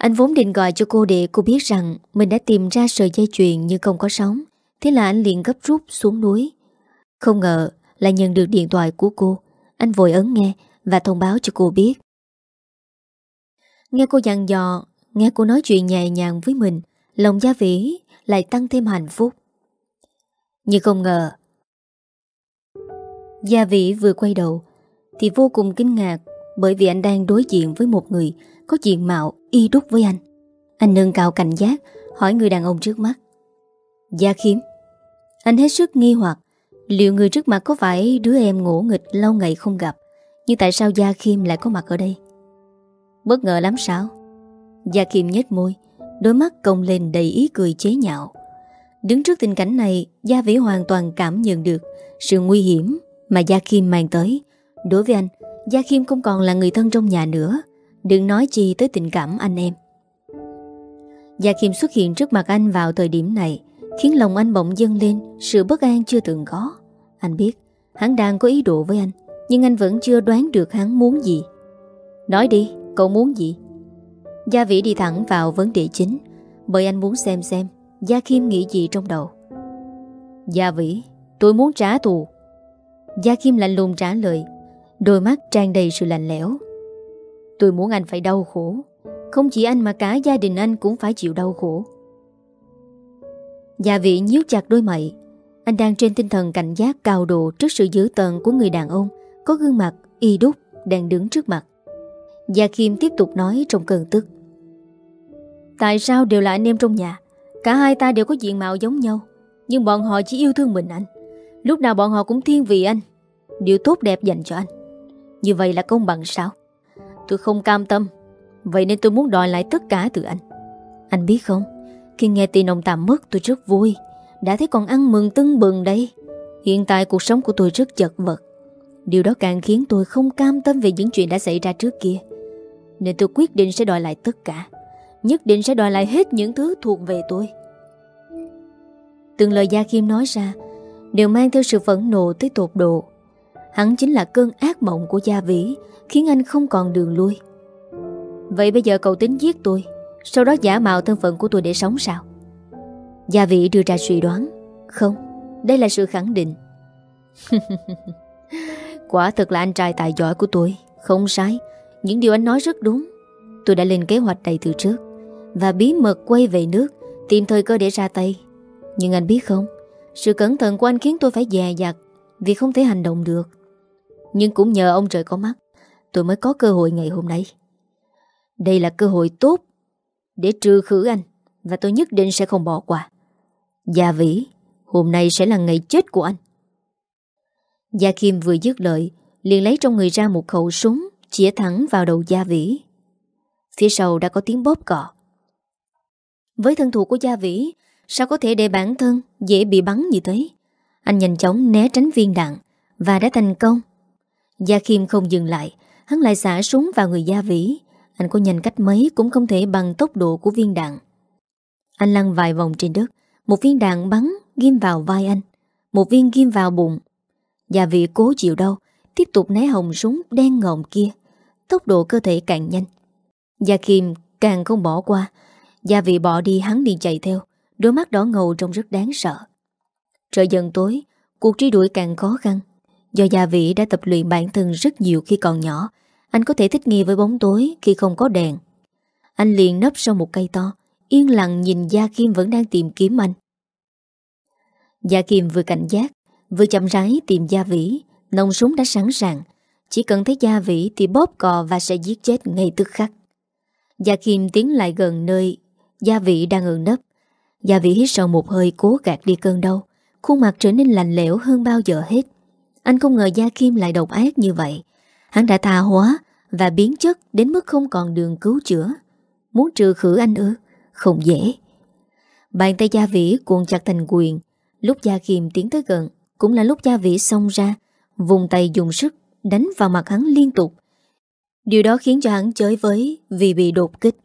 Anh vốn định gọi cho cô để cô biết rằng Mình đã tìm ra sợi dây chuyền nhưng không có sóng. Thế là anh liền gấp rút xuống núi. Không ngờ là nhận được điện thoại của cô. Anh vội ấn nghe Và thông báo cho cô biết. Nghe cô dặn dò, Nghe cô nói chuyện nhẹ nhàng với mình, Lòng gia vĩ lại tăng thêm hạnh phúc. Nhưng không ngờ, Gia vĩ vừa quay đầu Thì vô cùng kinh ngạc Bởi vì anh đang đối diện với một người có diện mạo y đúc với anh. Anh nâng cao cảnh giác, Hỏi người đàn ông trước mắt. Gia khiếm Anh hết sức nghi hoặc, Liệu người trước mặt có phải đứa em ngủ nghịch lâu ngày không gặp, Nhưng tại sao Gia Khiêm lại có mặt ở đây? Bất ngờ lắm sao? Gia Khiêm nhếch môi, Đôi mắt cong lên đầy ý cười chế nhạo. Đứng trước tình cảnh này, Gia Vĩ hoàn toàn cảm nhận được Sự nguy hiểm mà Gia Khiêm mang tới. Đối với anh, Gia Khiêm không còn là người thân trong nhà nữa. Đừng nói chi tới tình cảm anh em. Gia Kim xuất hiện trước mặt anh vào thời điểm này Khiến lòng anh bỗng dâng lên Sự bất an chưa từng có. Anh biết hắn đang có ý đồ với anh Nhưng anh vẫn chưa đoán được hắn muốn gì. Nói đi, cậu muốn gì? Gia Vĩ đi thẳng vào vấn đề chính Bởi anh muốn xem xem Gia Kim nghĩ gì trong đầu. Gia Vĩ, tôi muốn trả thù. Gia Kim lạnh lùng trả lời Đôi mắt tràn đầy sự lạnh lẽo. Tôi muốn anh phải đau khổ Không chỉ anh mà cả gia đình anh cũng phải chịu đau khổ Gia vị nhíu chặt đôi mày anh đang trên tinh thần cảnh giác cao độ trước sự dữ tợn của người đàn ông có gương mặt y đúc đang đứng trước mặt. Gia Kim tiếp tục nói trong cơn tức. Tại sao đều là anh em trong nhà? Cả hai ta đều có diện mạo giống nhau, nhưng bọn họ chỉ yêu thương mình anh. Lúc nào bọn họ cũng thiên vị anh, điều tốt đẹp dành cho anh. Như vậy là công bằng sao? Tôi không cam tâm, vậy nên tôi muốn đòi lại tất cả từ anh. Anh biết không, khi nghe tin ông tạm mất tôi rất vui. Đã thấy còn ăn mừng tưng bừng đây Hiện tại cuộc sống của tôi rất chật vật. Điều đó càng khiến tôi không cam tâm về những chuyện đã xảy ra trước kia. Nên tôi quyết định sẽ đòi lại tất cả. Nhất định sẽ đòi lại hết những thứ thuộc về tôi. Từng lời Gia Kim nói ra Đều mang theo sự phẫn nộ tới tột độ. Hắn chính là cơn ác mộng của Gia Vĩ Khiến anh không còn đường lui. Vậy bây giờ cậu tính giết tôi Sau đó giả mạo thân phận của tôi để sống sao? Gia vĩ đưa ra suy đoán Không, đây là sự khẳng định. Quả thật là anh trai tài giỏi của tôi Không sai Những điều anh nói rất đúng. Tôi đã lên kế hoạch đầy từ trước Và bí mật quay về nước Tìm thời cơ để ra tay. Nhưng anh biết không Sự cẩn thận của anh khiến tôi phải dè dặt Vì không thể hành động được. Nhưng cũng nhờ ông trời có mắt Tôi mới có cơ hội ngày hôm nay Đây là cơ hội tốt để trừ khử anh và tôi nhất định sẽ không bỏ qua. Gia Vĩ, hôm nay sẽ là ngày chết của anh. Gia Kim vừa dứt lời, liền lấy trong người ra một khẩu súng, chĩa thẳng vào đầu Gia Vĩ. Phía sau đã có tiếng bóp cọ. Với thân thủ của Gia Vĩ, sao có thể để bản thân dễ bị bắn như thế? Anh nhanh chóng né tránh viên đạn và đã thành công. Gia Kim không dừng lại, hắn lại xả súng vào người Gia Vĩ. Anh có nhanh cách mấy cũng không thể bằng tốc độ của viên đạn. Anh lăn vài vòng trên đất, một viên đạn bắn ghim vào vai anh, một viên ghim vào bụng. Gia Vĩ cố chịu đau, tiếp tục né hồng súng đen ngòm kia. Tốc độ cơ thể càng nhanh. Gia Kim càng không bỏ qua. Gia Vị bỏ đi hắn đi chạy theo, đôi mắt đỏ ngầu trông rất đáng sợ. Trời dần tối, cuộc truy đuổi càng khó khăn. Do Gia Vị đã tập luyện bản thân rất nhiều khi còn nhỏ, anh có thể thích nghi với bóng tối khi không có đèn. Anh liền nấp sau một cây to, yên lặng nhìn Gia Kim vẫn đang tìm kiếm anh. Gia Kim vừa cảnh giác, vừa chậm rãi tìm Gia Vĩ, nông súng đã sẵn sàng. Chỉ cần thấy Gia Vĩ thì bóp cò và sẽ giết chết ngay tức khắc. Gia Kim tiến lại gần nơi Gia Vĩ đang ẩn nấp. Gia Vĩ hít sâu một hơi cố gạt đi cơn đau, khuôn mặt trở nên lạnh lẽo hơn bao giờ hết. Anh không ngờ Gia Kim lại độc ác như vậy. Hắn đã tha hóa và biến chất đến mức không còn đường cứu chữa. Muốn trừ khử anh ư? Không dễ. Bàn tay Gia Vĩ cuộn chặt thành quyền. Lúc Gia Kim tiến tới gần, cũng là lúc Gia Vĩ xông ra, vùng tay dùng sức, đánh vào mặt hắn liên tục. Điều đó khiến cho hắn chới với vì bị đột kích.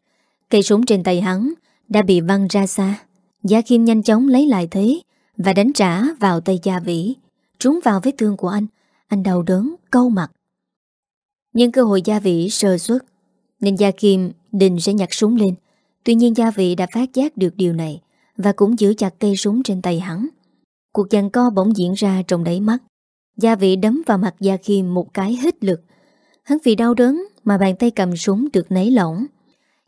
Cây súng trên tay hắn đã bị văng ra xa. Gia Kim nhanh chóng lấy lại thế và đánh trả vào tay Gia Vĩ. Trúng vào vết thương của anh, anh đau đớn, câu mặt. Nhưng cơ hội Gia Vĩ sơ suất, nên Gia Kim định sẽ nhặt súng lên. Tuy nhiên Gia Vĩ đã phát giác được điều này và cũng giữ chặt cây súng trên tay hắn. Cuộc giằng co bỗng diễn ra trong đáy mắt. Gia Vĩ đấm vào mặt Gia Kim một cái hết lực. Hắn vì đau đớn mà bàn tay cầm súng được nấy lỏng.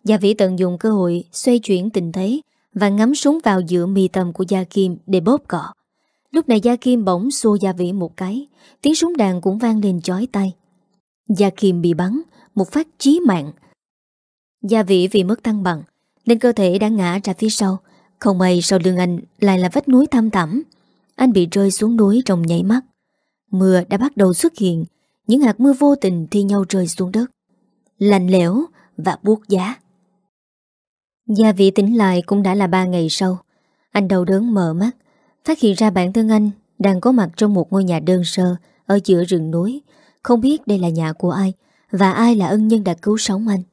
Gia Vĩ tận dụng cơ hội xoay chuyển tình thế và ngắm súng vào giữa mì tầm của Gia Kim để bóp cọ. Lúc này Gia Kim bỗng xô Gia Vĩ một cái, tiếng súng đàn cũng vang lên chói tay. Gia Kim bị bắn, một phát chí mạng. Gia Vĩ vì mất thăng bằng, nên cơ thể đã ngã ra phía sau. Không may sau lưng anh lại là vách núi thăm thẳm. Anh bị rơi xuống núi trong nhảy mắt. Mưa đã bắt đầu xuất hiện, những hạt mưa vô tình thi nhau rơi xuống đất. Lạnh lẽo và buốt giá. Gia vị tỉnh lại cũng đã là ba ngày sau. Anh đầu đớn mở mắt, phát hiện ra bản thân anh đang có mặt trong một ngôi nhà đơn sơ ở giữa rừng núi. Không biết đây là nhà của ai và ai là ân nhân đã cứu sống anh.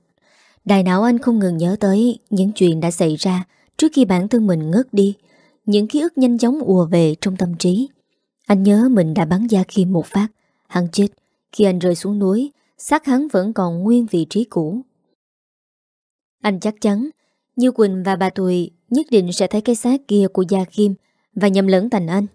Đại não anh không ngừng nhớ tới những chuyện đã xảy ra trước khi bản thân mình ngất đi. Những ký ức nhanh chóng ùa về trong tâm trí. Anh nhớ mình đã bắn Gia Kim một phát. Hắn chết. Khi anh rơi xuống núi, xác hắn vẫn còn nguyên vị trí cũ. Anh chắc chắn như Quỳnh và bà Tùy nhất định sẽ thấy cái xác kia của Gia Kim và nhầm lẫn thành anh.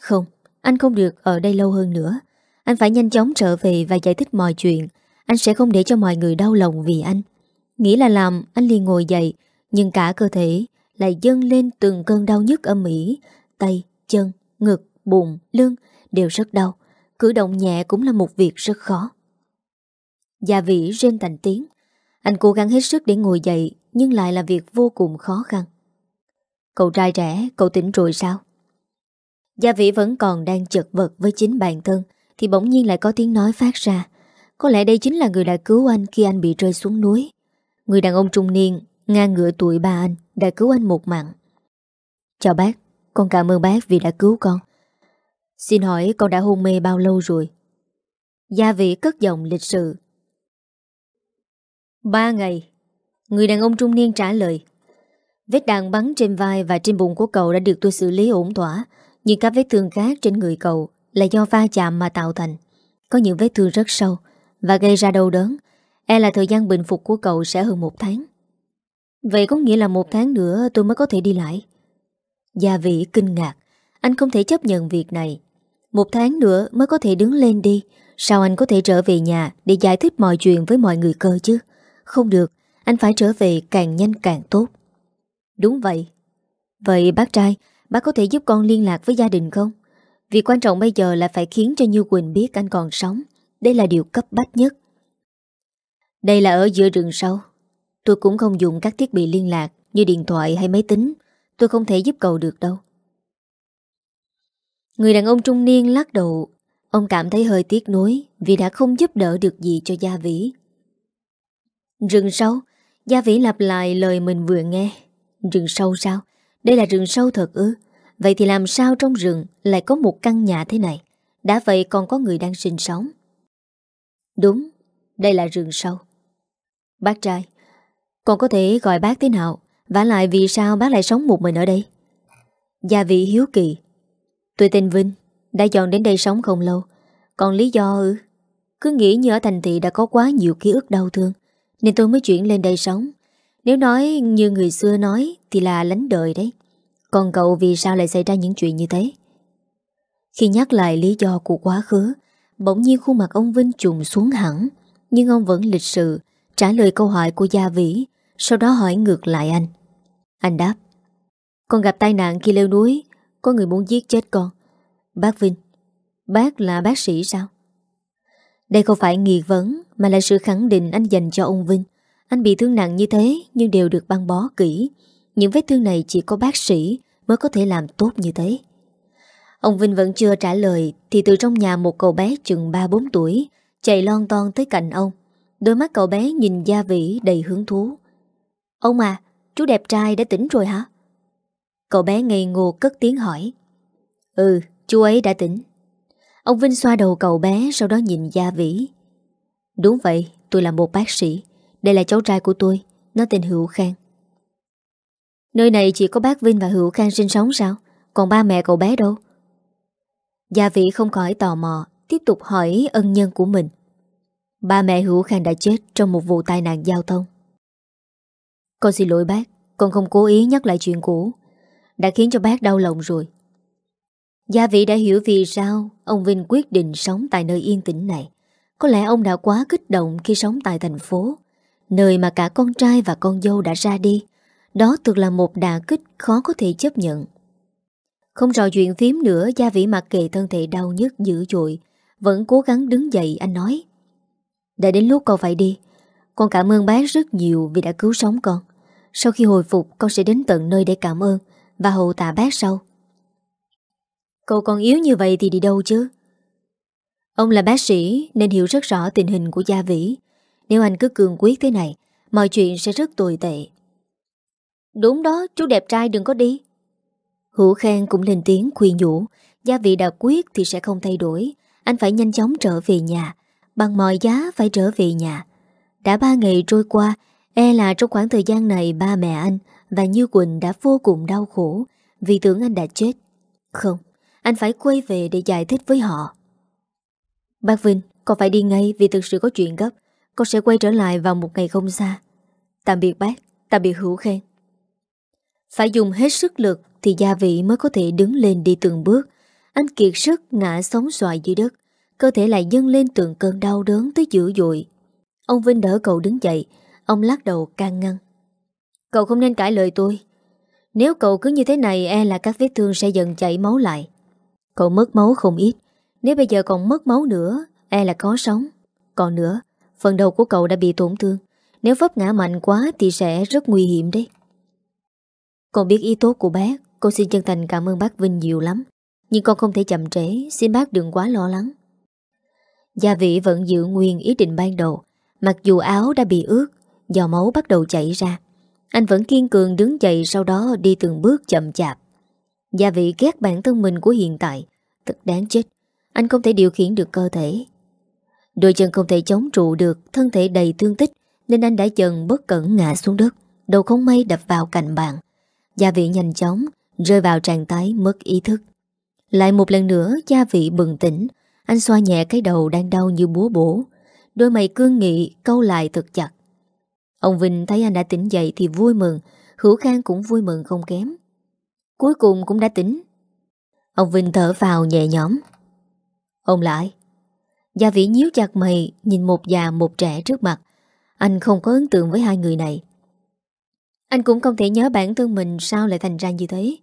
Không, anh không được ở đây lâu hơn nữa. Anh phải nhanh chóng trở về và giải thích mọi chuyện. Anh sẽ không để cho mọi người đau lòng vì anh. Nghĩ là làm, anh liền ngồi dậy, nhưng cả cơ thể lại dâng lên từng cơn đau nhức âm ỉ. Tay, chân, ngực, bụng, lưng đều rất đau. Cử động nhẹ cũng là một việc rất khó. Gia vị rên thành tiếng. Anh cố gắng hết sức để ngồi dậy nhưng lại là việc vô cùng khó khăn. Cậu trai trẻ, cậu tỉnh rồi sao? Gia vị vẫn còn đang chật vật với chính bản thân thì bỗng nhiên lại có tiếng nói phát ra. Có lẽ đây chính là người đã cứu anh khi anh bị rơi xuống núi. Người đàn ông trung niên, ngang ngựa tuổi ba anh, đã cứu anh một mạng. Chào bác, con cảm ơn bác vì đã cứu con. Xin hỏi con đã hôn mê bao lâu rồi? Gia vị cất giọng lịch sự. Ba ngày. Người đàn ông trung niên trả lời. Vết đạn bắn trên vai và trên bụng của cậu đã được tôi xử lý ổn thỏa, nhưng các vết thương khác trên người cậu là do va chạm mà tạo thành. Có những vết thương rất sâu và gây ra đau đớn. E là thời gian bình phục của cậu sẽ hơn một tháng. Vậy có nghĩa là một tháng nữa tôi mới có thể đi lại. Gia vị kinh ngạc. Anh không thể chấp nhận việc này. Một tháng nữa mới có thể đứng lên đi. Sao anh có thể trở về nhà để giải thích mọi chuyện với mọi người cơ chứ? Không được, anh phải trở về càng nhanh càng tốt. Đúng vậy. Vậy bác trai, bác có thể giúp con liên lạc với gia đình không? Việc quan trọng bây giờ là phải khiến cho Như Quỳnh biết anh còn sống. Đây là điều cấp bách nhất. Đây là ở giữa rừng sâu. Tôi cũng không dùng các thiết bị liên lạc Như điện thoại hay máy tính Tôi không thể giúp cậu được đâu Người đàn ông trung niên lắc đầu Ông cảm thấy hơi tiếc nuối Vì đã không giúp đỡ được gì cho Gia Vĩ Rừng sâu Gia Vĩ lặp lại lời mình vừa nghe Rừng sâu sao đây là rừng sâu thật ư? Vậy thì làm sao trong rừng lại có một căn nhà thế này? Đã vậy còn có người đang sinh sống. Đúng, Đây là rừng sâu. Bác trai Còn có thể gọi bác thế nào? Và lại vì sao bác lại sống một mình ở đây? Gia vị hiếu kỳ. Tôi tên Vinh, Đã dọn đến đây sống không lâu. Còn lý do ư? Cứ nghĩ như ở thành thị đã có quá nhiều ký ức đau thương, Nên tôi mới chuyển lên đây sống. Nếu nói như người xưa nói Thì là lánh đời đấy. Còn cậu vì sao lại xảy ra những chuyện như thế? Khi nhắc lại lý do của quá khứ, Bỗng nhiên khuôn mặt ông Vinh trùng xuống hẳn, Nhưng ông vẫn lịch sự, Trả lời câu hỏi của Gia Vĩ, Sau đó hỏi ngược lại anh. Anh đáp, Con gặp tai nạn khi leo núi, Có người muốn giết chết con. Bác Vinh, Bác là bác sĩ sao? Đây không phải nghi vấn, Mà là sự khẳng định anh dành cho ông Vinh. Anh bị thương nặng như thế, Nhưng đều được băng bó kỹ. Những vết thương này chỉ có bác sĩ Mới có thể làm tốt như thế. Ông Vinh vẫn chưa trả lời, Thì từ trong nhà một cậu bé chừng 3-4 tuổi, Chạy lon ton tới cạnh ông. Đôi mắt cậu bé nhìn Gia Vĩ đầy hứng thú. Ông à Chú đẹp trai đã tỉnh rồi hả? Cậu bé ngây ngô cất tiếng hỏi. Ừ chú ấy đã tỉnh. Ông Vinh xoa đầu cậu bé, Sau đó nhìn Gia Vĩ Đúng vậy, tôi là một bác sĩ. Đây là cháu trai của tôi, Nó tên Hữu Khang. Nơi này chỉ có bác Vinh và Hữu Khang sinh sống sao? Còn ba mẹ cậu bé đâu? Gia vị không khỏi tò mò, Tiếp tục hỏi ân nhân của mình. Ba mẹ Hữu Khang đã chết Trong một vụ tai nạn giao thông. Con xin lỗi bác, Con không cố ý nhắc lại chuyện cũ, Đã khiến cho bác đau lòng rồi. Gia vị đã hiểu vì sao Ông Vinh quyết định sống tại nơi yên tĩnh này. Có lẽ ông đã quá kích động Khi sống tại thành phố. Nơi mà cả con trai và con dâu đã ra đi, Đó thực là một đà kích Khó có thể chấp nhận. Không trò chuyện phím nữa, Gia Vĩ mặc kệ thân thể đau nhức dữ dội, Vẫn cố gắng đứng dậy, anh nói. Đã đến lúc con phải đi. Con cảm ơn bác rất nhiều vì đã cứu sống con. Sau khi hồi phục, con sẽ đến tận nơi để cảm ơn Và hậu tạ bác sau. Cậu còn yếu như vậy thì đi đâu chứ? Ông là bác sĩ, Nên hiểu rất rõ tình hình của Gia Vĩ. Nếu anh cứ cường quyết thế này Mọi chuyện sẽ rất tồi tệ. Đúng đó chú đẹp trai đừng có đi. Hữu Khang cũng lên tiếng khuyên nhủ Gia vị đã quyết thì sẽ không thay đổi. Anh phải nhanh chóng trở về nhà Bằng mọi giá phải trở về nhà. Đã ba ngày trôi qua E là trong khoảng thời gian này ba mẹ anh Và Như Quỳnh đã vô cùng đau khổ Vì tưởng anh đã chết. Không Anh phải quay về để giải thích với họ. Bác Vinh Con phải đi ngay vì thực sự có chuyện gấp con sẽ quay trở lại vào một ngày không xa. Tạm biệt bác, Tạm biệt Hữu Khen Phải dùng hết sức lực Thì gia vị mới có thể đứng lên đi từng bước. Anh kiệt sức ngã sóng xoài dưới đất. Cơ thể lại dâng lên từng cơn đau đớn tới dữ dội. Ông Vinh đỡ cậu đứng dậy. Ông lắc đầu can ngăn. Cậu không nên cãi lời tôi. Nếu cậu cứ như thế này E là các vết thương sẽ dần chảy máu lại. Cậu mất máu không ít. Nếu bây giờ còn mất máu nữa E là có sống. Còn nữa Phần đầu của cậu đã bị tổn thương. Nếu vấp ngã mạnh quá thì sẽ rất nguy hiểm đấy. Con biết ý tốt của bác. Con xin chân thành cảm ơn bác Vinh nhiều lắm. Nhưng con không thể chậm trễ. Xin bác đừng quá lo lắng. Gia vị vẫn giữ nguyên ý định ban đầu. Mặc dù áo đã bị ướt Do máu bắt đầu chảy ra. Anh vẫn kiên cường đứng dậy Sau đó đi từng bước chậm chạp. Gia vị ghét bản thân mình của hiện tại. Thật đáng chết. Anh không thể điều khiển được cơ thể. Đôi chân không thể chống trụ được, Thân thể đầy thương tích, Nên anh đã dần bất cẩn ngã xuống đất, Đầu không may đập vào cạnh bàn Gia vị nhanh chóng Rơi vào trạng thái mất ý thức. Lại một lần nữa, gia vị bừng tỉnh. Anh xoa nhẹ cái đầu đang đau như búa bổ. Đôi mày cương nghị, câu lại thật chặt. Ông Vinh thấy anh đã tỉnh dậy thì vui mừng, Hữu Khang cũng vui mừng không kém. Cuối cùng cũng đã tỉnh. Ông Vinh thở vào nhẹ nhõm. Ông lại Gia Vĩ nhíu chặt mày Nhìn một già một trẻ trước mặt. Anh không có ấn tượng với hai người này. Anh cũng không thể nhớ bản thân mình Sao lại thành ra như thế.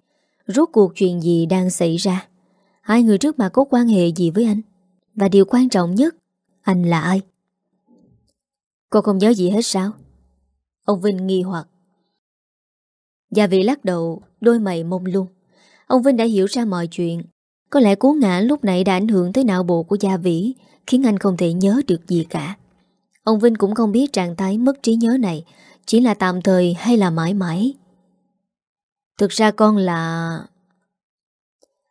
Rốt cuộc chuyện gì đang xảy ra? Hai người trước mặt có quan hệ gì với anh? Và điều quan trọng nhất Anh là ai? Cô không nhớ gì hết sao? Ông Vinh nghi hoặc. Gia vị lắc đầu, đôi mày mông lung. Ông Vinh đã hiểu ra mọi chuyện. Có lẽ cú ngã lúc nãy đã ảnh hưởng tới não bộ của Gia Vĩ, khiến anh không thể nhớ được gì cả. Ông Vinh cũng không biết trạng thái mất trí nhớ này chỉ là tạm thời hay là mãi mãi. Thực ra con là...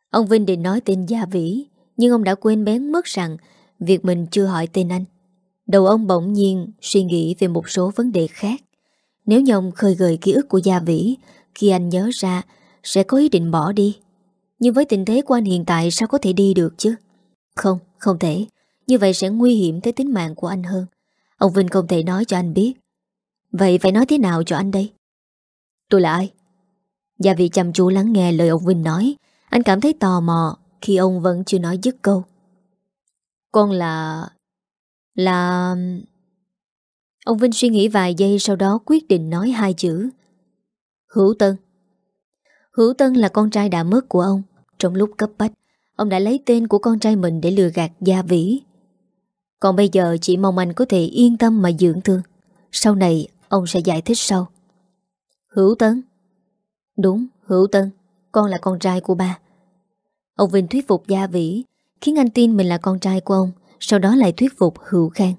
Ông Vinh định nói tên Gia Vĩ, nhưng ông đã quên bén mất rằng việc mình chưa hỏi tên anh. Đầu ông bỗng nhiên suy nghĩ về một số vấn đề khác. Nếu như ông khơi gợi ký ức của Gia Vĩ, khi anh nhớ ra, sẽ có ý định bỏ đi. Nhưng với tình thế của anh hiện tại sao có thể đi được chứ? Không, không thể. Như vậy sẽ nguy hiểm tới tính mạng của anh hơn. Ông Vinh không thể nói cho anh biết. Vậy phải nói thế nào cho anh đây? Tôi là ai? Gia vị chăm chú lắng nghe lời ông Vinh nói. Anh cảm thấy tò mò khi ông vẫn chưa nói dứt câu. Con là... Là... Ông Vinh suy nghĩ vài giây sau đó quyết định nói hai chữ. Hữu Tân. Hữu Tân là con trai đã mất của ông. Trong lúc cấp bách, ông đã lấy tên của con trai mình để lừa gạt Gia Vĩ. Còn bây giờ chỉ mong anh có thể yên tâm mà dưỡng thương. Sau này, ông sẽ giải thích sau. Hữu tấn, Đúng, Hữu tấn, Con là con trai của ba. Ông Vinh thuyết phục Gia Vĩ, khiến anh tin mình là con trai của ông, sau đó lại thuyết phục Hữu Khang.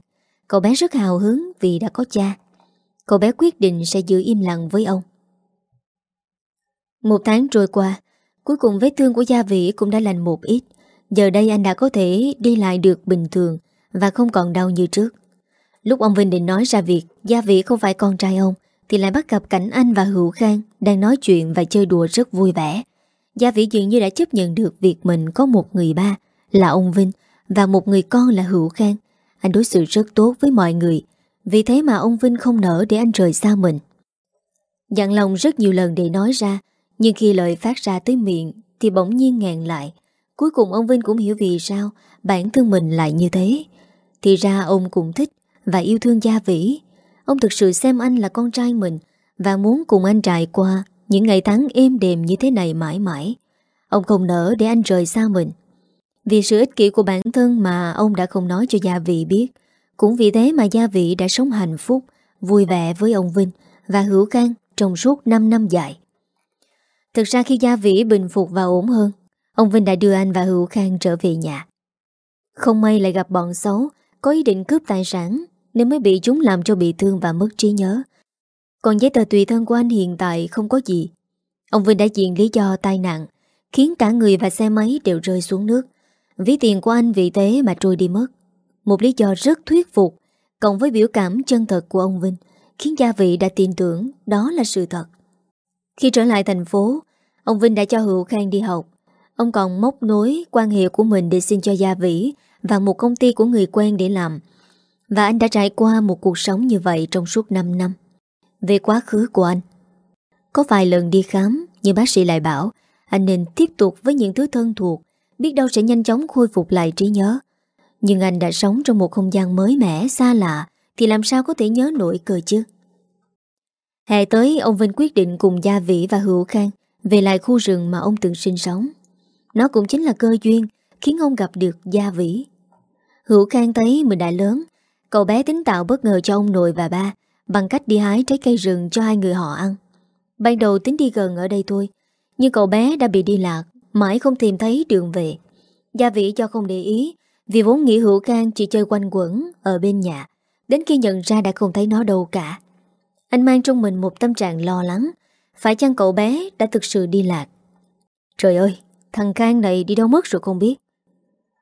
Cậu bé rất hào hứng vì đã có cha. Cậu bé quyết định sẽ giữ im lặng với ông. Một tháng trôi qua, cuối cùng vết thương của Gia Vĩ cũng đã lành một ít. Giờ đây anh đã có thể đi lại được bình thường và không còn đau như trước. Lúc ông Vinh định nói ra việc Gia Vĩ không phải con trai ông thì lại bắt gặp cảnh anh và Hữu Khang đang nói chuyện và chơi đùa rất vui vẻ. Gia Vĩ dường như đã chấp nhận được việc mình có một người ba là ông Vinh và một người con là Hữu Khang. Anh đối xử rất tốt với mọi người, vì thế mà ông Vinh không nỡ để anh rời xa mình. Dặn lòng rất nhiều lần để nói ra, nhưng khi lời phát ra tới miệng thì bỗng nhiên ngàn lại. Cuối cùng ông Vinh cũng hiểu vì sao bản thân mình lại như thế. Thì ra ông cũng thích và yêu thương Gia Vĩ. Ông thực sự xem anh là con trai mình và muốn cùng anh trải qua những ngày tháng êm đềm như thế này mãi mãi. Ông không nỡ để anh rời xa mình. Vì sự ích kỷ của bản thân mà ông đã không nói cho Gia Vị biết. Cũng vì thế mà Gia Vị đã sống hạnh phúc, vui vẻ với ông Vinh và Hữu Khang trong suốt 5 năm dài. Thực ra khi Gia Vĩ bình phục và ổn hơn, ông Vinh đã đưa anh và Hữu Khang trở về nhà. Không may lại gặp bọn xấu, có ý định cướp tài sản, nên mới bị chúng làm cho bị thương và mất trí nhớ. Còn giấy tờ tùy thân của anh hiện tại không có gì. Ông Vinh đã diện lý do tai nạn, khiến cả người và xe máy đều rơi xuống nước. Ví tiền của anh vì thế mà trôi đi mất. Một lý do rất thuyết phục, cộng với biểu cảm chân thật của ông Vinh, khiến gia vị đã tin tưởng đó là sự thật. Khi trở lại thành phố, ông Vinh đã cho Hữu Khang đi học. Ông còn móc nối quan hệ của mình để xin cho Gia Vĩ và một công ty của người quen để làm. Và anh đã trải qua một cuộc sống như vậy trong suốt 5 năm. Về quá khứ của anh, có vài lần đi khám, nhưng bác sĩ lại bảo anh nên tiếp tục với những thứ thân thuộc Biết đâu sẽ nhanh chóng khôi phục lại trí nhớ Nhưng anh đã sống trong một không gian mới mẻ, xa lạ Thì làm sao có thể nhớ nổi cơ chứ Hè tới ông Vinh quyết định cùng Gia Vĩ và Hữu Khang Về lại khu rừng mà ông từng sinh sống Nó cũng chính là cơ duyên Khiến ông gặp được Gia Vĩ Hữu Khang thấy mình đã lớn. Cậu bé tính tạo bất ngờ cho ông nội và ba, Bằng cách đi hái trái cây rừng cho hai người họ ăn. Ban đầu tính đi gần ở đây thôi, Nhưng cậu bé đã bị đi lạc, Mãi không tìm thấy đường về. Gia vị cho không để ý, Vì vốn nghĩ hữu Khang chỉ chơi quanh quẩn Ở bên nhà, Đến khi nhận ra đã không thấy nó đâu cả. Anh mang trong mình một tâm trạng lo lắng, Phải chăng cậu bé đã thực sự đi lạc? Trời ơi, Thằng Khang này đi đâu mất rồi không biết.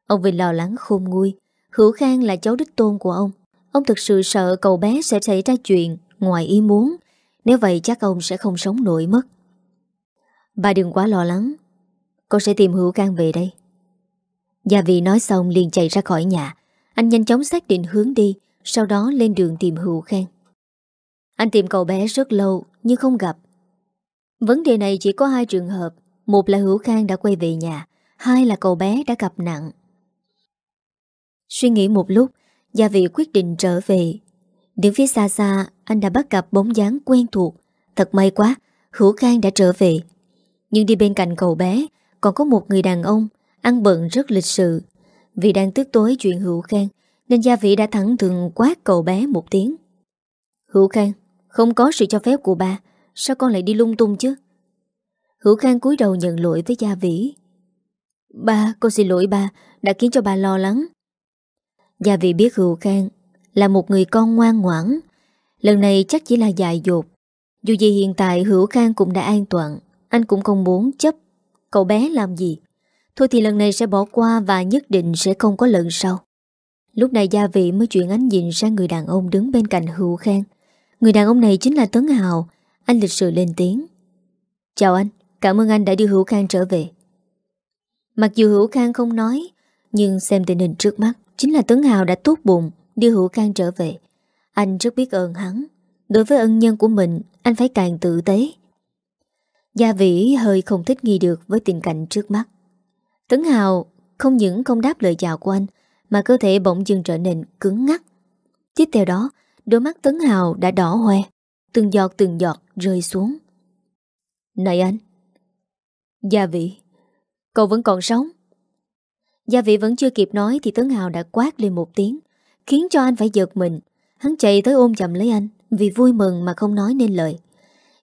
Ông Vinh lo lắng khôn nguôi Hữu Khang là cháu đích tôn của ông. Ông thực sự sợ cậu bé sẽ xảy ra chuyện Ngoài ý muốn. Nếu vậy chắc ông sẽ không sống nổi mất. Bà đừng quá lo lắng. Con sẽ tìm Hữu Khang về đây. Gia vị nói xong liền chạy ra khỏi nhà. Anh nhanh chóng xác định hướng đi, Sau đó lên đường tìm Hữu Khang. Anh tìm cậu bé rất lâu, Nhưng không gặp. Vấn đề này chỉ có hai trường hợp. Một là Hữu Khang đã quay về nhà, Hai là cậu bé đã gặp nặng Suy nghĩ một lúc Gia vị quyết định trở về. Đứng phía xa xa Anh đã bắt gặp bóng dáng quen thuộc. Thật may quá Hữu Khang đã trở về. Nhưng đi bên cạnh cậu bé còn có một người đàn ông Ăn bận rất lịch sự. Vì đang tức tối chuyện Hữu Khang Nên Gia vị đã thẳng thừng quát cậu bé một tiếng. Hữu Khang Không có sự cho phép của ba Sao con lại đi lung tung chứ? Hữu Khang cúi đầu nhận lỗi với Gia Vĩ Ba, con xin lỗi ba Đã khiến cho ba lo lắng. Gia vị biết Hữu Khang Là một người con ngoan ngoãn Lần này chắc chỉ là dại dột. Dù gì hiện tại Hữu Khang cũng đã an toàn Anh cũng không muốn chấp. Cậu bé làm gì? Thôi thì lần này sẽ bỏ qua Và nhất định sẽ không có lần sau. Lúc này Gia Vị mới chuyển ánh nhìn sang người đàn ông đứng bên cạnh Hữu Khang. Người đàn ông này chính là Tấn Hào. Anh lịch sự lên tiếng. Chào anh, cảm ơn anh đã đưa Hữu Khang trở về. Mặc dù Hữu Khang không nói Nhưng xem tình hình trước mắt Chính là Tấn Hào đã tốt bụng, Đưa Hữu Khang trở về. Anh rất biết ơn hắn. Đối với ân nhân của mình, Anh phải càng tự tế. Gia Vĩ hơi không thích nghi được Với tình cảnh trước mắt. Tấn Hào không những không đáp lời chào của anh, Mà cơ thể bỗng dưng trở nên cứng ngắc. Tiếp theo đó, Đôi mắt Tấn Hào đã đỏ hoe, Từng giọt từng giọt rơi xuống. Này anh! Gia Vĩ, Cậu vẫn còn sống? Gia vị vẫn chưa kịp nói Thì Tấn Hào đã quát lên một tiếng, Khiến cho anh phải giật mình. Hắn chạy tới ôm chầm lấy anh, Vì vui mừng mà không nói nên lời.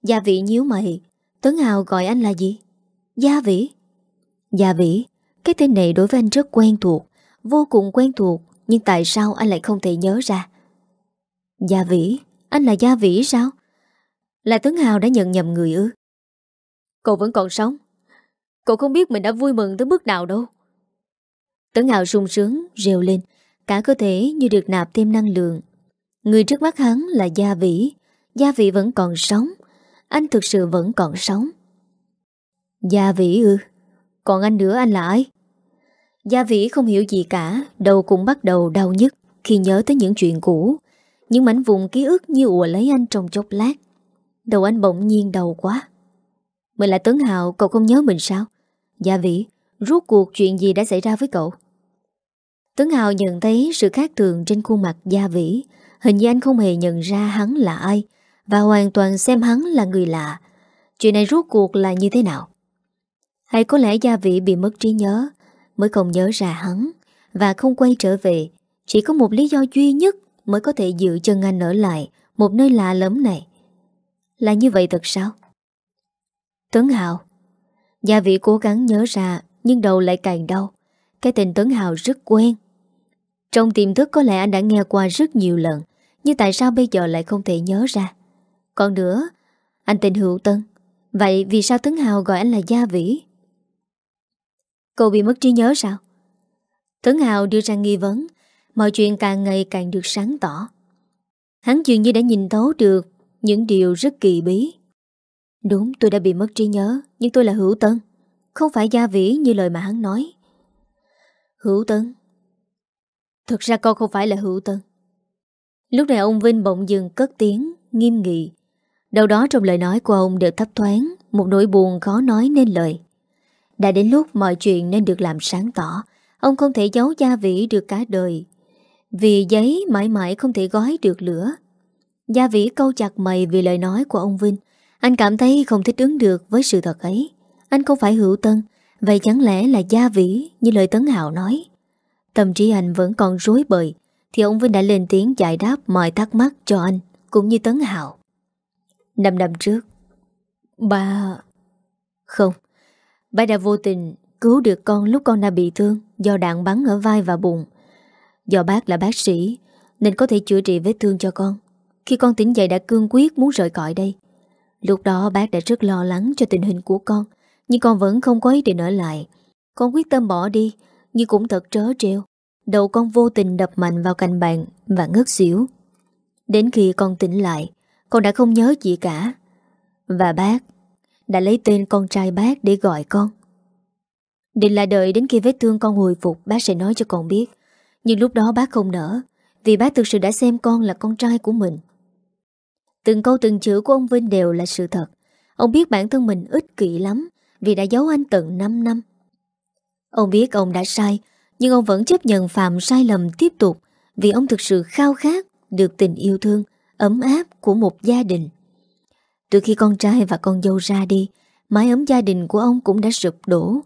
Gia vị nhíu mày Tấn Hào gọi anh là gì? Gia Vĩ. Gia Vĩ, Cái tên này đối với anh rất quen thuộc, Vô cùng quen thuộc, Nhưng tại sao anh lại không thể nhớ ra? Gia Vĩ, Anh là Gia Vĩ sao? Là Tấn Hào đã nhận nhầm người ư? Cậu vẫn còn sống. Cậu không biết mình đã vui mừng tới mức nào đâu. Tấn Hào sung sướng Rêu lên. Cả cơ thể như được nạp thêm năng lượng. Người trước mắt hắn là Gia Vĩ. Gia Vĩ vẫn còn sống. Anh thực sự vẫn còn sống. Gia Vĩ ư? Còn anh nữa anh là ai? Gia Vĩ không hiểu gì cả, Đầu cũng bắt đầu đau nhức Khi nhớ tới những chuyện cũ. Những mảnh vùng ký ức như ùa lấy anh trong chốc lát. Đầu anh bỗng nhiên đầu quá. Mình là Tấn Hào Cậu không nhớ mình sao? Gia vĩ Rốt cuộc chuyện gì đã xảy ra với cậu? Tấn Hào nhận thấy sự khác thường trên khuôn mặt Gia Vĩ. Hình như anh không hề nhận ra hắn là ai Và hoàn toàn xem hắn là người lạ. Chuyện này rốt cuộc là như thế nào? Hay có lẽ Gia Vĩ bị mất trí nhớ, Mới không nhớ ra hắn Và không quay trở về. Chỉ có một lý do duy nhất mới có thể giữ chân anh ở lại một nơi lạ lắm này. Là như vậy thật sao? Tấn Hào, Gia vị cố gắng nhớ ra nhưng đầu lại càng đau. Cái tên Tấn Hào rất quen. Trong tiềm thức có lẽ anh đã nghe qua rất nhiều lần nhưng tại sao bây giờ lại không thể nhớ ra? Còn nữa, anh tên Hữu Tân. Vậy vì sao Tấn Hào gọi anh là Gia Vĩ? Cậu bị mất trí nhớ sao? Tấn Hào đưa ra nghi vấn Mọi chuyện càng ngày càng được sáng tỏ Hắn dường như đã nhìn thấu được Những điều rất kỳ bí Đúng tôi đã bị mất trí nhớ Nhưng tôi là Hữu Tân không phải gia vĩ như lời mà hắn nói. Hữu Tân. Thực ra con không phải là Hữu Tân. Lúc này ông Vinh bỗng dừng cất tiếng, Nghiêm nghị. Đâu đó trong lời nói của ông đều thấp thoáng, Một nỗi buồn khó nói nên lời. Đã đến lúc mọi chuyện nên được làm sáng tỏ, Ông không thể giấu gia vĩ được cả đời. Vì giấy mãi mãi không thể gói được lửa. Gia Vĩ câu chặt mày vì lời nói của ông Vinh. Anh cảm thấy không thích ứng được với sự thật ấy. Anh không phải hữu tân, Vậy chẳng lẽ là Gia Vĩ như lời Tấn Hạo nói? Tâm trí anh vẫn còn rối bời, Thì ông Vinh đã lên tiếng giải đáp mọi thắc mắc cho anh Cũng như Tấn Hạo. Năm năm trước, Ba... Không, Ba đã vô tình cứu được con lúc con đã bị thương Do đạn bắn ở vai và bụng. Do bác là bác sĩ, Nên có thể chữa trị vết thương cho con. Khi con tỉnh dậy đã cương quyết muốn rời cõi đây. Lúc đó bác đã rất lo lắng cho tình hình của con nhưng con vẫn không có ý định ở lại. Con quyết tâm bỏ đi, Nhưng cũng thật trớ trêu. Đầu con vô tình đập mạnh vào cành bàn Và ngất xỉu. Đến khi con tỉnh lại, Con đã không nhớ gì cả. Và bác đã lấy tên con trai bác để gọi con. Định là đợi đến khi vết thương con hồi phục, Bác sẽ nói cho con biết. Nhưng lúc đó bác không nỡ, Vì bác thực sự đã xem con là con trai của mình. Từng câu từng chữ của ông Vinh đều là sự thật. Ông biết bản thân mình ích kỷ lắm. Vì đã giấu anh tận 5 năm. Ông biết ông đã sai Nhưng ông vẫn chấp nhận phạm sai lầm tiếp tục Vì ông thực sự khao khát Được tình yêu thương Ấm áp của một gia đình. Từ khi con trai và con dâu ra đi Mái ấm gia đình của ông cũng đã sụp đổ.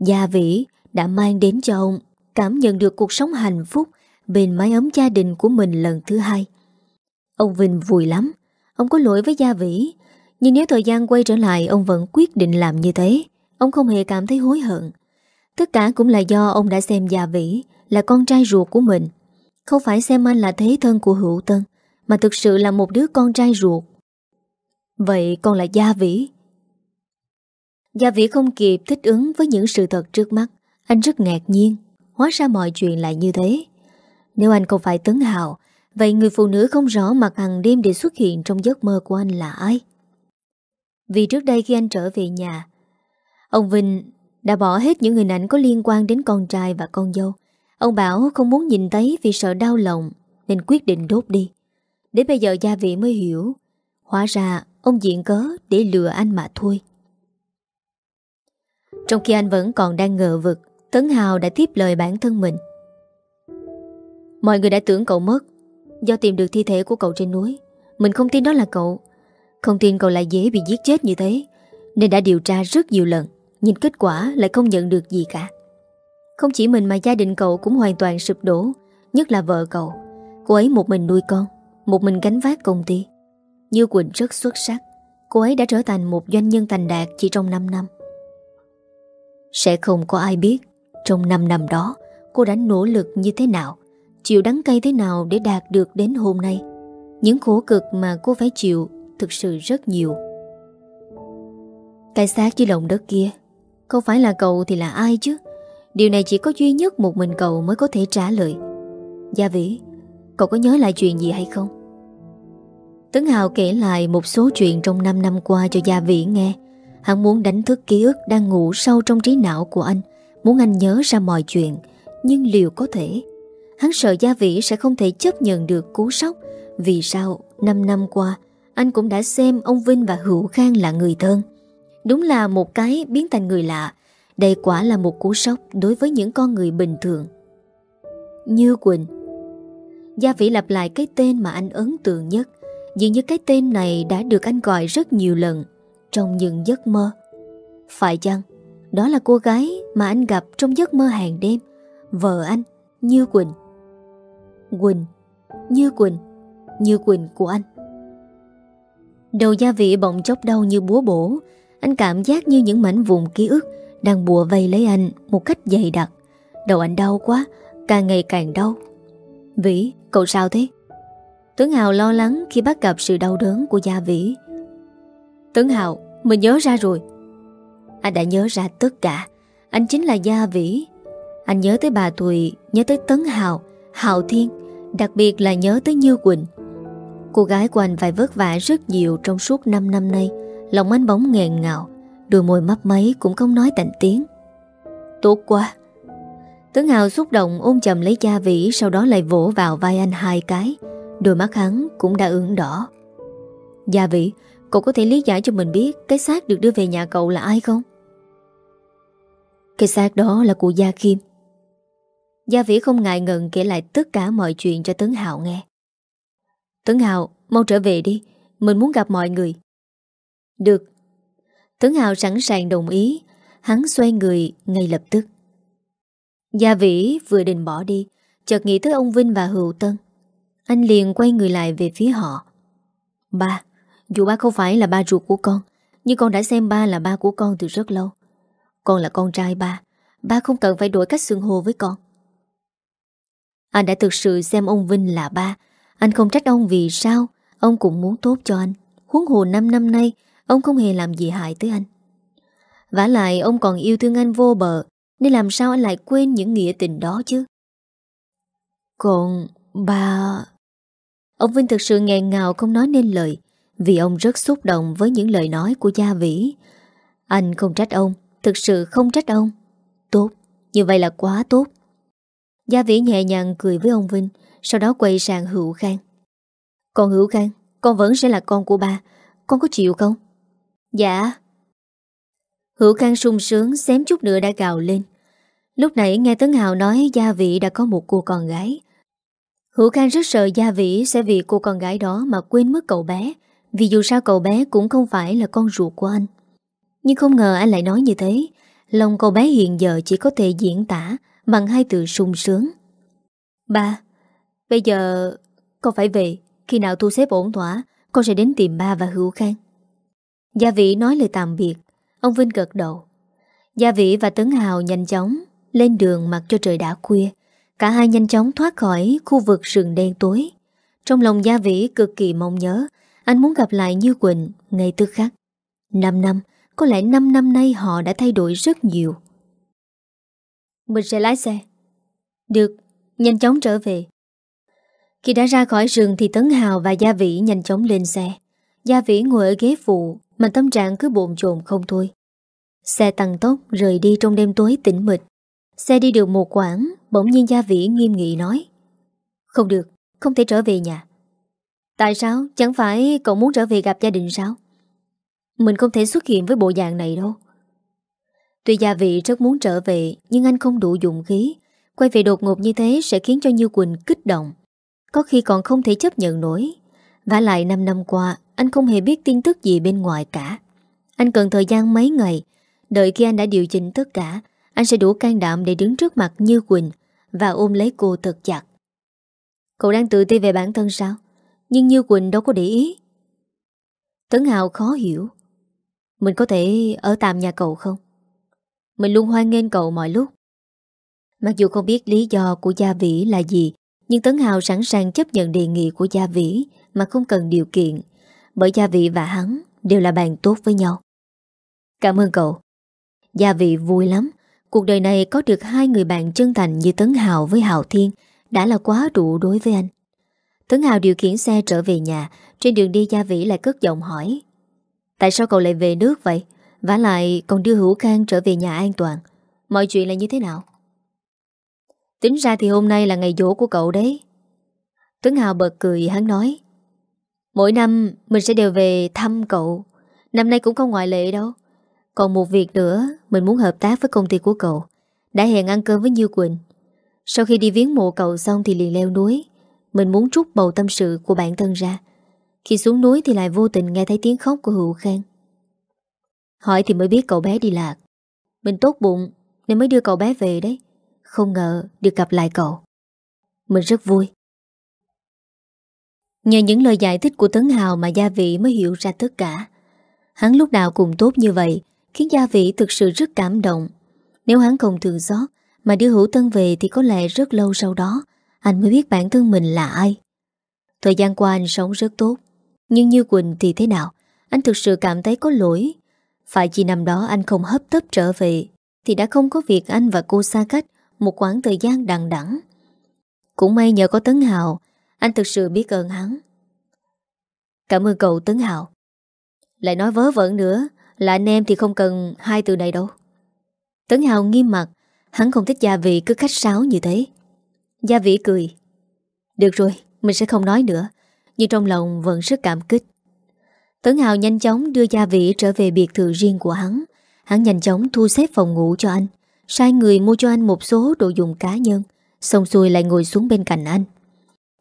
Gia Vĩ đã mang đến cho ông cảm nhận được cuộc sống hạnh phúc bên mái ấm gia đình của mình lần thứ hai. Ông Vinh vui lắm, Ông có lỗi với Gia Vĩ nhưng nếu thời gian quay trở lại, Ông vẫn quyết định làm như thế. Ông không hề cảm thấy hối hận. Tất cả cũng là do ông đã xem Gia Vĩ, Là con trai ruột của mình. Không phải xem anh là thế thân của Hữu Tân, Mà thực sự là một đứa con trai ruột. Vậy con là Gia Vĩ. Gia Vĩ không kịp thích ứng với những sự thật trước mắt. Anh rất ngạc nhiên, Hóa ra mọi chuyện lại như thế. Nếu anh không phải Tấn Hào, Vậy người phụ nữ không rõ mặt hàng đêm để xuất hiện trong giấc mơ của anh là ai? Vì trước đây khi anh trở về nhà, Ông Vinh đã bỏ hết những hình ảnh có liên quan đến con trai và con dâu. Ông bảo không muốn nhìn thấy vì sợ đau lòng, Nên quyết định đốt đi. Đến bây giờ gia vị mới hiểu, Hóa ra ông diện cớ để lừa anh mà thôi. Trong khi anh vẫn còn đang ngờ vực, Tấn Hào đã tiếp lời bản thân mình. Mọi người đã tưởng cậu mất Do tìm được thi thể của cậu trên núi. Mình không tin đó là cậu. Không tin cậu lại dễ bị giết chết như thế, Nên đã điều tra rất nhiều lần, Nhưng kết quả lại không nhận được gì cả. Không chỉ mình mà gia đình cậu cũng hoàn toàn sụp đổ, Nhất là vợ cậu. Cô ấy một mình nuôi con, Một mình gánh vác công ty. Như Quỳnh rất xuất sắc, Cô ấy đã trở thành một doanh nhân thành đạt chỉ trong 5 năm. Sẽ không có ai biết, Trong 5 năm đó, Cô đã nỗ lực như thế nào, Chịu đắng cay thế nào để đạt được đến hôm nay. Những khổ cực mà cô phải chịu Thực sự rất nhiều. Cái xác dưới lòng đất kia, Không phải là cậu thì là ai chứ? Điều này chỉ có duy nhất một mình cậu mới có thể trả lời. Gia Vĩ, Cậu có nhớ lại chuyện gì hay không? Tấn Hào kể lại một số chuyện trong 5 năm qua cho Gia Vĩ nghe. Hắn muốn đánh thức ký ức đang ngủ sâu trong trí não của anh, Muốn anh nhớ ra mọi chuyện, Nhưng liệu có thể? Hắn sợ Gia Vĩ sẽ không thể chấp nhận được cú sốc. Vì sao 5 năm qua anh cũng đã xem ông Vinh và Hữu Khang là người thân. Đúng là một cái biến thành người lạ. Đây quả là một cú sốc Đối với những con người bình thường. Như Quỳnh. Gia Vĩ lặp lại cái tên mà anh ấn tượng nhất. Dường như cái tên này đã được anh gọi rất nhiều lần Trong những giấc mơ. Phải chăng? Đó là cô gái mà anh gặp trong giấc mơ hàng đêm. Vợ anh, Như Quỳnh. Quỳnh. Như Quỳnh. Như Quỳnh của anh. Đầu gia vị bỗng chốc đau như búa bổ. Anh cảm giác như những mảnh vùng ký ức Đang bùa vây lấy anh Một cách dày đặc. Đầu anh đau quá Càng ngày càng đau. Vĩ, cậu sao thế? Tuấn Hào lo lắng khi bắt gặp sự đau đớn của Gia Vĩ. Tuấn Hào, mình nhớ ra rồi. Anh đã nhớ ra tất cả. Anh chính là Gia Vĩ. Anh nhớ tới bà Tùy Nhớ tới Tấn Hào Hào Thiên Đặc biệt là nhớ tới Như Quỳnh. Cô gái của anh phải vất vả rất nhiều Trong suốt 5 năm nay. Lòng anh bóng nghẹn ngào, Đôi môi mấp máy cũng không nói thành tiếng. Tốt quá. Tướng Hào xúc động ôm chầm lấy cha vĩ, Sau đó lại vỗ vào vai anh hai cái. Đôi mắt hắn cũng đã ửng đỏ. Gia vĩ, Cậu có thể lý giải cho mình biết Cái xác được đưa về nhà cậu là ai không? Cái xác đó là của Gia Kim. Gia Vĩ không ngại ngần kể lại tất cả mọi chuyện cho Tấn Hào nghe. Tấn Hào, mau trở về đi, mình muốn gặp mọi người. Được. Tấn Hào sẵn sàng đồng ý, hắn xoay người ngay lập tức. Gia Vĩ vừa định bỏ đi, chợt nghĩ tới ông Vinh và Hữu Tân. Anh liền quay người lại về phía họ. Ba, dù ba không phải là ba ruột của con, nhưng con đã xem ba là ba của con từ rất lâu. Con là con trai ba, ba không cần phải đổi cách xưng hô với con. Anh đã thực sự xem ông Vinh là ba anh không trách ông vì sao. Ông cũng muốn tốt cho anh. Huống hồ 5 năm nay Ông không hề làm gì hại tới anh. Vả lại ông còn yêu thương anh vô bờ Nên làm sao anh lại quên những nghĩa tình đó chứ? Còn bà... Ông Vinh thực sự nghẹn ngào không nói nên lời Vì ông rất xúc động với những lời nói của Gia Vĩ. Anh không trách ông Thực sự không trách ông. Tốt, như vậy là quá tốt. Gia Vĩ nhẹ nhàng cười với ông Vinh. Sau đó quay sang Hữu Khang. Con Hữu Khang, Con vẫn sẽ là con của ba. Con có chịu không? Dạ. Hữu Khang sung sướng, Xém chút nữa đã gào lên. Lúc nãy nghe Tấn Hào nói Gia Vĩ đã có một cô con gái. Hữu Khang rất sợ Gia Vĩ sẽ vì cô con gái đó mà quên mất cậu bé, Vì dù sao cậu bé cũng không phải là con ruột của anh. Nhưng không ngờ anh lại nói như thế. Lòng cậu bé hiện giờ chỉ có thể diễn tả Bằng hai từ sung sướng. Ba Bây giờ, con phải về. Khi nào thu xếp ổn thỏa, Con sẽ đến tìm ba và Hữu Khang. Gia Vĩ nói lời tạm biệt. Ông Vinh gật đầu. Gia Vĩ và Tấn Hào nhanh chóng Lên đường mặc cho trời đã khuya. Cả hai nhanh chóng thoát khỏi khu vực rừng đen tối. Trong lòng Gia Vĩ cực kỳ mong nhớ, Anh muốn gặp lại Như Quỳnh ngay tức khắc. 5 năm, Có lẽ 5 năm nay họ đã thay đổi rất nhiều. Mình sẽ lái xe. Được, Nhanh chóng trở về. Khi đã ra khỏi rừng thì Tấn Hào và Gia Vĩ nhanh chóng lên xe. Gia Vĩ ngồi ở ghế phụ Mà tâm trạng cứ bồn trồn không thôi. Xe tăng tốc rời đi trong đêm tối tĩnh mịch. Xe đi được một quãng Bỗng nhiên Gia Vĩ nghiêm nghị nói Không được, không thể trở về nhà. Tại sao? Chẳng phải cậu muốn trở về gặp gia đình sao? Mình không thể xuất hiện với bộ dạng này đâu. Tuy Gia Vĩ rất muốn trở về Nhưng anh không đủ dụng khí. Quay về đột ngột như thế sẽ khiến cho Như Quỳnh kích động. Có khi còn không thể chấp nhận nổi. Và lại 5 năm qua, Anh không hề biết tin tức gì bên ngoài cả. Anh cần thời gian mấy ngày. Đợi khi anh đã điều chỉnh tất cả, Anh sẽ đủ can đảm để đứng trước mặt Như Quỳnh Và ôm lấy cô thật chặt. Cậu đang tự ti về bản thân sao? Nhưng Như Quỳnh đâu có để ý. Tấn Hào khó hiểu. Mình có thể ở tạm nhà cậu không? Mình luôn hoan nghênh cậu mọi lúc. Mặc dù không biết lý do của Gia Vĩ là gì nhưng Tấn Hào sẵn sàng chấp nhận đề nghị của Gia Vĩ Mà không cần điều kiện, Bởi Gia Vĩ và hắn đều là bạn tốt với nhau. Cảm ơn cậu. Gia Vĩ vui lắm. Cuộc đời này có được hai người bạn chân thành như Tấn Hào với Hào Thiên Đã là quá đủ đối với anh. Tấn Hào điều khiển xe trở về nhà. Trên đường đi, Gia Vĩ lại cất giọng hỏi, Tại sao cậu lại về nước vậy? Và lại còn đưa Hữu Khang trở về nhà an toàn. Mọi chuyện là như thế nào? Tính ra thì hôm nay là ngày dỗ của cậu đấy. Tuấn Hào bật cười, hắn nói, Mỗi năm mình sẽ đều về thăm cậu. Năm nay cũng không ngoại lệ đâu. Còn một việc nữa, Mình muốn hợp tác với công ty của cậu. Đã hẹn ăn cơm với Như Quỳnh. Sau khi đi viếng mộ cậu xong thì liền leo núi. Mình muốn trút bầu tâm sự của bản thân ra. Khi xuống núi thì lại vô tình nghe thấy tiếng khóc của Hữu Khang. Hỏi thì mới biết cậu bé đi lạc. Mình tốt bụng Nên mới đưa cậu bé về đấy không ngờ được gặp lại cậu. Mình rất vui. Nhờ những lời giải thích của Tấn Hào Mà Gia Vĩ mới hiểu ra tất cả. Hắn lúc nào cũng tốt như vậy, Khiến Gia Vĩ thực sự rất cảm động. Nếu hắn không thường xót Mà đưa Hữu Tân về thì có lẽ rất lâu sau đó, Anh mới biết bản thân mình là ai. Thời gian qua anh sống rất tốt, Nhưng như Quỳnh thì thế nào? Anh thực sự cảm thấy có lỗi. Phải chỉ năm đó anh không hấp tấp trở về Thì đã không có việc anh và cô xa cách? Một khoảng thời gian đằng đẵng. Cũng may nhờ có Tấn Hào, anh thực sự biết ơn hắn. Cảm ơn cậu Tấn Hào. Lại nói vớ vẩn nữa, là anh em thì không cần hai từ này đâu. Tấn Hào nghiêm mặt, hắn không thích Gia Vị cứ khách sáo như thế. Gia Vị cười. Được rồi, mình sẽ không nói nữa, nhưng trong lòng vẫn rất cảm kích. Tấn Hào nhanh chóng đưa Gia Vị trở về biệt thự riêng của hắn. Hắn nhanh chóng thu xếp phòng ngủ cho anh. Sai người mua cho anh một số đồ dùng cá nhân. Xong xuôi lại ngồi xuống bên cạnh anh.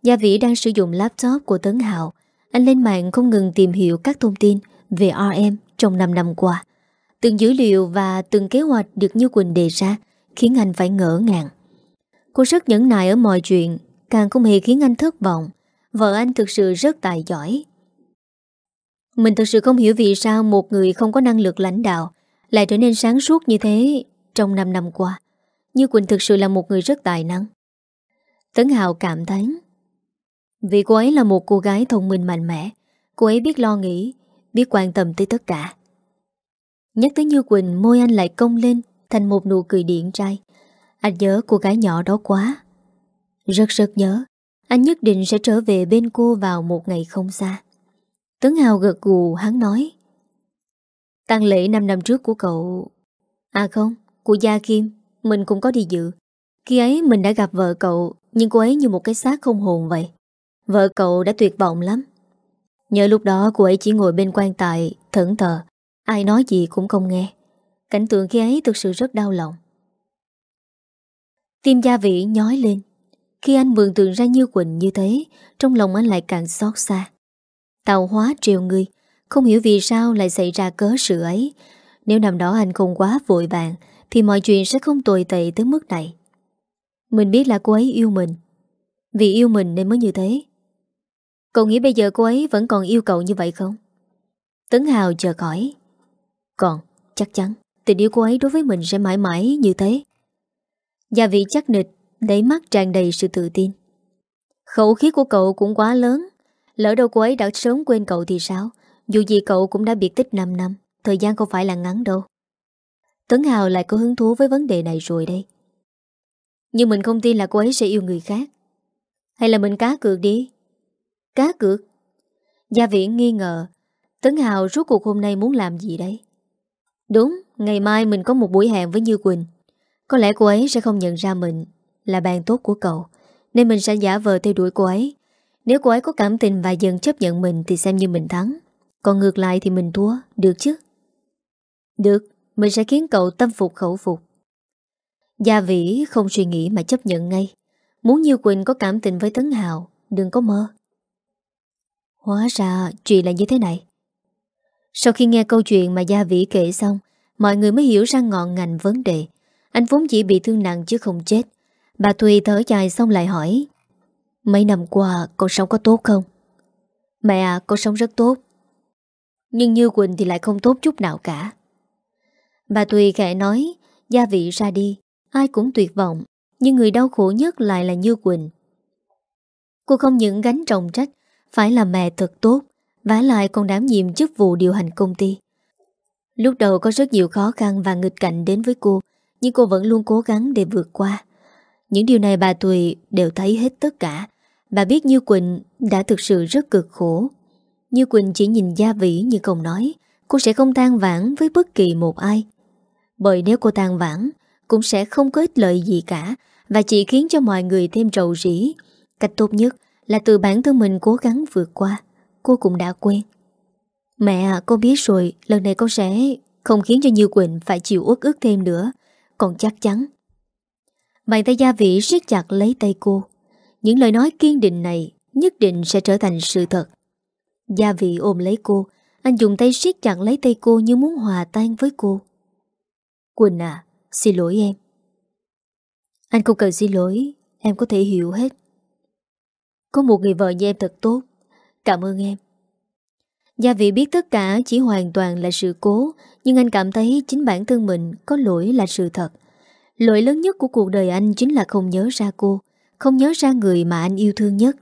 Gia Vĩ đang sử dụng laptop của Tấn Hào Anh lên mạng không ngừng tìm hiểu các thông tin về RM trong 5 năm qua. Từng dữ liệu và từng kế hoạch được Như Quỳnh đề ra Khiến anh phải ngỡ ngàng. Cô rất nhẫn nại ở mọi chuyện, Càng không hề khiến anh thất vọng. Vợ anh thực sự rất tài giỏi. Mình thực sự không hiểu vì sao một người không có năng lực lãnh đạo Lại trở nên sáng suốt như thế trong 5 năm qua, Như Quỳnh thực sự là một người rất tài năng. Tấn Hào cảm thán Vì cô ấy là một cô gái thông minh mạnh mẽ, Cô ấy biết lo nghĩ, Biết quan tâm tới tất cả. Nhắc tới Như Quỳnh, Môi anh lại cong lên Thành một nụ cười điện trai. Anh nhớ cô gái nhỏ đó quá. Rất rất nhớ, Anh nhất định sẽ trở về bên cô vào một ngày không xa. Tấn Hào gật gù, hắn nói Tăng lễ 5 năm trước của cậu À không của Gia Kim, Mình cũng có đi dự. Khi ấy mình đã gặp vợ cậu, Nhưng cô ấy như một cái xác không hồn vậy. Vợ cậu đã tuyệt vọng lắm. Nhớ lúc đó cô ấy chỉ ngồi bên quan tài, Thẫn thờ. Ai nói gì cũng không nghe. Cảnh tượng khi ấy thực sự rất đau lòng. Tim gia vị nhói lên. Khi anh mường tượng ra như Quỳnh như thế, Trong lòng anh lại càng xót xa. Tàu hóa triều người Không hiểu vì sao lại xảy ra cớ sự ấy. Nếu năm đó anh không quá vội vàng thì mọi chuyện sẽ không tồi tệ tới mức này Mình biết là cô ấy yêu mình Vì yêu mình nên mới như thế Cậu nghĩ bây giờ cô ấy vẫn còn yêu cậu như vậy không? Tấn Hào chờ khỏi Còn, chắc chắn, tình yêu cô ấy đối với mình sẽ mãi mãi như thế. Gia vị chắc nịch, đáy mắt tràn đầy sự tự tin. Khẩu khí của cậu cũng quá lớn. Lỡ đâu cô ấy đã sớm quên cậu thì sao? Dù gì cậu cũng đã biệt tích 5 năm, thời gian không phải là ngắn đâu. Tấn Hào lại có hứng thú với vấn đề này rồi đây. Nhưng mình không tin là cô ấy sẽ yêu người khác. Hay là mình cá cược đi? Cá cược? Gia viễn nghi ngờ Tấn Hào rốt cuộc hôm nay muốn làm gì đấy. Đúng, ngày mai mình có một buổi hẹn với Như Quỳnh. Có lẽ cô ấy sẽ không nhận ra mình là bạn tốt của cậu, nên mình sẽ giả vờ theo đuổi cô ấy. Nếu cô ấy có cảm tình và dần chấp nhận mình thì xem như mình thắng. Còn ngược lại thì mình thua, được chứ? Được, mình sẽ khiến cậu tâm phục khẩu phục. Gia Vĩ không suy nghĩ mà chấp nhận ngay. Muốn Như Quỳnh có cảm tình với Tấn Hào, đừng có mơ. Hóa ra chuyện là như thế này. Sau khi nghe câu chuyện mà Gia Vĩ kể xong, mọi người mới hiểu ra ngọn ngành vấn đề. Anh vốn chỉ bị thương nặng chứ không chết. Bà Thùy thở dài xong lại hỏi Mấy năm qua con sống có tốt không? Mẹ à, con sống rất tốt. Nhưng Như Quỳnh thì lại không tốt chút nào cả. Bà tùy khẽ nói Gia vị ra đi, ai cũng tuyệt vọng Nhưng người đau khổ nhất lại là Như Quỳnh Cô không những gánh trọng trách Phải là mẹ thật tốt vả lại còn đảm nhiệm chức vụ điều hành công ty. Lúc đầu có rất nhiều khó khăn và nghịch cảnh đến với cô, nhưng cô vẫn luôn cố gắng để vượt qua. Những điều này bà Tùy đều thấy hết tất cả. Bà biết Như Quỳnh đã thực sự rất cực khổ. Như Quỳnh chỉ nhìn gia vĩ như không nói, cô sẽ không than vãn với bất kỳ một ai. Bởi nếu cô tan vãn, cũng sẽ không có ích lợi gì cả và chỉ khiến cho mọi người thêm rầu rĩ. Cách tốt nhất là từ bản thân mình cố gắng vượt qua cô cũng đã quen. Mẹ à, con biết rồi, lần này con sẽ không khiến cho Như Quỳnh phải chịu uất ức thêm nữa. Còn chắc chắn. Bàn tay gia vị siết chặt lấy tay cô. Những lời nói kiên định này nhất định sẽ trở thành sự thật. Gia vị ôm lấy cô, anh dùng tay siết chặt lấy tay cô như muốn hòa tan với cô. Quỳnh à, xin lỗi em. Anh không cần xin lỗi, em có thể hiểu hết. Có một người vợ như em thật tốt, Cảm ơn em. Gia vị biết tất cả chỉ hoàn toàn là sự cố Nhưng anh cảm thấy chính bản thân mình có lỗi là sự thật. Lỗi lớn nhất của cuộc đời anh chính là không nhớ ra cô Không nhớ ra người mà anh yêu thương nhất.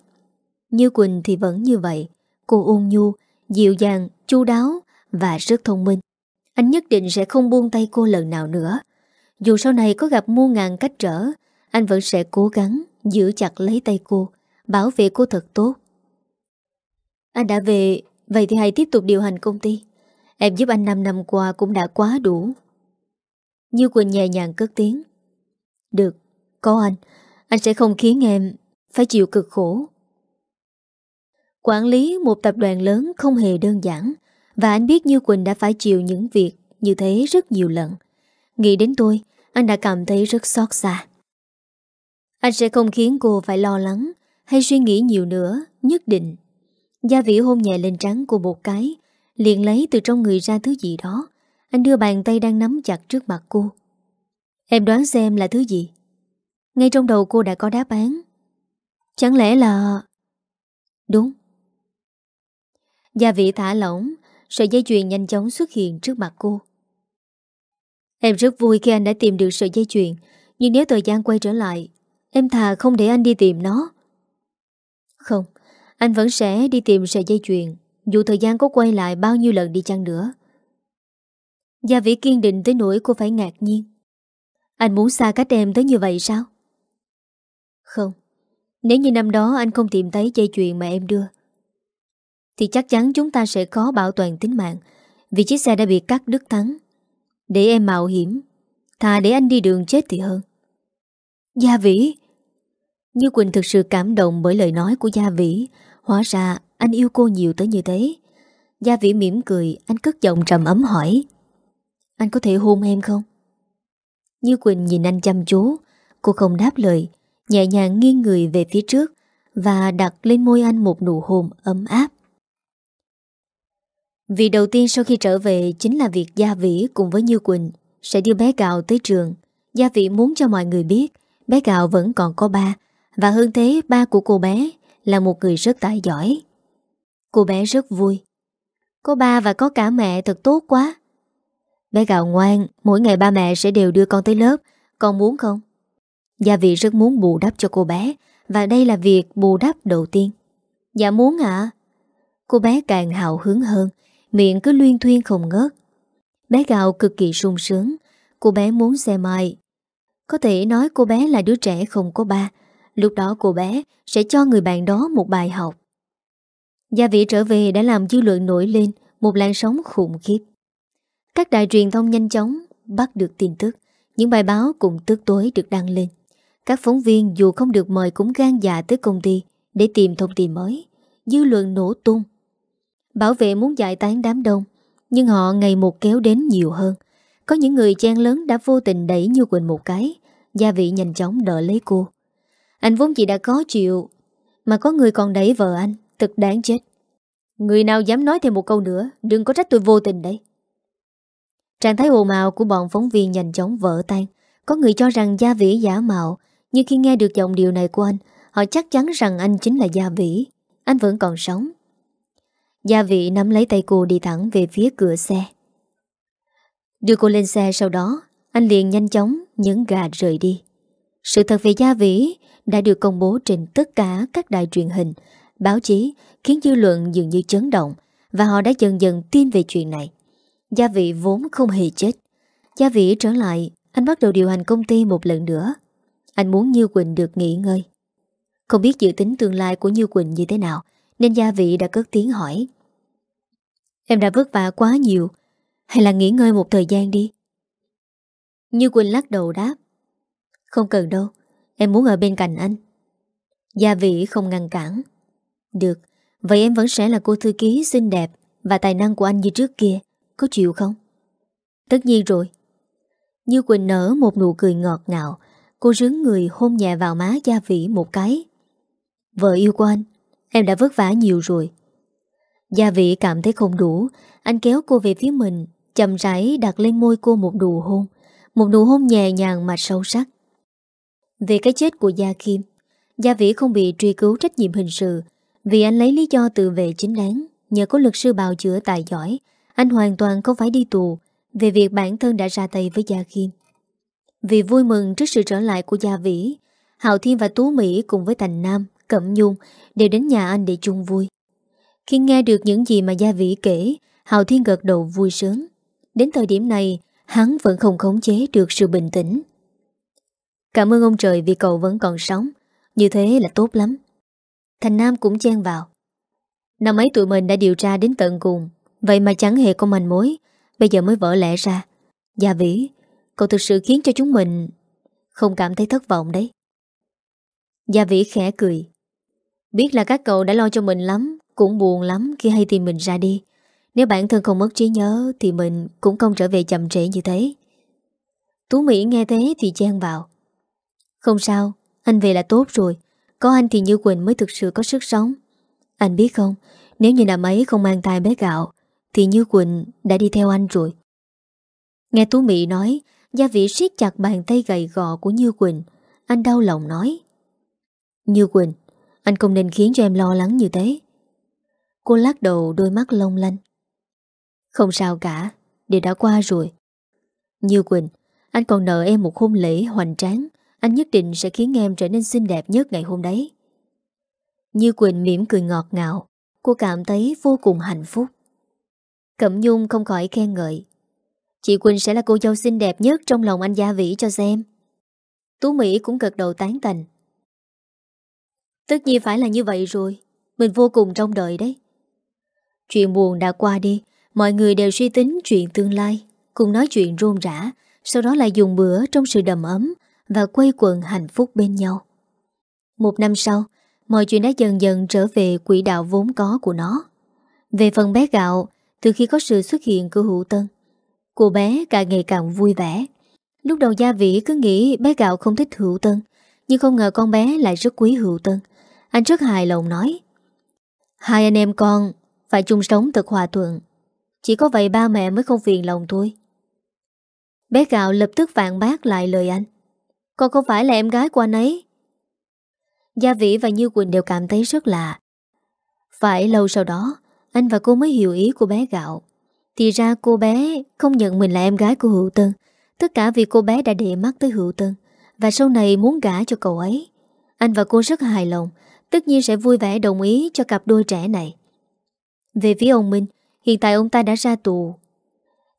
Như Quỳnh thì vẫn như vậy. Cô ôn nhu, dịu dàng, chu đáo và rất thông minh. Anh nhất định sẽ không buông tay cô lần nào nữa Dù sau này có gặp muôn ngàn cách trở Anh vẫn sẽ cố gắng giữ chặt lấy tay cô Bảo vệ cô thật tốt anh đã về, vậy thì hãy tiếp tục điều hành công ty. Em giúp anh 5 năm qua cũng đã quá đủ. Như Quỳnh nhẹ nhàng cất tiếng. Được, có anh, anh sẽ không khiến em phải chịu cực khổ. Quản lý một tập đoàn lớn không hề đơn giản và anh biết Như Quỳnh đã phải chịu những việc như thế rất nhiều lần. Nghĩ đến tôi, anh đã cảm thấy rất xót xa. Anh sẽ không khiến cô phải lo lắng hay suy nghĩ nhiều nữa, nhất định. Gia vĩ hôn nhẹ lên trắng của một cái liền lấy từ trong người ra thứ gì đó. Anh đưa bàn tay đang nắm chặt trước mặt cô. Em đoán xem là thứ gì? Ngay trong đầu cô đã có đáp án. Chẳng lẽ là... Đúng. Gia vị thả lỏng. Sợi dây chuyền nhanh chóng xuất hiện trước mặt cô. Em rất vui khi anh đã tìm được sợi dây chuyền, Nhưng nếu thời gian quay trở lại, Em thà không để anh đi tìm nó. Không, anh vẫn sẽ đi tìm sợi dây chuyền, Dù thời gian có quay lại bao nhiêu lần đi chăng nữa. Gia Vĩ kiên định tới nỗi cô phải ngạc nhiên. Anh muốn xa cách em tới như vậy sao? Không, Nếu như năm đó anh không tìm thấy dây chuyền mà em đưa thì chắc chắn chúng ta sẽ khó bảo toàn tính mạng, Vì chiếc xe đã bị cắt đứt thắng. Để em mạo hiểm, Thà để anh đi đường chết thì hơn. Gia Vĩ, Như Quỳnh thực sự cảm động bởi lời nói của Gia Vĩ. Hóa ra anh yêu cô nhiều tới như thế. Gia Vĩ mỉm cười, Anh cất giọng trầm ấm hỏi, Anh có thể hôn em không? Như Quỳnh nhìn anh chăm chú. Cô không đáp lời, Nhẹ nhàng nghiêng người về phía trước Và đặt lên môi anh một nụ hôn ấm áp. Việc đầu tiên sau khi trở về Chính là việc Gia Vĩ cùng với Như Quỳnh Sẽ đưa bé Gạo tới trường Gia Vĩ muốn cho mọi người biết Bé Gạo vẫn còn có ba Và hơn thế ba của cô bé là một người rất tài giỏi. Cô bé rất vui. Có ba và có cả mẹ thật tốt quá. Bé gạo ngoan, mỗi ngày ba mẹ sẽ đều đưa con tới lớp. Con muốn không? Gia vị rất muốn bù đắp cho cô bé và đây là việc bù đắp đầu tiên. Dạ muốn ạ. Cô bé càng hào hứng hơn, miệng cứ luyên thuyên không ngớt. Bé gạo cực kỳ sung sướng, cô bé muốn xem ai. Có thể nói cô bé là đứa trẻ không có ba, lúc đó cô bé sẽ cho người bạn đó một bài học. Gia vị trở về đã làm dư luận nổi lên một làn sóng khủng khiếp. Các đài truyền thông nhanh chóng bắt được tin tức, những bài báo cũng tức tối được đăng lên. Các phóng viên dù không được mời cũng gan dạ tới công ty để tìm thông tin mới. Dư luận nổ tung. Bảo vệ muốn giải tán đám đông, nhưng họ ngày một kéo đến nhiều hơn. Có những người chen lớn đã vô tình đẩy Như Quỳnh một cái, gia vị nhanh chóng đỡ lấy cô. Anh vốn chỉ đã có chịu, mà có người còn đẩy vợ anh, thật đáng chết. Người nào dám nói thêm một câu nữa, đừng có trách tôi vô tình đấy. Trạng thái ồn ào của bọn phóng viên nhanh chóng vỡ tan. Có người cho rằng Gia Vĩ giả mạo, nhưng khi nghe được giọng điều này của anh, họ chắc chắn rằng anh chính là Gia Vĩ. Anh vẫn còn sống. Gia vị nắm lấy tay cô đi thẳng về phía cửa xe. Đưa cô lên xe sau đó, anh liền nhanh chóng nhấn gà rời đi. Sự thật về Gia Vĩ đã được công bố trên tất cả các đài truyền hình, báo chí khiến dư luận dường như chấn động và họ đã dần dần tin về chuyện này. Gia vị vốn không hề chết. Gia vị trở lại, anh bắt đầu điều hành công ty một lần nữa. Anh muốn Như Quỳnh được nghỉ ngơi. Không biết dự tính tương lai của Như Quỳnh như thế nào, nên Gia vị đã cất tiếng hỏi. Em đã vất vả quá nhiều, hay là nghỉ ngơi một thời gian đi? Như Quỳnh lắc đầu đáp. Không cần đâu, em muốn ở bên cạnh anh. Gia vị không ngăn cản. Được, vậy em vẫn sẽ là cô thư ký xinh đẹp và tài năng của anh như trước kia. Có chịu không? Tất nhiên rồi. Như Quỳnh nở một nụ cười ngọt ngào, cô rướng người hôn nhẹ vào má Gia Vĩ một cái. Vợ yêu của anh, em đã vất vả nhiều rồi. Gia vị cảm thấy không đủ, anh kéo cô về phía mình, Chầm rãi đặt lên môi cô một nụ hôn, một nụ hôn nhẹ nhàng mà sâu sắc. Về cái chết của Gia Kim, Gia Vĩ không bị truy cứu trách nhiệm hình sự vì anh lấy lý do tự vệ chính đáng nhờ có luật sư bào chữa tài giỏi anh hoàn toàn không phải đi tù Về việc bản thân đã ra tay với Gia kim. Vì vui mừng trước sự trở lại của Gia Vĩ Hào Thiên và Tú Mỹ cùng với Thành Nam Cẩm Nhung, Đều đến nhà anh để chung vui. Khi nghe được những gì mà Gia Vĩ kể, Hào Thiên gật đầu vui sướng. Đến thời điểm này, Hắn vẫn không khống chế được sự bình tĩnh. Cảm ơn ông trời vì cậu vẫn còn sống, Như thế là tốt lắm. Thành Nam cũng chen vào. Năm ấy tụi mình đã điều tra đến tận cùng, Vậy mà chẳng hề có manh mối, Bây giờ mới vỡ lẽ ra. Gia Vĩ, Cậu thực sự khiến cho chúng mình Không cảm thấy thất vọng đấy. Gia Vĩ khẽ cười. Biết là các cậu đã lo cho mình lắm, Cũng buồn lắm khi hay tìm mình ra đi. Nếu bản thân không mất trí nhớ, Thì mình cũng không trở về chậm trễ như thế. Tú Mỹ nghe thế thì chen vào. Không sao, Anh về là tốt rồi. Có anh thì Như Quỳnh mới thực sự có sức sống. Anh biết không, Nếu như năm ấy không mang thai bé gạo, thì Như Quỳnh đã đi theo anh rồi. Nghe Tú Mỹ nói, Gia vị siết chặt bàn tay gầy gò của Như Quỳnh, Anh đau lòng nói. Như Quỳnh anh không nên khiến cho em lo lắng như thế. Cô lắc đầu, đôi mắt long lanh. Không sao cả, Điều đã qua rồi. Như Quỳnh, Anh còn nợ em một hôn lễ hoành tráng. Anh nhất định sẽ khiến em trở nên xinh đẹp nhất ngày hôm đấy. Như Quỳnh mỉm cười ngọt ngào. Cô cảm thấy vô cùng hạnh phúc. Cẩm Nhung không khỏi khen ngợi. Chị Quỳnh sẽ là cô dâu xinh đẹp nhất Trong lòng anh Gia Vĩ cho xem. Tú Mỹ cũng gật đầu tán thành. Tất nhiên phải là như vậy rồi. Mình vô cùng trong đợi đấy. Chuyện buồn đã qua đi. Mọi người đều suy tính chuyện tương lai. Cùng nói chuyện rôn rã. Sau đó lại dùng bữa trong sự đầm ấm Và quay quần hạnh phúc bên nhau. Một năm sau, Mọi chuyện đã dần dần trở về quỹ đạo vốn có của nó. Về phần bé gạo, từ khi có sự xuất hiện của Hữu Tân, Cô bé càng ngày càng vui vẻ. Lúc đầu Gia Vĩ cứ nghĩ bé gạo không thích Hữu Tân, Nhưng không ngờ con bé lại rất quý Hữu Tân. Anh rất hài lòng nói. Hai anh em con Phải chung sống thật hòa thuận. Chỉ có vậy ba mẹ mới không phiền lòng thôi. Bé gạo lập tức vạn bác lại lời anh. Con không phải là em gái của anh ấy. Gia Vĩ và Như Quỳnh đều cảm thấy rất lạ. Phải lâu sau đó, Anh và cô mới hiểu ý của bé gạo. Thì ra cô bé không nhận mình là em gái của Hữu Tân. Tất cả vì cô bé đã để mắt tới Hữu Tân. Và sau này muốn gả cho cậu ấy, Anh và cô rất hài lòng. Tất nhiên sẽ vui vẻ đồng ý cho cặp đôi trẻ này. Về phía ông Minh, Hiện tại ông ta đã ra tù.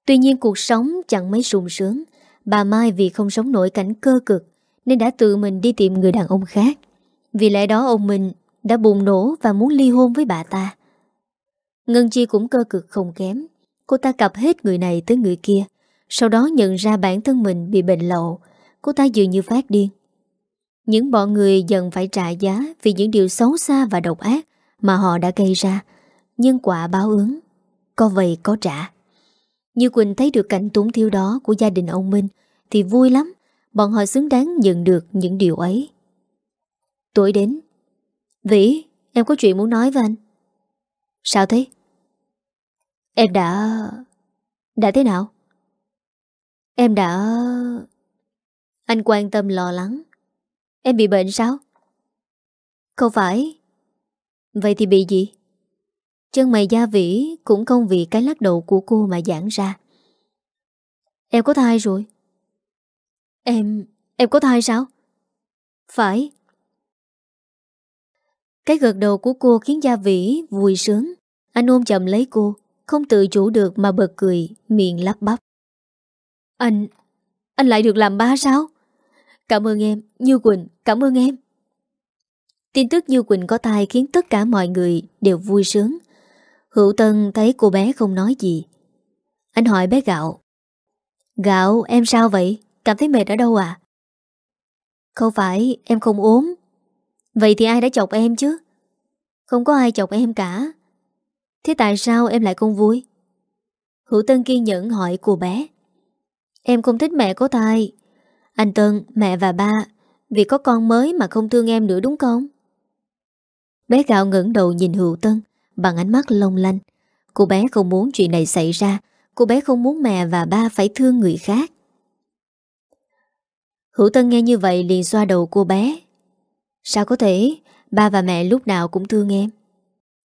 Tuy nhiên cuộc sống chẳng mấy sung sướng, Bà Mai vì không sống nổi cảnh cơ cực Nên đã tự mình đi tìm người đàn ông khác. Vì lẽ đó ông Minh đã bùng nổ và muốn ly hôn với bà ta. Ngân Chi cũng cơ cực không kém, Cô ta cặp hết người này tới người kia, Sau đó nhận ra bản thân mình bị bệnh lậu, Cô ta dường như phát điên. Những bọn người dần phải trả giá Vì những điều xấu xa và độc ác Mà họ đã gây ra. Nhưng quả báo ứng Có vậy có trả. Như Quỳnh thấy được cảnh túng thiếu đó Của gia đình ông Minh Thì vui lắm. Bọn họ xứng đáng nhận được những điều ấy. Tuổi đến Vĩ, em có chuyện muốn nói với anh. Sao thế? Em đã... Đã thế nào? Em đã... Anh quan tâm lo lắng. Em bị bệnh sao? Không phải Vậy thì bị gì? Chân mày gia vĩ cũng không vì cái lắc đầu của cô mà giãn ra Em có thai rồi Em... em có thai sao? Phải Cái gật đầu của cô khiến Gia Vĩ vui sướng Anh ôm chậm lấy cô Không tự chủ được mà bật cười Miệng lắp bắp Anh... anh lại được làm ba sao? Cảm ơn em, Như Quỳnh, cảm ơn em Tin tức Như Quỳnh có thai khiến tất cả mọi người đều vui sướng Hữu Tân thấy cô bé không nói gì Anh hỏi bé Gạo Gạo em sao vậy? Cảm thấy mệt ở đâu à? Không phải em không ốm Vậy thì ai đã chọc em chứ? Không có ai chọc em cả Thế tại sao em lại không vui? Hữu Tân kiên nhẫn hỏi cô bé Em không thích mẹ có thai anh Tân, mẹ và ba Vì có con mới mà không thương em nữa đúng không? Bé gạo ngẩng đầu nhìn Hữu Tân Bằng ánh mắt long lanh. Cô bé không muốn chuyện này xảy ra Cô bé không muốn mẹ và ba phải thương người khác. Hữu Tân nghe như vậy liền xoa đầu cô bé. Sao có thể? Ba và mẹ lúc nào cũng thương em.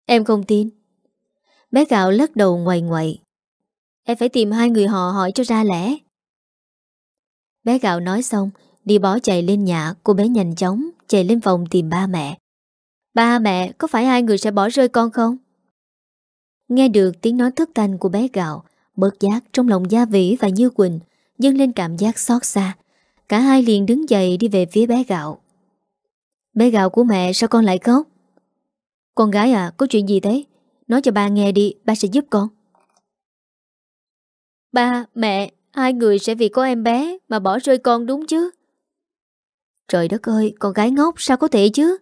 Em không tin. Bé gạo lắc đầu ngoài ngoại. Em phải tìm hai người họ hỏi cho ra lẽ. Bé gạo nói xong Đi bỏ chạy lên nhà Cô bé nhanh chóng chạy lên phòng tìm ba mẹ. Ba mẹ có phải hai người sẽ bỏ rơi con không? Nghe được tiếng nói thất thanh của bé gạo Bớt giác trong lòng Gia Vĩ và Như Quỳnh dâng lên cảm giác xót xa. Cả hai liền đứng dậy đi về phía bé gạo. Bé gạo của mẹ sao con lại khóc? Con gái à có chuyện gì thế? Nói cho ba nghe đi Ba sẽ giúp con. Ba, mẹ Hai người sẽ vì có em bé Mà bỏ rơi con đúng chứ? Trời đất ơi, con gái ngốc, sao có thể chứ?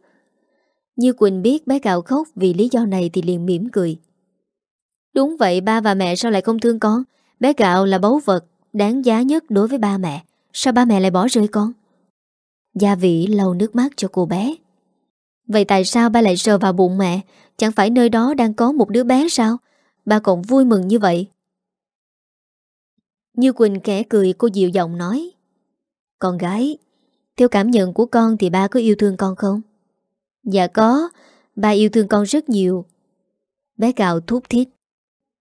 Như Quỳnh biết bé gạo khóc Vì lý do này thì liền mỉm cười. Đúng vậy, ba và mẹ sao lại không thương con? Bé gạo là báu vật Đáng giá nhất đối với ba mẹ. Sao ba mẹ lại bỏ rơi con? Gia vị lau nước mắt cho cô bé. Vậy tại sao ba lại sờ vào bụng mẹ? Chẳng phải nơi đó đang có một đứa bé sao? Ba còn vui mừng như vậy. Như Quỳnh kẻ cười, cô dịu giọng nói. Con gái, Theo cảm nhận của con thì ba có yêu thương con không? Dạ có, Ba yêu thương con rất nhiều. Bé gạo thúc thiết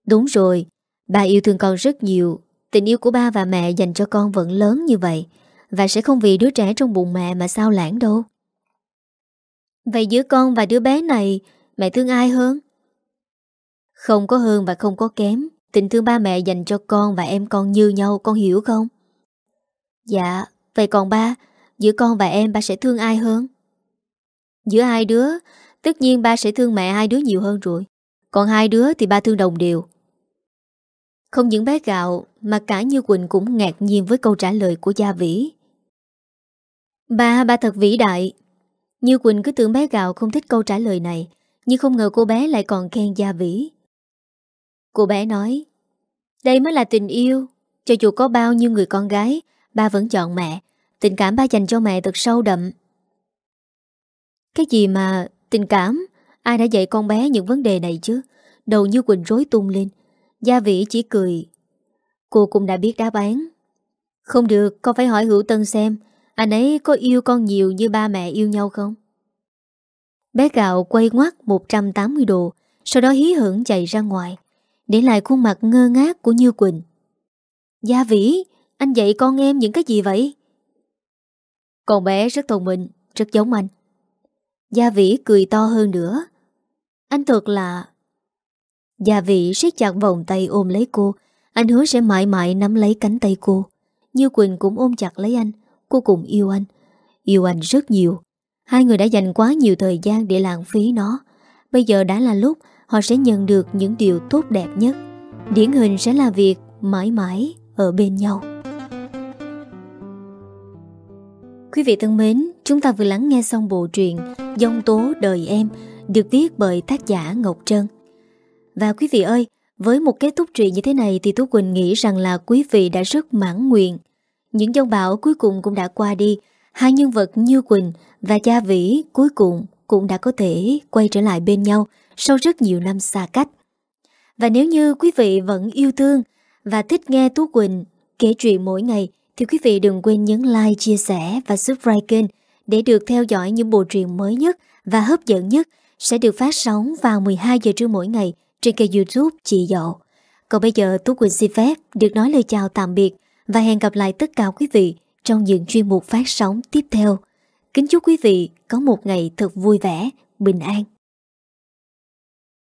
Đúng rồi, Ba yêu thương con rất nhiều. Tình yêu của ba và mẹ dành cho con vẫn lớn như vậy. Và sẽ không vì đứa trẻ trong bụng mẹ mà sao lãng đâu. Vậy giữa con và đứa bé này, Mẹ thương ai hơn? Không có hơn và không có kém. Tình thương ba mẹ dành cho con và em con như nhau Con hiểu không? Dạ Vậy còn ba Giữa con và em ba sẽ thương ai hơn? Giữa hai đứa Tất nhiên ba sẽ thương mẹ hai đứa nhiều hơn rồi. Còn hai đứa thì ba thương đồng đều. Không những bé gạo Mà cả Như Quỳnh cũng ngạc nhiên với câu trả lời của Gia Vĩ. Ba, ba thật vĩ đại. Như Quỳnh cứ tưởng bé gạo không thích câu trả lời này Nhưng không ngờ cô bé lại còn khen Gia Vĩ. Cô bé nói, Đây mới là tình yêu. Cho dù có bao nhiêu người con gái, Ba vẫn chọn mẹ. Tình cảm ba dành cho mẹ thật sâu đậm. Cái gì mà tình cảm? Ai đã dạy con bé những vấn đề này chứ? Đầu như Quỳnh rối tung lên. Gia Vĩ chỉ cười. Cô cũng đã biết đáp án. Không được, con phải hỏi Hữu Tân xem. Anh ấy có yêu con nhiều như ba mẹ yêu nhau không? Bé gạo quay ngoắt 180 độ, Sau đó hí hưởng chạy ra ngoài. Để lại khuôn mặt ngơ ngác của Như Quỳnh. Gia Vĩ, Anh dạy con em những cái gì vậy? Con bé rất thông minh, Rất giống anh. Gia Vĩ cười to hơn nữa. Anh thật là Gia Vĩ siết chặt vòng tay ôm lấy cô. Anh hứa sẽ mãi mãi nắm lấy cánh tay cô. Như Quỳnh cũng ôm chặt lấy anh. Cô cũng yêu anh. Yêu anh rất nhiều. Hai người đã dành quá nhiều thời gian để lãng phí nó. Bây giờ đã là lúc Họ sẽ nhận được những điều tốt đẹp nhất. Điển hình sẽ là việc Mãi mãi ở bên nhau. Quý vị thân mến, Chúng ta vừa lắng nghe xong bộ truyện Dông tố đời em, Được viết bởi tác giả Ngọc Trân. Và quý vị ơi, Với một kết thúc truyện như thế này Thì Tú Quỳnh nghĩ rằng là quý vị đã rất mãn nguyện. Những dông bão cuối cùng cũng đã qua đi, Hai nhân vật Như Quỳnh và Gia Vĩ cuối cùng cũng đã có thể quay trở lại bên nhau sau rất nhiều năm xa cách. Và nếu như quý vị vẫn yêu thương và thích nghe Tú Quỳnh kể chuyện mỗi ngày thì quý vị đừng quên nhấn like, chia sẻ và subscribe kênh để được theo dõi những bộ truyện mới nhất và hấp dẫn nhất sẽ được phát sóng vào 12 giờ trưa mỗi ngày trên kênh youtube Chị Dậu. Còn bây giờ Tú Quỳnh xin phép được nói lời chào tạm biệt và hẹn gặp lại tất cả quý vị trong những chuyên mục phát sóng tiếp theo. Kính chúc quý vị có một ngày thật vui vẻ, bình an.